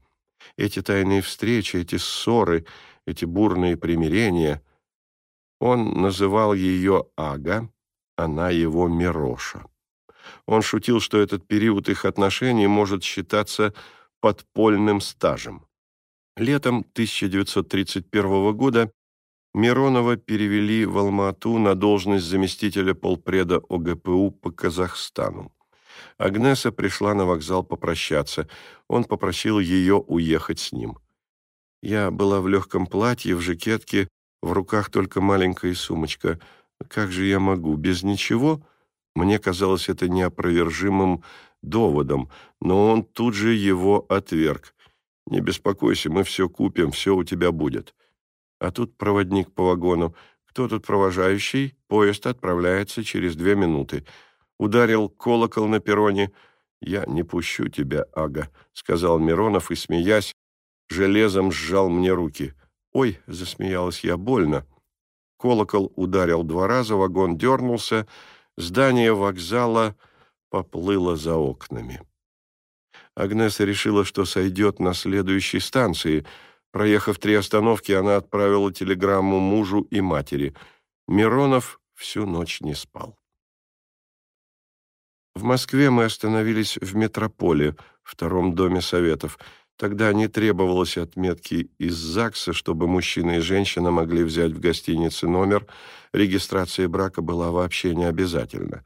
Эти тайные встречи, эти ссоры, эти бурные примирения. Он называл ее Ага, она его Мироша. Он шутил, что этот период их отношений может считаться подпольным стажем. Летом 1931 года Миронова перевели в Алма-Ату на должность заместителя полпреда ОГПУ по Казахстану. Агнеса пришла на вокзал попрощаться. Он попросил ее уехать с ним. Я была в легком платье, в жакетке, в руках только маленькая сумочка. Как же я могу? Без ничего? Мне казалось это неопровержимым доводом, но он тут же его отверг. «Не беспокойся, мы все купим, все у тебя будет». А тут проводник по вагону. «Кто тут провожающий? Поезд отправляется через две минуты». Ударил колокол на перроне. «Я не пущу тебя, Ага», — сказал Миронов и, смеясь, железом сжал мне руки. «Ой», — засмеялась я, — «больно». Колокол ударил два раза, вагон дернулся, здание вокзала поплыло за окнами. Агнеса решила, что сойдет на следующей станции. Проехав три остановки, она отправила телеграмму мужу и матери. Миронов всю ночь не спал. В Москве мы остановились в метрополе, втором доме Советов. Тогда не требовалось отметки из ЗАГСа, чтобы мужчина и женщина могли взять в гостинице номер. Регистрация брака была вообще не обязательна.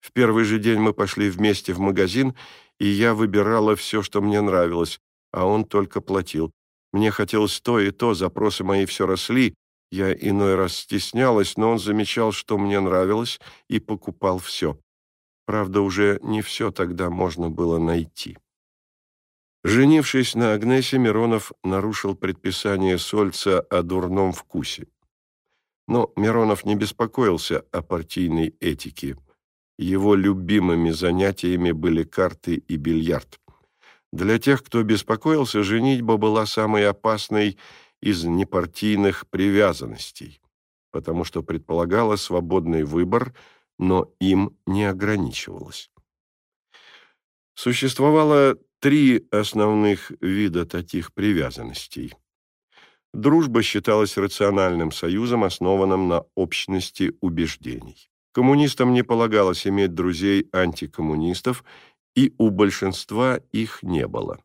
В первый же день мы пошли вместе в магазин, и я выбирала все, что мне нравилось, а он только платил. Мне хотелось то и то, запросы мои все росли, я иной раз стеснялась, но он замечал, что мне нравилось, и покупал все. Правда, уже не все тогда можно было найти. Женившись на Агнесе, Миронов нарушил предписание Сольца о дурном вкусе. Но Миронов не беспокоился о партийной этике – его любимыми занятиями были карты и бильярд. Для тех, кто беспокоился, женитьба была самой опасной из непартийных привязанностей, потому что предполагала свободный выбор, но им не ограничивалась. Существовало три основных вида таких привязанностей. Дружба считалась рациональным союзом, основанным на общности убеждений. Коммунистам не полагалось иметь друзей-антикоммунистов, и у большинства их не было.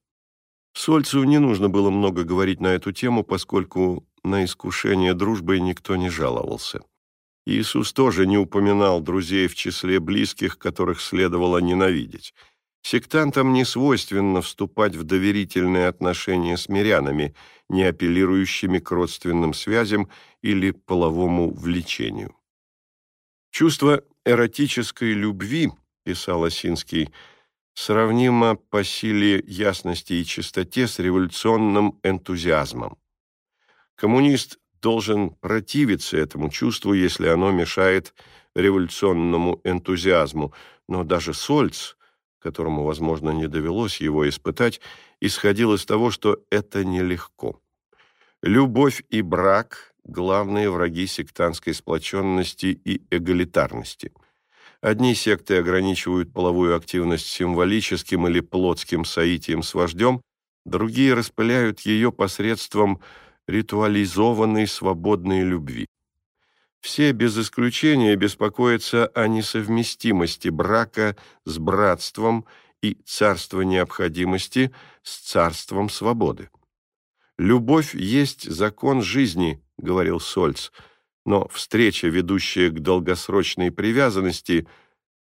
Сольцу не нужно было много говорить на эту тему, поскольку на искушение дружбой никто не жаловался. Иисус тоже не упоминал друзей в числе близких, которых следовало ненавидеть. Сектантам не свойственно вступать в доверительные отношения с мирянами, не апеллирующими к родственным связям или половому влечению. Чувство эротической любви, писал Осинский, сравнимо по силе ясности и чистоте с революционным энтузиазмом. Коммунист должен противиться этому чувству, если оно мешает революционному энтузиазму, но даже Сольц, которому, возможно, не довелось его испытать, исходил из того, что это нелегко. Любовь и брак – главные враги сектантской сплоченности и эгалитарности – Одни секты ограничивают половую активность символическим или плотским соитием с вождем, другие распыляют ее посредством ритуализованной свободной любви. Все без исключения беспокоятся о несовместимости брака с братством и царства необходимости с царством свободы. «Любовь есть закон жизни», — говорил Сольц, — но встреча, ведущая к долгосрочной привязанности,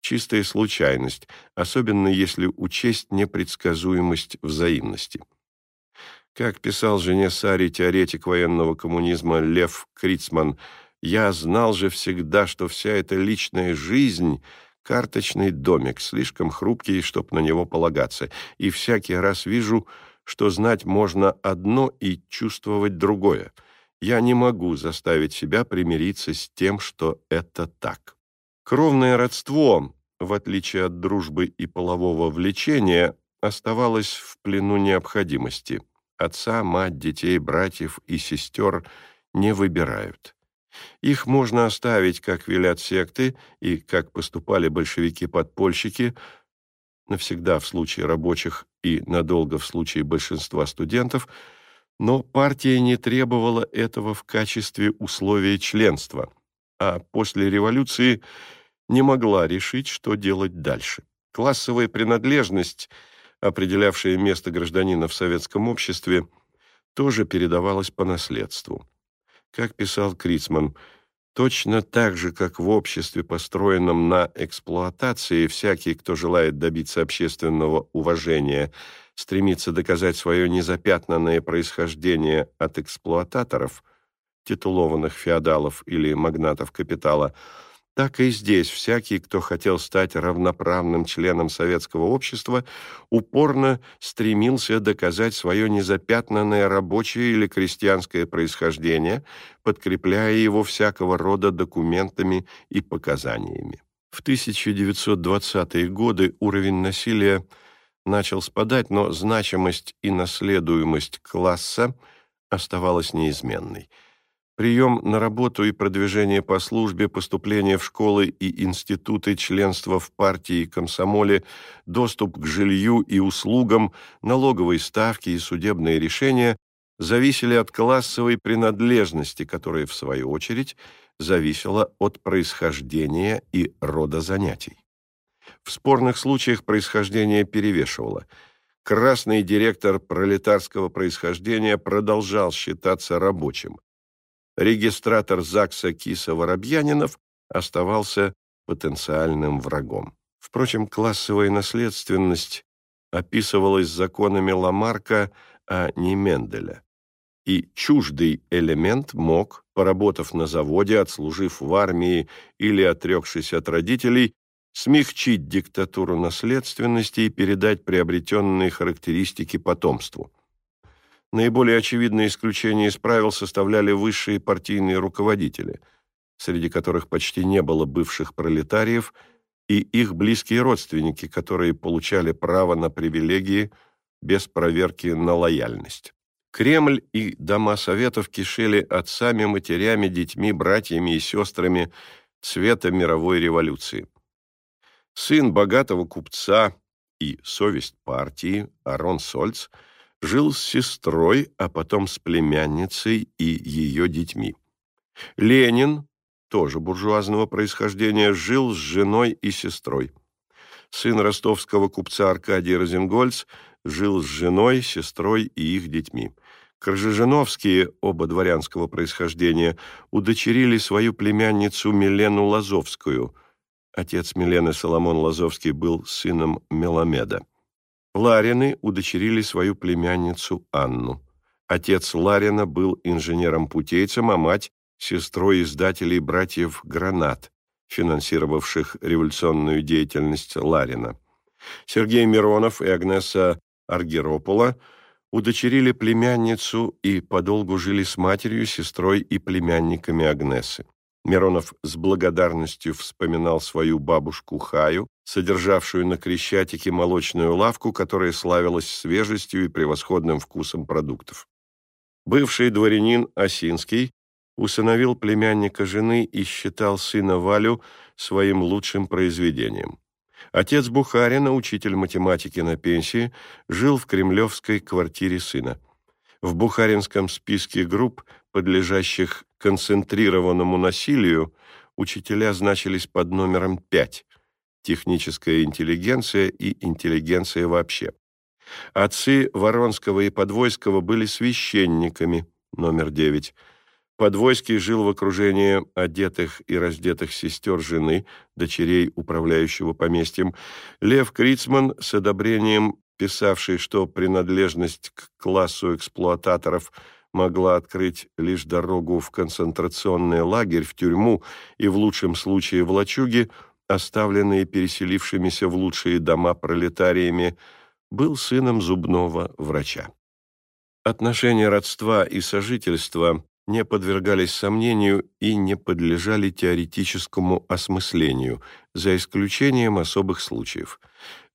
чистая случайность, особенно если учесть непредсказуемость взаимности. Как писал жене Сари теоретик военного коммунизма Лев Крицман, «Я знал же всегда, что вся эта личная жизнь — карточный домик, слишком хрупкий, чтоб на него полагаться, и всякий раз вижу, что знать можно одно и чувствовать другое — я не могу заставить себя примириться с тем, что это так. Кровное родство, в отличие от дружбы и полового влечения, оставалось в плену необходимости. Отца, мать, детей, братьев и сестер не выбирают. Их можно оставить, как велят секты и как поступали большевики-подпольщики, навсегда в случае рабочих и надолго в случае большинства студентов – но партия не требовала этого в качестве условия членства, а после революции не могла решить, что делать дальше. Классовая принадлежность, определявшая место гражданина в советском обществе, тоже передавалась по наследству. Как писал Крицман, точно так же, как в обществе, построенном на эксплуатации, всякий, кто желает добиться общественного уважения – стремится доказать свое незапятнанное происхождение от эксплуататоров, титулованных феодалов или магнатов капитала, так и здесь всякий, кто хотел стать равноправным членом советского общества, упорно стремился доказать свое незапятнанное рабочее или крестьянское происхождение, подкрепляя его всякого рода документами и показаниями. В 1920-е годы уровень насилия – начал спадать, но значимость и наследуемость класса оставалась неизменной. Прием на работу и продвижение по службе, поступление в школы и институты, членство в партии и комсомоле, доступ к жилью и услугам, налоговые ставки и судебные решения зависели от классовой принадлежности, которая, в свою очередь, зависела от происхождения и рода занятий. В спорных случаях происхождение перевешивало. Красный директор пролетарского происхождения продолжал считаться рабочим. Регистратор ЗАГСа Киса Воробьянинов оставался потенциальным врагом. Впрочем, классовая наследственность описывалась законами Ламарка, а не Менделя. И чуждый элемент мог, поработав на заводе, отслужив в армии или отрекшись от родителей, смягчить диктатуру наследственности и передать приобретенные характеристики потомству. Наиболее очевидное исключение из правил составляли высшие партийные руководители, среди которых почти не было бывших пролетариев, и их близкие родственники, которые получали право на привилегии без проверки на лояльность. Кремль и дома советов кишели отцами, матерями, детьми, братьями и сестрами цвета мировой революции. Сын богатого купца и совесть партии Арон Сольц жил с сестрой, а потом с племянницей и ее детьми. Ленин, тоже буржуазного происхождения, жил с женой и сестрой. Сын ростовского купца Аркадий Розенгольц жил с женой, сестрой и их детьми. Крыжижиновские, оба дворянского происхождения, удочерили свою племянницу Милену Лазовскую. Отец Милены Соломон Лазовский был сыном Меламеда. Ларины удочерили свою племянницу Анну. Отец Ларина был инженером-путейцем, а мать – сестрой издателей братьев Гранат, финансировавших революционную деятельность Ларина. Сергей Миронов и Агнеса Аргеропола удочерили племянницу и подолгу жили с матерью, сестрой и племянниками Агнесы. Миронов с благодарностью вспоминал свою бабушку Хаю, содержавшую на Крещатике молочную лавку, которая славилась свежестью и превосходным вкусом продуктов. Бывший дворянин Осинский усыновил племянника жены и считал сына Валю своим лучшим произведением. Отец Бухарина, учитель математики на пенсии, жил в кремлевской квартире сына. В бухаринском списке групп, подлежащих концентрированному насилию, учителя значились под номером 5 – техническая интеллигенция и интеллигенция вообще. Отцы Воронского и Подвойского были священниками, номер 9 – Подвойский жил в окружении одетых и раздетых сестер жены, дочерей управляющего поместьем. Лев Крицман с одобрением писавший, что принадлежность к классу эксплуататоров могла открыть лишь дорогу в концентрационный лагерь, в тюрьму и в лучшем случае в лачуги, оставленные переселившимися в лучшие дома пролетариями, был сыном зубного врача. Отношения родства и сожительства не подвергались сомнению и не подлежали теоретическому осмыслению, за исключением особых случаев.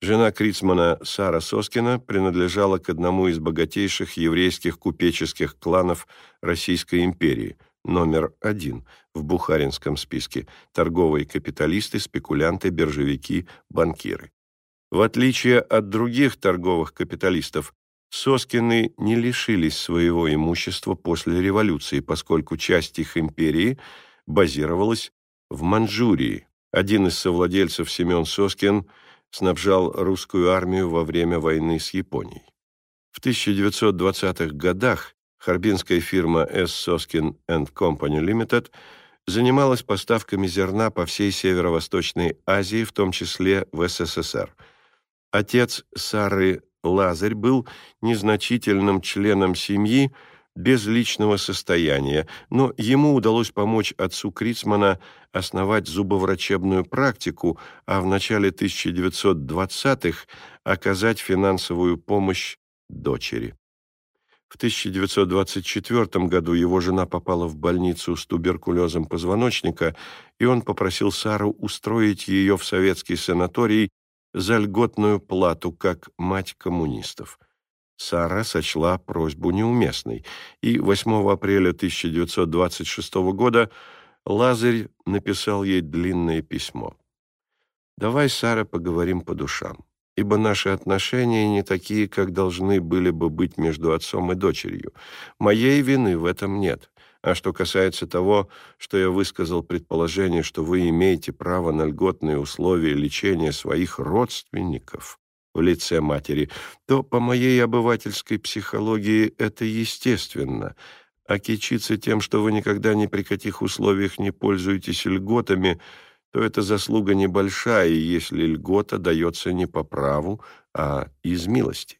Жена Крицмана Сара Соскина принадлежала к одному из богатейших еврейских купеческих кланов Российской империи, номер один в бухаринском списке – торговые капиталисты, спекулянты, биржевики, банкиры. В отличие от других торговых капиталистов, Соскины не лишились своего имущества после революции, поскольку часть их империи базировалась в Манчжурии. Один из совладельцев Семен Соскин снабжал русскую армию во время войны с Японией. В 1920-х годах харбинская фирма S. Soskin Company Limited занималась поставками зерна по всей Северо-Восточной Азии, в том числе в СССР. Отец Сары Лазарь был незначительным членом семьи без личного состояния, но ему удалось помочь отцу Крицмана основать зубоврачебную практику, а в начале 1920-х оказать финансовую помощь дочери. В 1924 году его жена попала в больницу с туберкулезом позвоночника, и он попросил Сару устроить ее в советский санаторий за льготную плату, как мать коммунистов. Сара сочла просьбу неуместной, и 8 апреля 1926 года Лазарь написал ей длинное письмо. «Давай, Сара, поговорим по душам, ибо наши отношения не такие, как должны были бы быть между отцом и дочерью. Моей вины в этом нет. А что касается того, что я высказал предположение, что вы имеете право на льготные условия лечения своих родственников в лице матери, то по моей обывательской психологии это естественно. А кичиться тем, что вы никогда ни при каких условиях не пользуетесь льготами, то эта заслуга небольшая, если льгота дается не по праву, а из милости.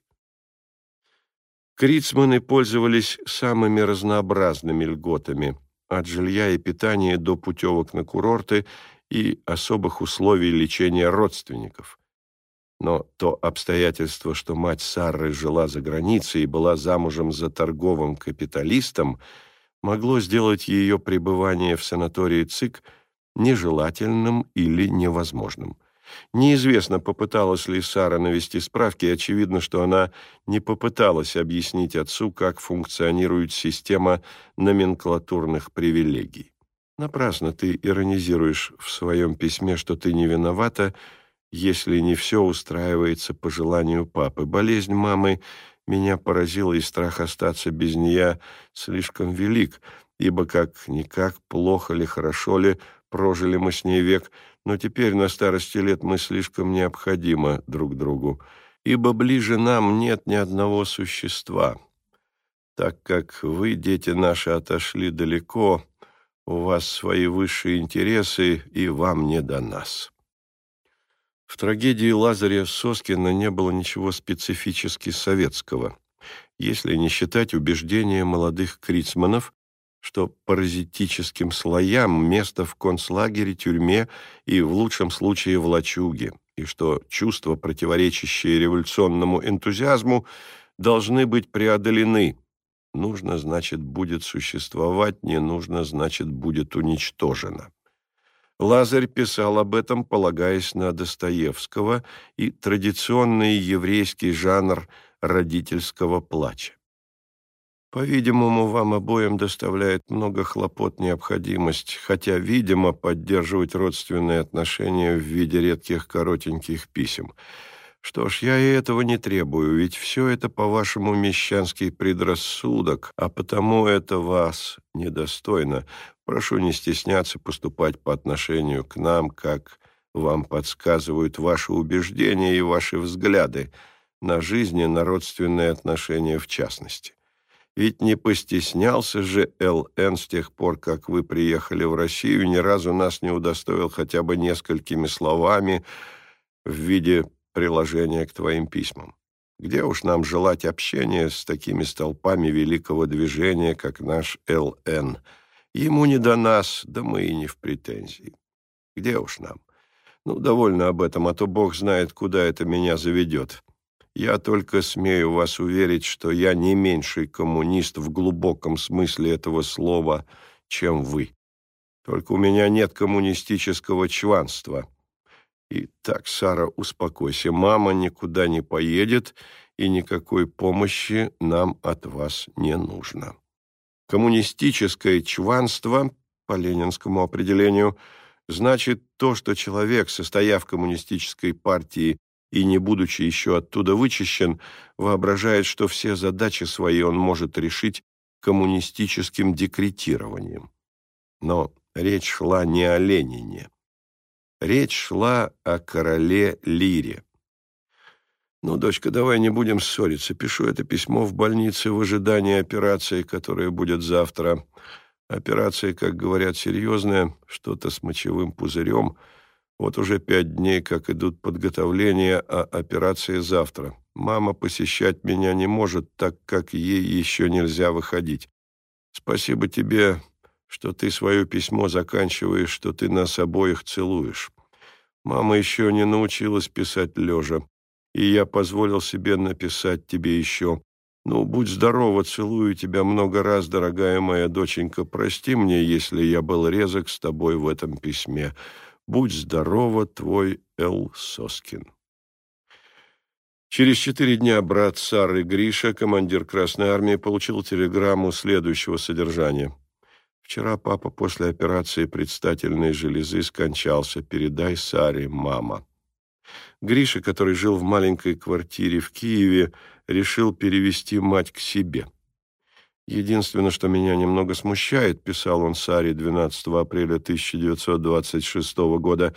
Крицманы пользовались самыми разнообразными льготами, от жилья и питания до путевок на курорты и особых условий лечения родственников. Но то обстоятельство, что мать Сарры жила за границей и была замужем за торговым капиталистом, могло сделать ее пребывание в санатории ЦИК нежелательным или невозможным. Неизвестно, попыталась ли Сара навести справки, очевидно, что она не попыталась объяснить отцу, как функционирует система номенклатурных привилегий. Напрасно ты иронизируешь в своем письме, что ты не виновата, если не все устраивается по желанию папы. Болезнь мамы меня поразила, и страх остаться без нее слишком велик, ибо как-никак, плохо ли, хорошо ли, прожили мы с ней век, но теперь на старости лет мы слишком необходимы друг другу, ибо ближе нам нет ни одного существа. Так как вы, дети наши, отошли далеко, у вас свои высшие интересы, и вам не до нас. В трагедии Лазаря Соскина не было ничего специфически советского, если не считать убеждения молодых крицманов, что паразитическим слоям место в концлагере, тюрьме и, в лучшем случае, в лачуге, и что чувства, противоречащие революционному энтузиазму, должны быть преодолены. Нужно, значит, будет существовать, не нужно, значит, будет уничтожено. Лазарь писал об этом, полагаясь на Достоевского и традиционный еврейский жанр родительского плача. По-видимому, вам обоим доставляет много хлопот необходимость, хотя, видимо, поддерживать родственные отношения в виде редких коротеньких писем. Что ж, я и этого не требую, ведь все это, по-вашему, мещанский предрассудок, а потому это вас недостойно. Прошу не стесняться поступать по отношению к нам, как вам подсказывают ваши убеждения и ваши взгляды на жизнь и на родственные отношения в частности. Ведь не постеснялся же Л.Н. с тех пор, как вы приехали в Россию, ни разу нас не удостоил хотя бы несколькими словами в виде приложения к твоим письмам. Где уж нам желать общения с такими столпами великого движения, как наш Л.Н., Ему не до нас, да мы и не в претензии. Где уж нам? Ну, довольно об этом, а то Бог знает, куда это меня заведет. Я только смею вас уверить, что я не меньший коммунист в глубоком смысле этого слова, чем вы. Только у меня нет коммунистического чванства. И так, Сара, успокойся, мама никуда не поедет, и никакой помощи нам от вас не нужно. Коммунистическое чванство, по ленинскому определению, значит то, что человек, состояв в коммунистической партии и не будучи еще оттуда вычищен, воображает, что все задачи свои он может решить коммунистическим декретированием. Но речь шла не о Ленине. Речь шла о короле Лире. «Ну, дочка, давай не будем ссориться. Пишу это письмо в больнице в ожидании операции, которая будет завтра. Операция, как говорят, серьезная, что-то с мочевым пузырем. Вот уже пять дней, как идут подготовления, а операция завтра. Мама посещать меня не может, так как ей еще нельзя выходить. Спасибо тебе, что ты свое письмо заканчиваешь, что ты нас обоих целуешь. Мама еще не научилась писать лежа и я позволил себе написать тебе еще. Ну, будь здорова, целую тебя много раз, дорогая моя доченька. Прости мне, если я был резок с тобой в этом письме. Будь здорова, твой Эл Соскин. Через четыре дня брат Сары Гриша, командир Красной Армии, получил телеграмму следующего содержания. «Вчера папа после операции предстательной железы скончался. Передай Саре, мама». Гриша, который жил в маленькой квартире в Киеве, решил перевести мать к себе. «Единственное, что меня немного смущает», — писал он Саре 12 апреля 1926 года,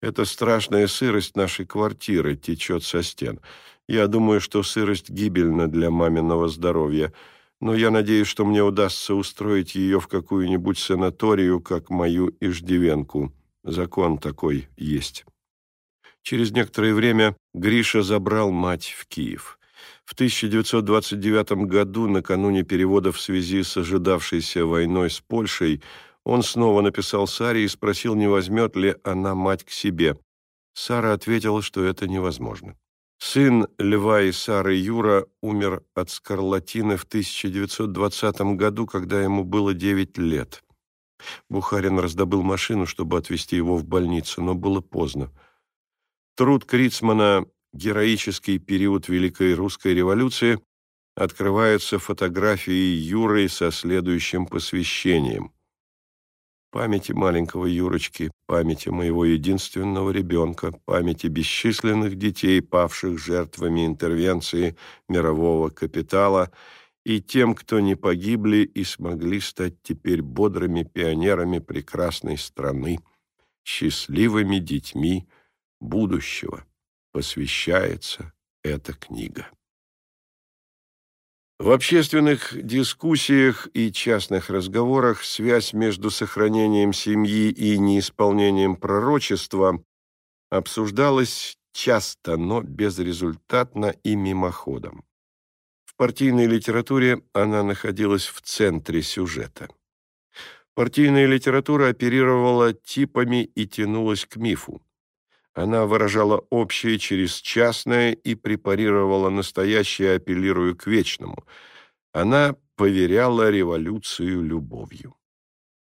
«это страшная сырость нашей квартиры течет со стен. Я думаю, что сырость гибельна для маминого здоровья, но я надеюсь, что мне удастся устроить ее в какую-нибудь санаторию, как мою иждивенку. Закон такой есть». Через некоторое время Гриша забрал мать в Киев. В 1929 году, накануне перевода в связи с ожидавшейся войной с Польшей, он снова написал Саре и спросил, не возьмет ли она мать к себе. Сара ответила, что это невозможно. Сын Льва и Сары Юра умер от скарлатины в 1920 году, когда ему было 9 лет. Бухарин раздобыл машину, чтобы отвезти его в больницу, но было поздно. Труд Крицмана «Героический период Великой Русской революции» открывается фотографией Юры со следующим посвящением. памяти маленького Юрочки, памяти моего единственного ребенка, памяти бесчисленных детей, павших жертвами интервенции мирового капитала, и тем, кто не погибли и смогли стать теперь бодрыми пионерами прекрасной страны, счастливыми детьми будущего, посвящается эта книга. В общественных дискуссиях и частных разговорах связь между сохранением семьи и неисполнением пророчества обсуждалась часто, но безрезультатно и мимоходом. В партийной литературе она находилась в центре сюжета. Партийная литература оперировала типами и тянулась к мифу. Она выражала общее через частное и препарировала настоящее, апеллируя к вечному. Она поверяла революцию любовью.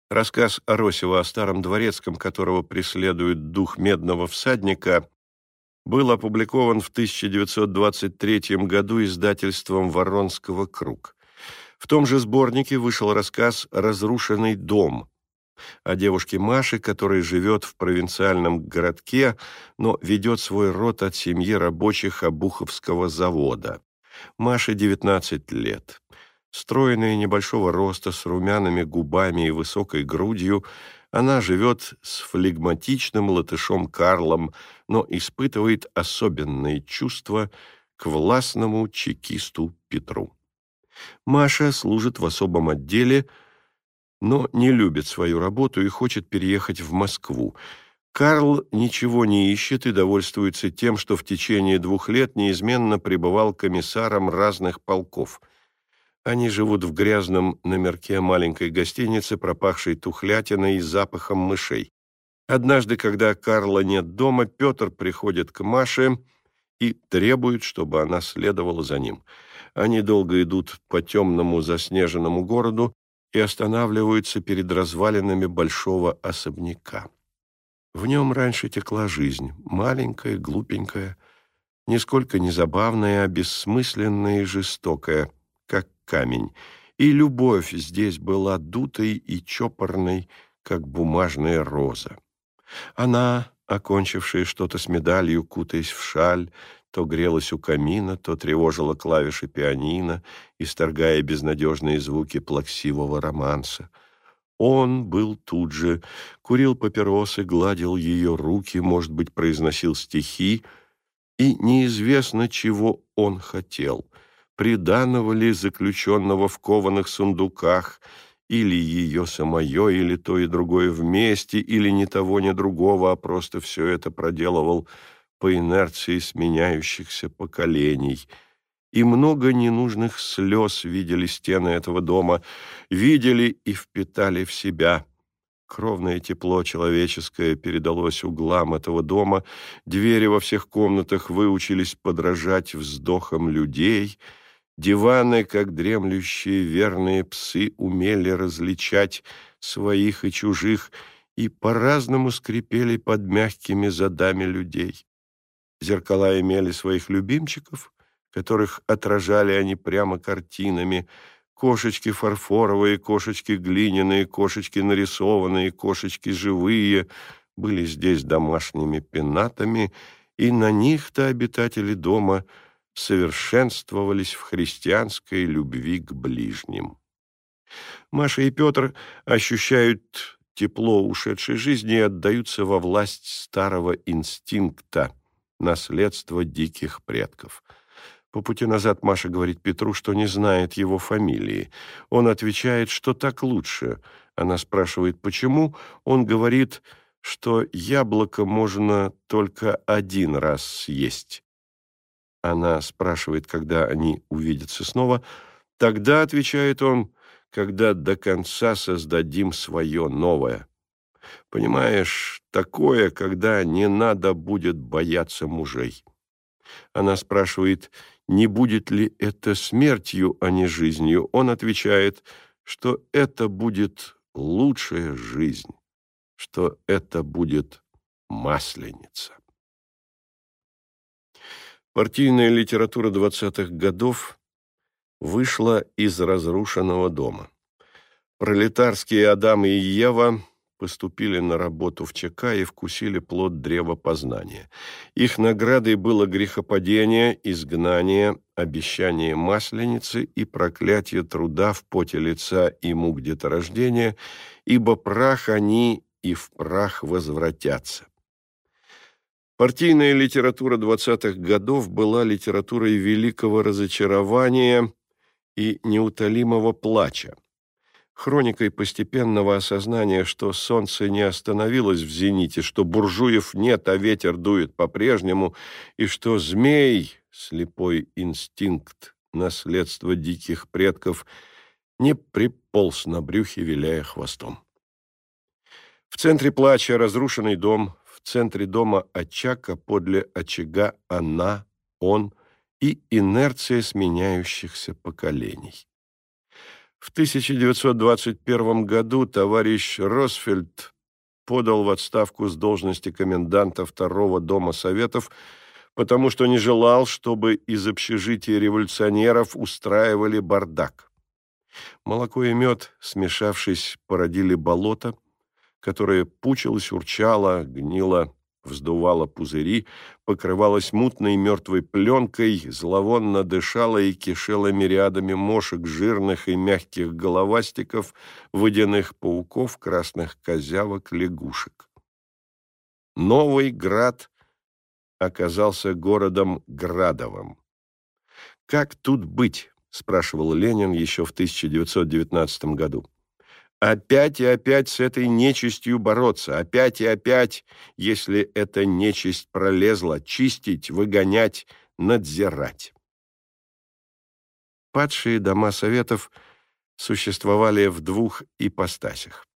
Рассказ Аросева о старом дворецком, которого преследует дух медного всадника, был опубликован в 1923 году издательством «Воронского круг». В том же сборнике вышел рассказ «Разрушенный дом», о девушке Маше, которая живет в провинциальном городке, но ведет свой род от семьи рабочих Обуховского завода. Маше 19 лет. Стройная небольшого роста, с румяными губами и высокой грудью, она живет с флегматичным латышом Карлом, но испытывает особенные чувства к властному чекисту Петру. Маша служит в особом отделе – но не любит свою работу и хочет переехать в Москву. Карл ничего не ищет и довольствуется тем, что в течение двух лет неизменно пребывал комиссаром разных полков. Они живут в грязном номерке маленькой гостиницы, пропахшей тухлятиной и запахом мышей. Однажды, когда Карла нет дома, Петр приходит к Маше и требует, чтобы она следовала за ним. Они долго идут по темному заснеженному городу, и останавливаются перед развалинами большого особняка. В нем раньше текла жизнь, маленькая, глупенькая, нисколько не забавная, а бессмысленная и жестокая, как камень, и любовь здесь была дутой и чопорной, как бумажная роза. Она, окончившая что-то с медалью, кутаясь в шаль, то грелась у камина, то тревожила клавиши пианино, исторгая безнадежные звуки плаксивого романса. Он был тут же, курил папиросы, гладил ее руки, может быть, произносил стихи, и неизвестно, чего он хотел. Приданого ли заключенного в кованых сундуках, или ее самое, или то и другое вместе, или ни того, ни другого, а просто все это проделывал по инерции сменяющихся поколений. И много ненужных слез видели стены этого дома, видели и впитали в себя. Кровное тепло человеческое передалось углам этого дома, двери во всех комнатах выучились подражать вздохам людей, диваны, как дремлющие верные псы, умели различать своих и чужих, и по-разному скрипели под мягкими задами людей. Зеркала имели своих любимчиков, которых отражали они прямо картинами, кошечки фарфоровые, кошечки глиняные, кошечки нарисованные, кошечки живые, были здесь домашними пенатами, и на них-то обитатели дома совершенствовались в христианской любви к ближним. Маша и Петр ощущают тепло ушедшей жизни и отдаются во власть старого инстинкта – наследство диких предков. По пути назад Маша говорит Петру, что не знает его фамилии. Он отвечает, что так лучше. Она спрашивает, почему. Он говорит, что яблоко можно только один раз съесть. Она спрашивает, когда они увидятся снова. Тогда, отвечает он, когда до конца создадим свое новое. Понимаешь, такое, когда не надо будет бояться мужей. Она спрашивает, не будет ли это смертью, а не жизнью. Он отвечает, что это будет лучшая жизнь, что это будет масленица. Партийная литература 20-х годов вышла из разрушенного дома. Пролетарские Адам и Ева поступили на работу в ЧК и вкусили плод древа познания. Их наградой было грехопадение, изгнание, обещание масленицы и проклятие труда в поте лица и мук деторождения, ибо прах они и в прах возвратятся. Партийная литература 20-х годов была литературой великого разочарования и неутолимого плача хроникой постепенного осознания, что солнце не остановилось в зените, что буржуев нет, а ветер дует по-прежнему, и что змей, слепой инстинкт, наследство диких предков, не приполз на брюхе, виляя хвостом. В центре плача разрушенный дом, в центре дома очага, подле очага она, он и инерция сменяющихся поколений. В 1921 году товарищ Росфельд подал в отставку с должности коменданта Второго дома Советов, потому что не желал, чтобы из общежития революционеров устраивали бардак. Молоко и мед, смешавшись, породили болото, которое пучилось, урчало, гнило вздувала пузыри, покрывалась мутной мертвой пленкой, зловонно дышала и кишела мириадами мошек, жирных и мягких головастиков, водяных пауков, красных козявок, лягушек. Новый град оказался городом Градовым. «Как тут быть?» – спрашивал Ленин еще в 1919 году. Опять и опять с этой нечистью бороться, опять и опять, если эта нечисть пролезла, чистить, выгонять, надзирать. Падшие дома советов существовали в двух ипостасях.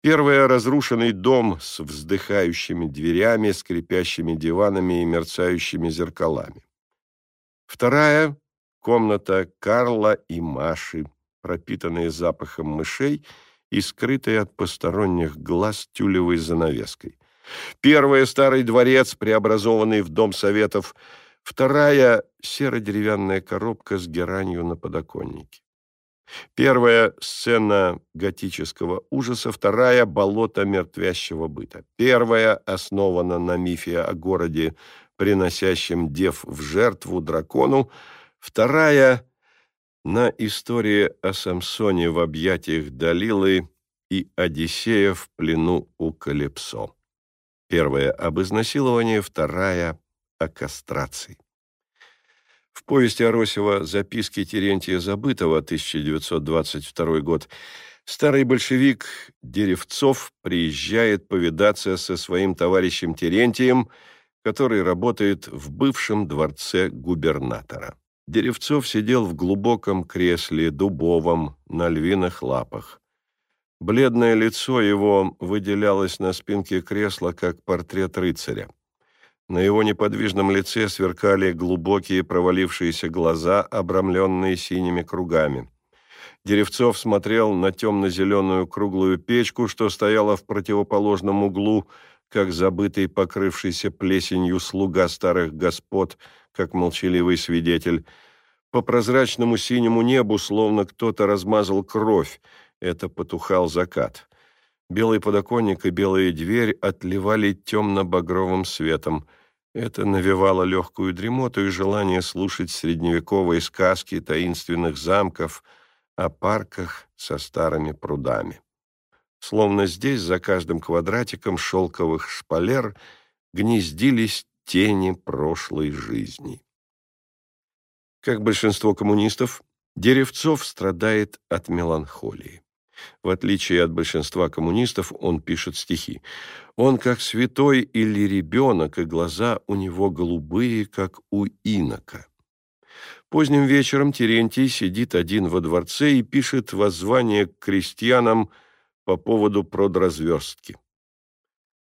Первая – разрушенный дом с вздыхающими дверями, скрипящими диванами и мерцающими зеркалами. Вторая – комната Карла и Маши, пропитанные запахом мышей и скрытые от посторонних глаз тюлевой занавеской. Первая — старый дворец, преобразованный в дом советов. Вторая — серо-деревянная коробка с геранью на подоконнике. Первая — сцена готического ужаса, вторая — болото мертвящего быта. Первая основана на мифе о городе, приносящем дев в жертву дракону, вторая на истории о Самсоне в объятиях Далилы и Одиссея в плену у Калипсо. Первая – об изнасиловании, вторая – о кастрации. В повести Аросева «Записки Терентия Забытого» 1922 год старый большевик Деревцов приезжает повидаться со своим товарищем Терентием, который работает в бывшем дворце губернатора. Деревцов сидел в глубоком кресле, дубовом, на львиных лапах. Бледное лицо его выделялось на спинке кресла, как портрет рыцаря. На его неподвижном лице сверкали глубокие провалившиеся глаза, обрамленные синими кругами. Деревцов смотрел на темно-зеленую круглую печку, что стояла в противоположном углу, как забытый покрывшийся плесенью слуга старых господ – как молчаливый свидетель. По прозрачному синему небу словно кто-то размазал кровь. Это потухал закат. Белый подоконник и белая дверь отливали темно-багровым светом. Это навевало легкую дремоту и желание слушать средневековые сказки таинственных замков о парках со старыми прудами. Словно здесь за каждым квадратиком шелковых шпалер гнездились тени прошлой жизни. Как большинство коммунистов, Деревцов страдает от меланхолии. В отличие от большинства коммунистов, он пишет стихи. Он как святой или ребенок, и глаза у него голубые, как у инока. Поздним вечером Терентий сидит один во дворце и пишет воззвание к крестьянам по поводу продразверстки.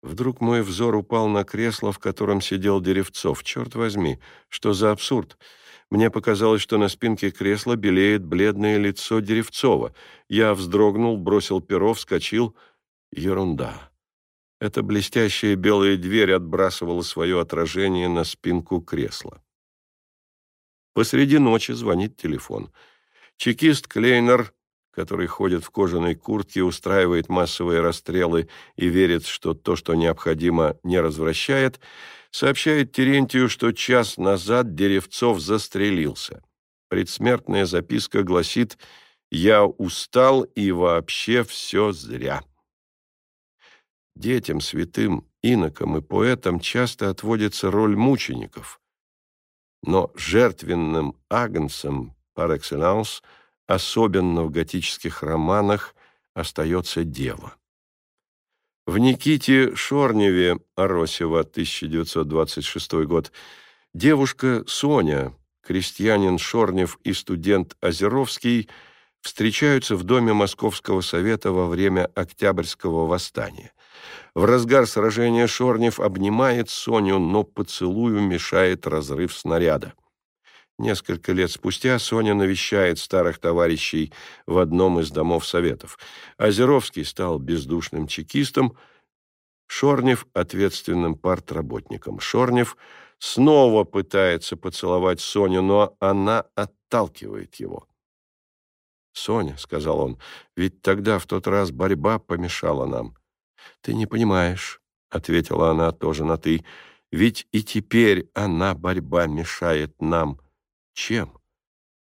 Вдруг мой взор упал на кресло, в котором сидел Деревцов. Черт возьми, что за абсурд! Мне показалось, что на спинке кресла белеет бледное лицо Деревцова. Я вздрогнул, бросил перо, вскочил. Ерунда. Эта блестящая белая дверь отбрасывала свое отражение на спинку кресла. Посреди ночи звонит телефон. Чекист Клейнер который ходит в кожаной куртке, устраивает массовые расстрелы и верит, что то, что необходимо, не развращает, сообщает Терентию, что час назад Деревцов застрелился. Предсмертная записка гласит «Я устал и вообще все зря». Детям, святым, инокам и поэтам часто отводится роль мучеников, но жертвенным агнцем par excellence – особенно в готических романах, остается дева. В Никите Шорневе Аросева, 1926 год, девушка Соня, крестьянин Шорнев и студент Озеровский встречаются в доме Московского совета во время Октябрьского восстания. В разгар сражения Шорнев обнимает Соню, но поцелую мешает разрыв снаряда. Несколько лет спустя Соня навещает старых товарищей в одном из домов советов. Озеровский стал бездушным чекистом, Шорнев – ответственным партработником. Шорнев снова пытается поцеловать Соню, но она отталкивает его. «Соня», — сказал он, — «ведь тогда, в тот раз, борьба помешала нам». «Ты не понимаешь», — ответила она тоже на «ты», — «ведь и теперь она, борьба, мешает нам». Чем?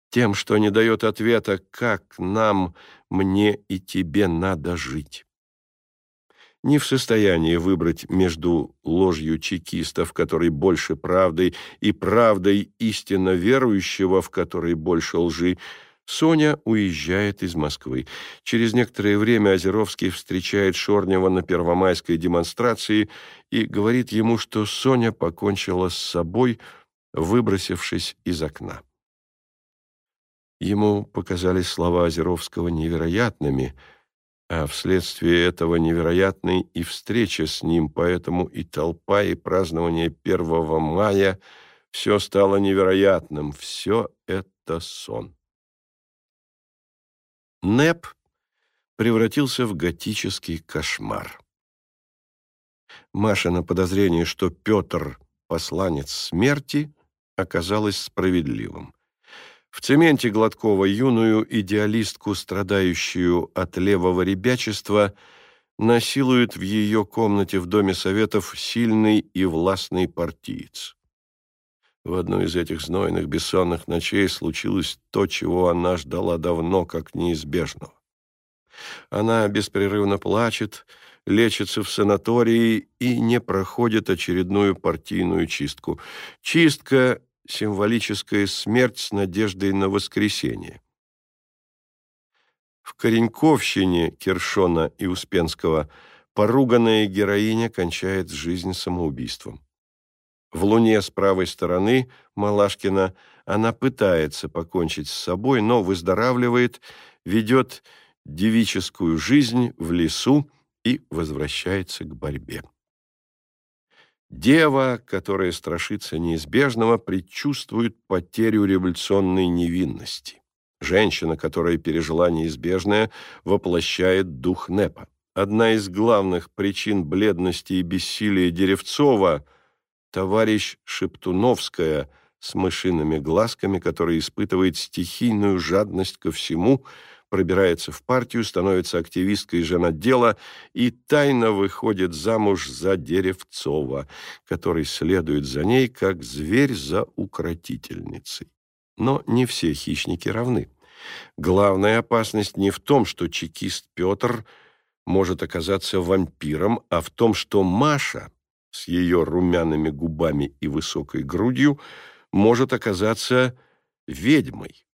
Тем, что не дает ответа, как нам, мне и тебе надо жить. Не в состоянии выбрать между ложью чекиста, в которой больше правды, и правдой истинно верующего, в которой больше лжи, Соня уезжает из Москвы. Через некоторое время Озеровский встречает Шорнева на первомайской демонстрации и говорит ему, что Соня покончила с собой, выбросившись из окна. Ему показались слова Озеровского невероятными, а вследствие этого невероятной и встреча с ним, поэтому и толпа, и празднование 1 мая все стало невероятным, все это сон. НЭП превратился в готический кошмар. Маша на подозрение, что Петр – посланец смерти, оказалось справедливым. В цементе Гладкова юную идеалистку, страдающую от левого ребячества, насилует в ее комнате в Доме Советов сильный и властный партиец. В одну из этих знойных бессонных ночей случилось то, чего она ждала давно, как неизбежного. Она беспрерывно плачет, лечится в санатории и не проходит очередную партийную чистку. Чистка символическая смерть с надеждой на воскресение. В Кореньковщине Кершона и Успенского поруганная героиня кончает жизнь самоубийством. В «Луне» с правой стороны Малашкина она пытается покончить с собой, но выздоравливает, ведет девическую жизнь в лесу и возвращается к борьбе. Дева, которая страшится неизбежного, предчувствует потерю революционной невинности. Женщина, которая пережила неизбежное, воплощает дух Непа. Одна из главных причин бледности и бессилия Деревцова – товарищ Шептуновская с мышиными глазками, которая испытывает стихийную жадность ко всему – пробирается в партию, становится активисткой женотдела и тайно выходит замуж за Деревцова, который следует за ней, как зверь за укротительницей. Но не все хищники равны. Главная опасность не в том, что чекист Петр может оказаться вампиром, а в том, что Маша с ее румяными губами и высокой грудью может оказаться ведьмой.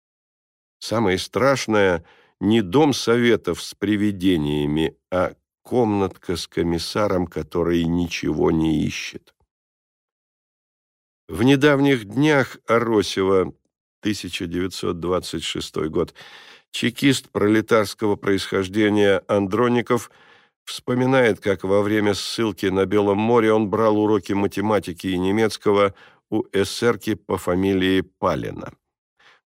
Самое страшное — не дом советов с привидениями, а комнатка с комиссаром, который ничего не ищет. В недавних днях Аросева, 1926 год, чекист пролетарского происхождения Андроников вспоминает, как во время ссылки на Белом море он брал уроки математики и немецкого у эсерки по фамилии Палина.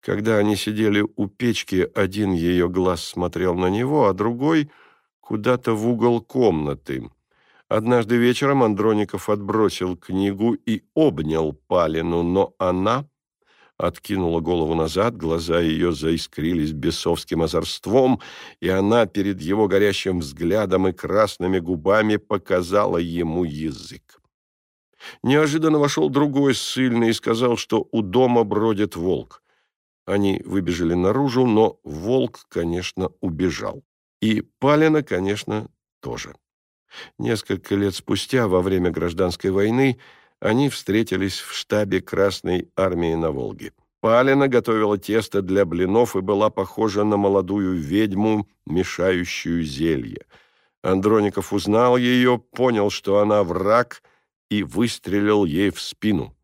Когда они сидели у печки, один ее глаз смотрел на него, а другой — куда-то в угол комнаты. Однажды вечером Андроников отбросил книгу и обнял Палину, но она откинула голову назад, глаза ее заискрились бесовским озорством, и она перед его горящим взглядом и красными губами показала ему язык. Неожиданно вошел другой ссыльный и сказал, что у дома бродит волк. Они выбежали наружу, но волк, конечно, убежал. И Палина, конечно, тоже. Несколько лет спустя, во время гражданской войны, они встретились в штабе Красной армии на Волге. Палина готовила тесто для блинов и была похожа на молодую ведьму, мешающую зелье. Андроников узнал ее, понял, что она враг, и выстрелил ей в спину.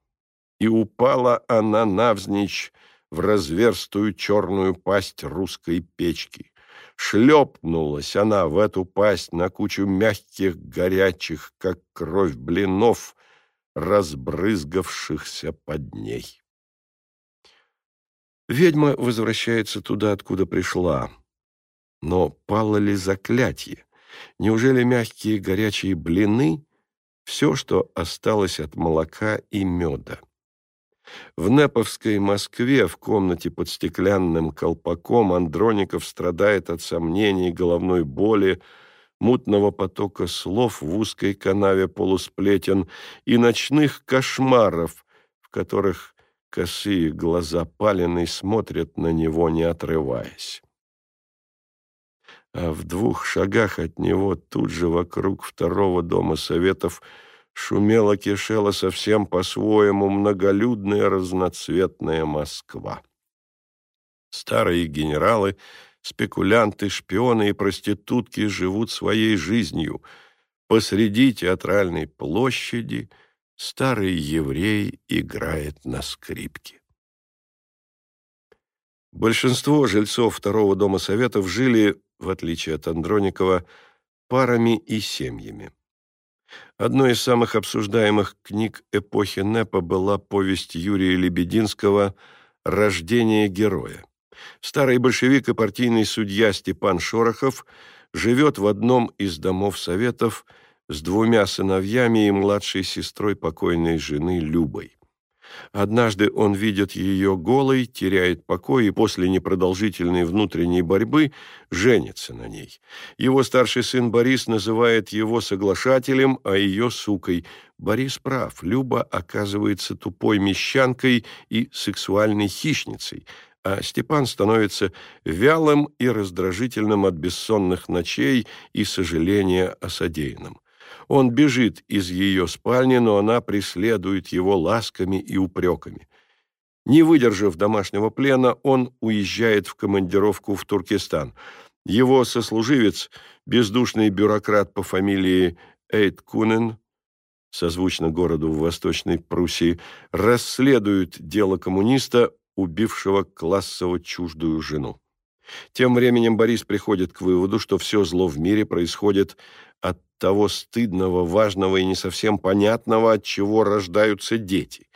И упала она навзничь в разверстую черную пасть русской печки. Шлепнулась она в эту пасть на кучу мягких, горячих, как кровь блинов, разбрызгавшихся под ней. Ведьма возвращается туда, откуда пришла. Но пало ли заклятие? Неужели мягкие горячие блины — все, что осталось от молока и меда? В Неповской Москве в комнате под стеклянным колпаком Андроников страдает от сомнений, головной боли, мутного потока слов в узкой канаве полусплетен и ночных кошмаров, в которых косые глаза паленой смотрят на него, не отрываясь. А в двух шагах от него, тут же вокруг второго дома советов, шумела кишела совсем по-своему многолюдная разноцветная Москва. Старые генералы — спекулянты, шпионы и проститутки живут своей жизнью. Посреди театральной площади старый еврей играет на скрипке. Большинство жильцов второго дома советов жили, в отличие от Андроникова, парами и семьями. Одной из самых обсуждаемых книг эпохи НЭПа была повесть Юрия Лебединского «Рождение героя». Старый большевик и партийный судья Степан Шорохов живет в одном из домов Советов с двумя сыновьями и младшей сестрой покойной жены Любой. Однажды он видит ее голой, теряет покой и после непродолжительной внутренней борьбы женится на ней. Его старший сын Борис называет его соглашателем, а ее сукой. Борис прав, Люба оказывается тупой мещанкой и сексуальной хищницей – а Степан становится вялым и раздражительным от бессонных ночей и сожаления о содеянном. Он бежит из ее спальни, но она преследует его ласками и упреками. Не выдержав домашнего плена, он уезжает в командировку в Туркестан. Его сослуживец, бездушный бюрократ по фамилии Эйд Кунен, созвучно городу в Восточной Пруссии, расследует дело коммуниста, убившего классово чуждую жену. Тем временем Борис приходит к выводу, что все зло в мире происходит того стыдного, важного и не совсем понятного, от чего рождаются дети.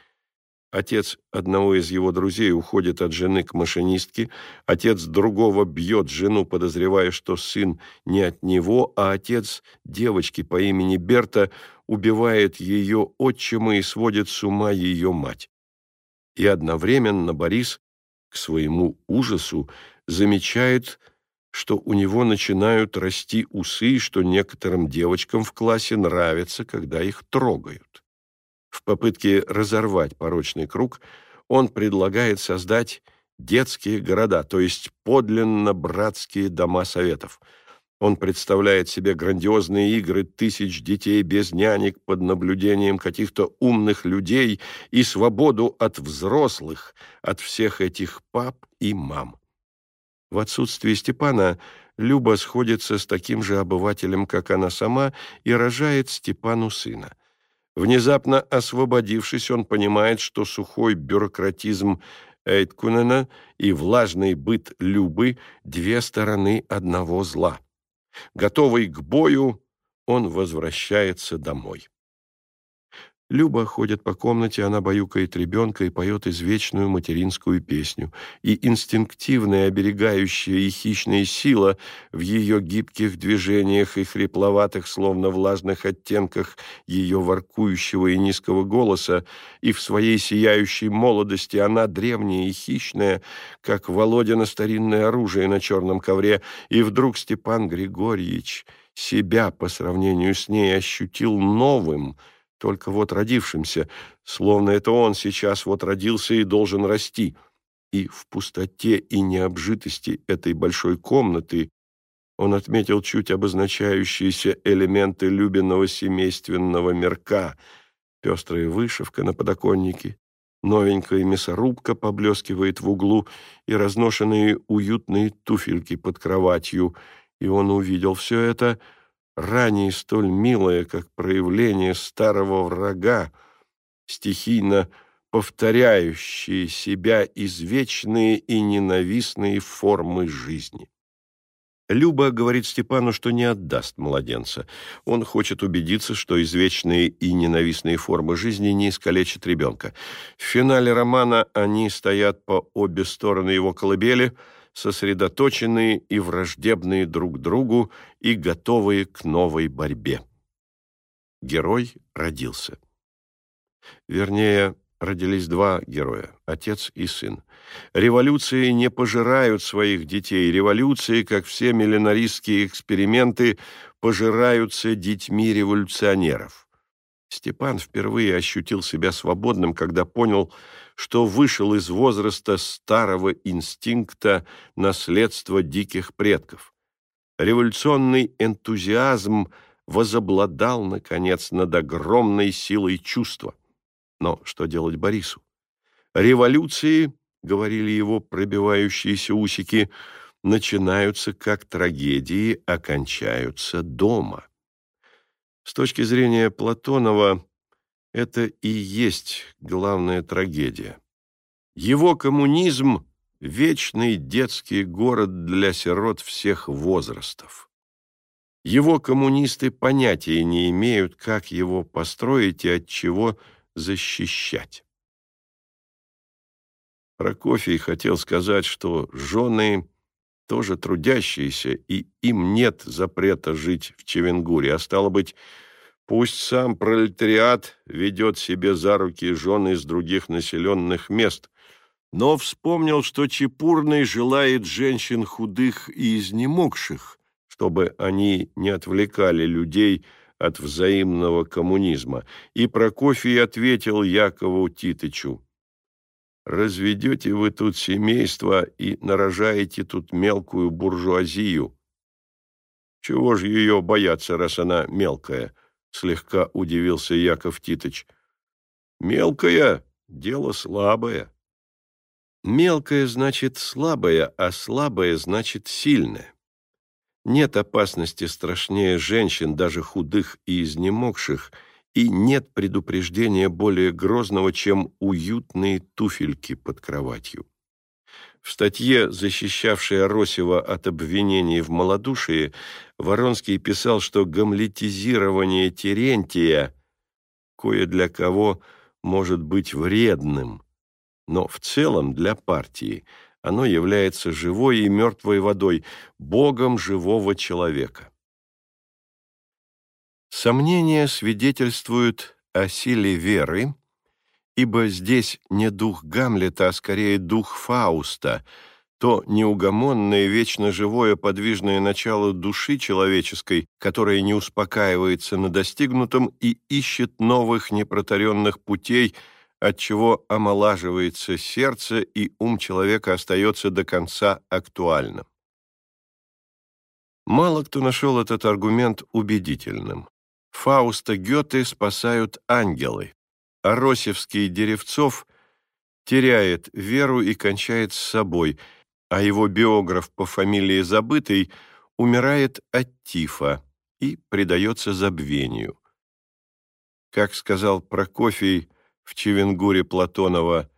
Отец одного из его друзей уходит от жены к машинистке, отец другого бьет жену, подозревая, что сын не от него, а отец девочки по имени Берта убивает ее отчима и сводит с ума ее мать и одновременно Борис, к своему ужасу, замечает, что у него начинают расти усы, что некоторым девочкам в классе нравится, когда их трогают. В попытке разорвать порочный круг он предлагает создать детские города, то есть подлинно братские дома советов – он представляет себе грандиозные игры тысяч детей без нянек под наблюдением каких-то умных людей и свободу от взрослых, от всех этих пап и мам. В отсутствие Степана Люба сходится с таким же обывателем, как она сама, и рожает Степану сына. Внезапно освободившись, он понимает, что сухой бюрократизм Эйткунена и влажный быт Любы – две стороны одного зла. Готовый к бою, он возвращается домой. Люба ходит по комнате, она баюкает ребенка и поет извечную материнскую песню. И инстинктивная, оберегающая и хищная сила в ее гибких движениях и хрипловатых, словно влажных оттенках ее воркующего и низкого голоса, и в своей сияющей молодости она древняя и хищная, как Володина старинное оружие на черном ковре, и вдруг Степан Григорьевич себя по сравнению с ней ощутил новым – только вот родившимся, словно это он сейчас вот родился и должен расти. И в пустоте и необжитости этой большой комнаты он отметил чуть обозначающиеся элементы любиного семейственного мерка, пестрая вышивка на подоконнике, новенькая мясорубка поблескивает в углу и разношенные уютные туфельки под кроватью, и он увидел все это — ранее столь милое, как проявление старого врага, стихийно повторяющие себя извечные и ненавистные формы жизни. Люба говорит Степану, что не отдаст младенца. Он хочет убедиться, что извечные и ненавистные формы жизни не искалечат ребенка. В финале романа они стоят по обе стороны его колыбели – сосредоточенные и враждебные друг другу и готовые к новой борьбе. Герой родился. Вернее, родились два героя – отец и сын. Революции не пожирают своих детей. Революции, как все миллинаристские эксперименты, пожираются детьми революционеров. Степан впервые ощутил себя свободным, когда понял, что вышел из возраста старого инстинкта наследства диких предков. Революционный энтузиазм возобладал, наконец, над огромной силой чувства. Но что делать Борису? Революции, говорили его пробивающиеся усики, начинаются как трагедии, окончаются дома. С точки зрения Платонова, это и есть главная трагедия. Его коммунизм – вечный детский город для сирот всех возрастов. Его коммунисты понятия не имеют, как его построить и от чего защищать. Прокофий хотел сказать, что жены тоже трудящиеся, и им нет запрета жить в Чевенгуре, а стало быть, Пусть сам пролетариат ведет себе за руки жены из других населенных мест, но вспомнил, что Чепурный желает женщин худых и изнемогших, чтобы они не отвлекали людей от взаимного коммунизма, и Прокофий ответил Якову Титычу, «Разведете вы тут семейство и нарожаете тут мелкую буржуазию. Чего же ее бояться, раз она мелкая?» Слегка удивился Яков Титыч. Мелкое — дело слабое. Мелкое значит слабое, а слабое значит сильное. Нет опасности страшнее женщин, даже худых и изнемогших, и нет предупреждения более грозного, чем уютные туфельки под кроватью. В статье, защищавшей Аросева от обвинений в малодушии, Воронский писал, что гамлетизирование Терентия кое для кого может быть вредным, но в целом для партии оно является живой и мертвой водой, богом живого человека. Сомнения свидетельствуют о силе веры, ибо здесь не дух Гамлета, а скорее дух Фауста, то неугомонное, вечно живое, подвижное начало души человеческой, которое не успокаивается на достигнутом и ищет новых непротаренных путей, отчего омолаживается сердце, и ум человека остается до конца актуальным. Мало кто нашел этот аргумент убедительным. Фауста Гёте спасают ангелы, Аросевский Деревцов теряет веру и кончает с собой, а его биограф по фамилии Забытый умирает от тифа и предается забвению. Как сказал Прокофий в Чевенгуре Платонова,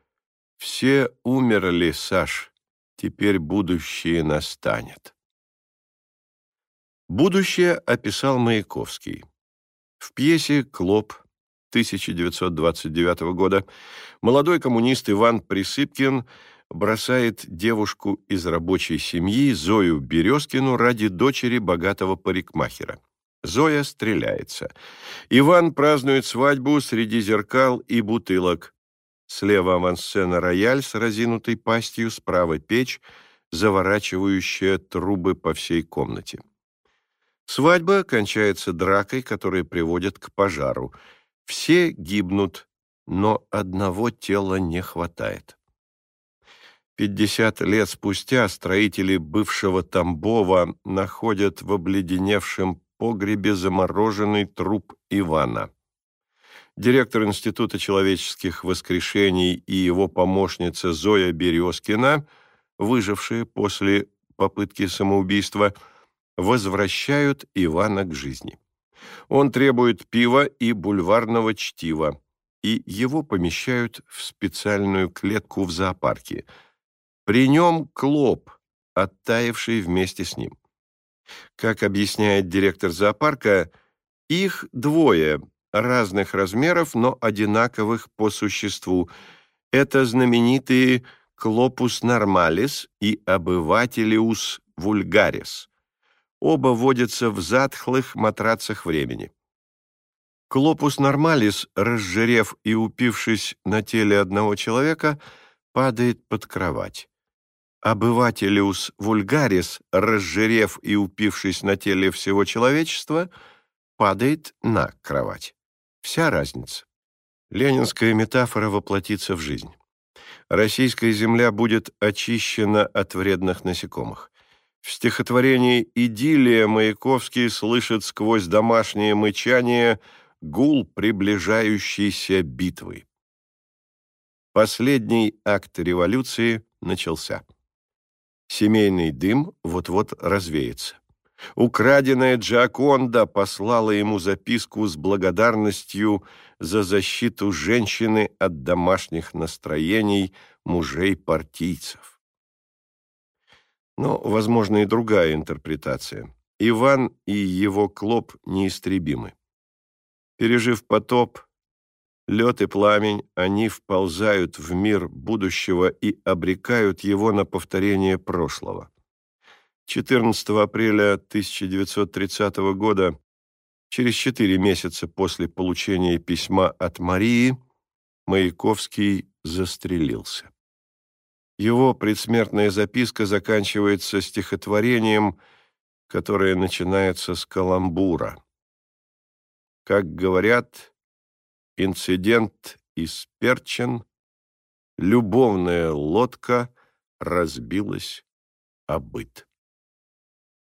«Все умерли, Саш, теперь будущее настанет». Будущее описал Маяковский. В пьесе «Клоп» 1929 года молодой коммунист Иван Присыпкин бросает девушку из рабочей семьи Зою Березкину ради дочери богатого парикмахера. Зоя стреляется. Иван празднует свадьбу среди зеркал и бутылок. Слева авансцена рояль с разинутой пастью, справа печь, заворачивающая трубы по всей комнате. Свадьба кончается дракой, которая приводит к пожару. Все гибнут, но одного тела не хватает. Пятьдесят лет спустя строители бывшего Тамбова находят в обледеневшем погребе замороженный труп Ивана. Директор Института человеческих воскрешений и его помощница Зоя Березкина, выжившие после попытки самоубийства, возвращают Ивана к жизни. Он требует пива и бульварного чтива, и его помещают в специальную клетку в зоопарке. При нем клоп, оттаивший вместе с ним. Как объясняет директор зоопарка, их двое, разных размеров, но одинаковых по существу. Это знаменитые Клопус нормалис и Обывателиус вульгарис. Оба водятся в затхлых матрацах времени. Клопус нормалис, разжирев и упившись на теле одного человека, падает под кровать. Обывателиус вульгарис, разжирев и упившись на теле всего человечества, падает на кровать. Вся разница. Ленинская метафора воплотится в жизнь. Российская земля будет очищена от вредных насекомых. В стихотворении «Идиллия» Маяковский слышит сквозь домашнее мычание гул приближающейся битвы. Последний акт революции начался. Семейный дым вот-вот развеется. Украденная Джаконда послала ему записку с благодарностью за защиту женщины от домашних настроений мужей-партийцев. Но, возможно, и другая интерпретация. Иван и его клоп неистребимы. Пережив потоп, лед и пламень, они вползают в мир будущего и обрекают его на повторение прошлого. 14 апреля 1930 года, через четыре месяца после получения письма от Марии, Маяковский застрелился. Его предсмертная записка заканчивается стихотворением, которое начинается с каламбура. Как говорят, инцидент исперчен, любовная лодка разбилась о быт.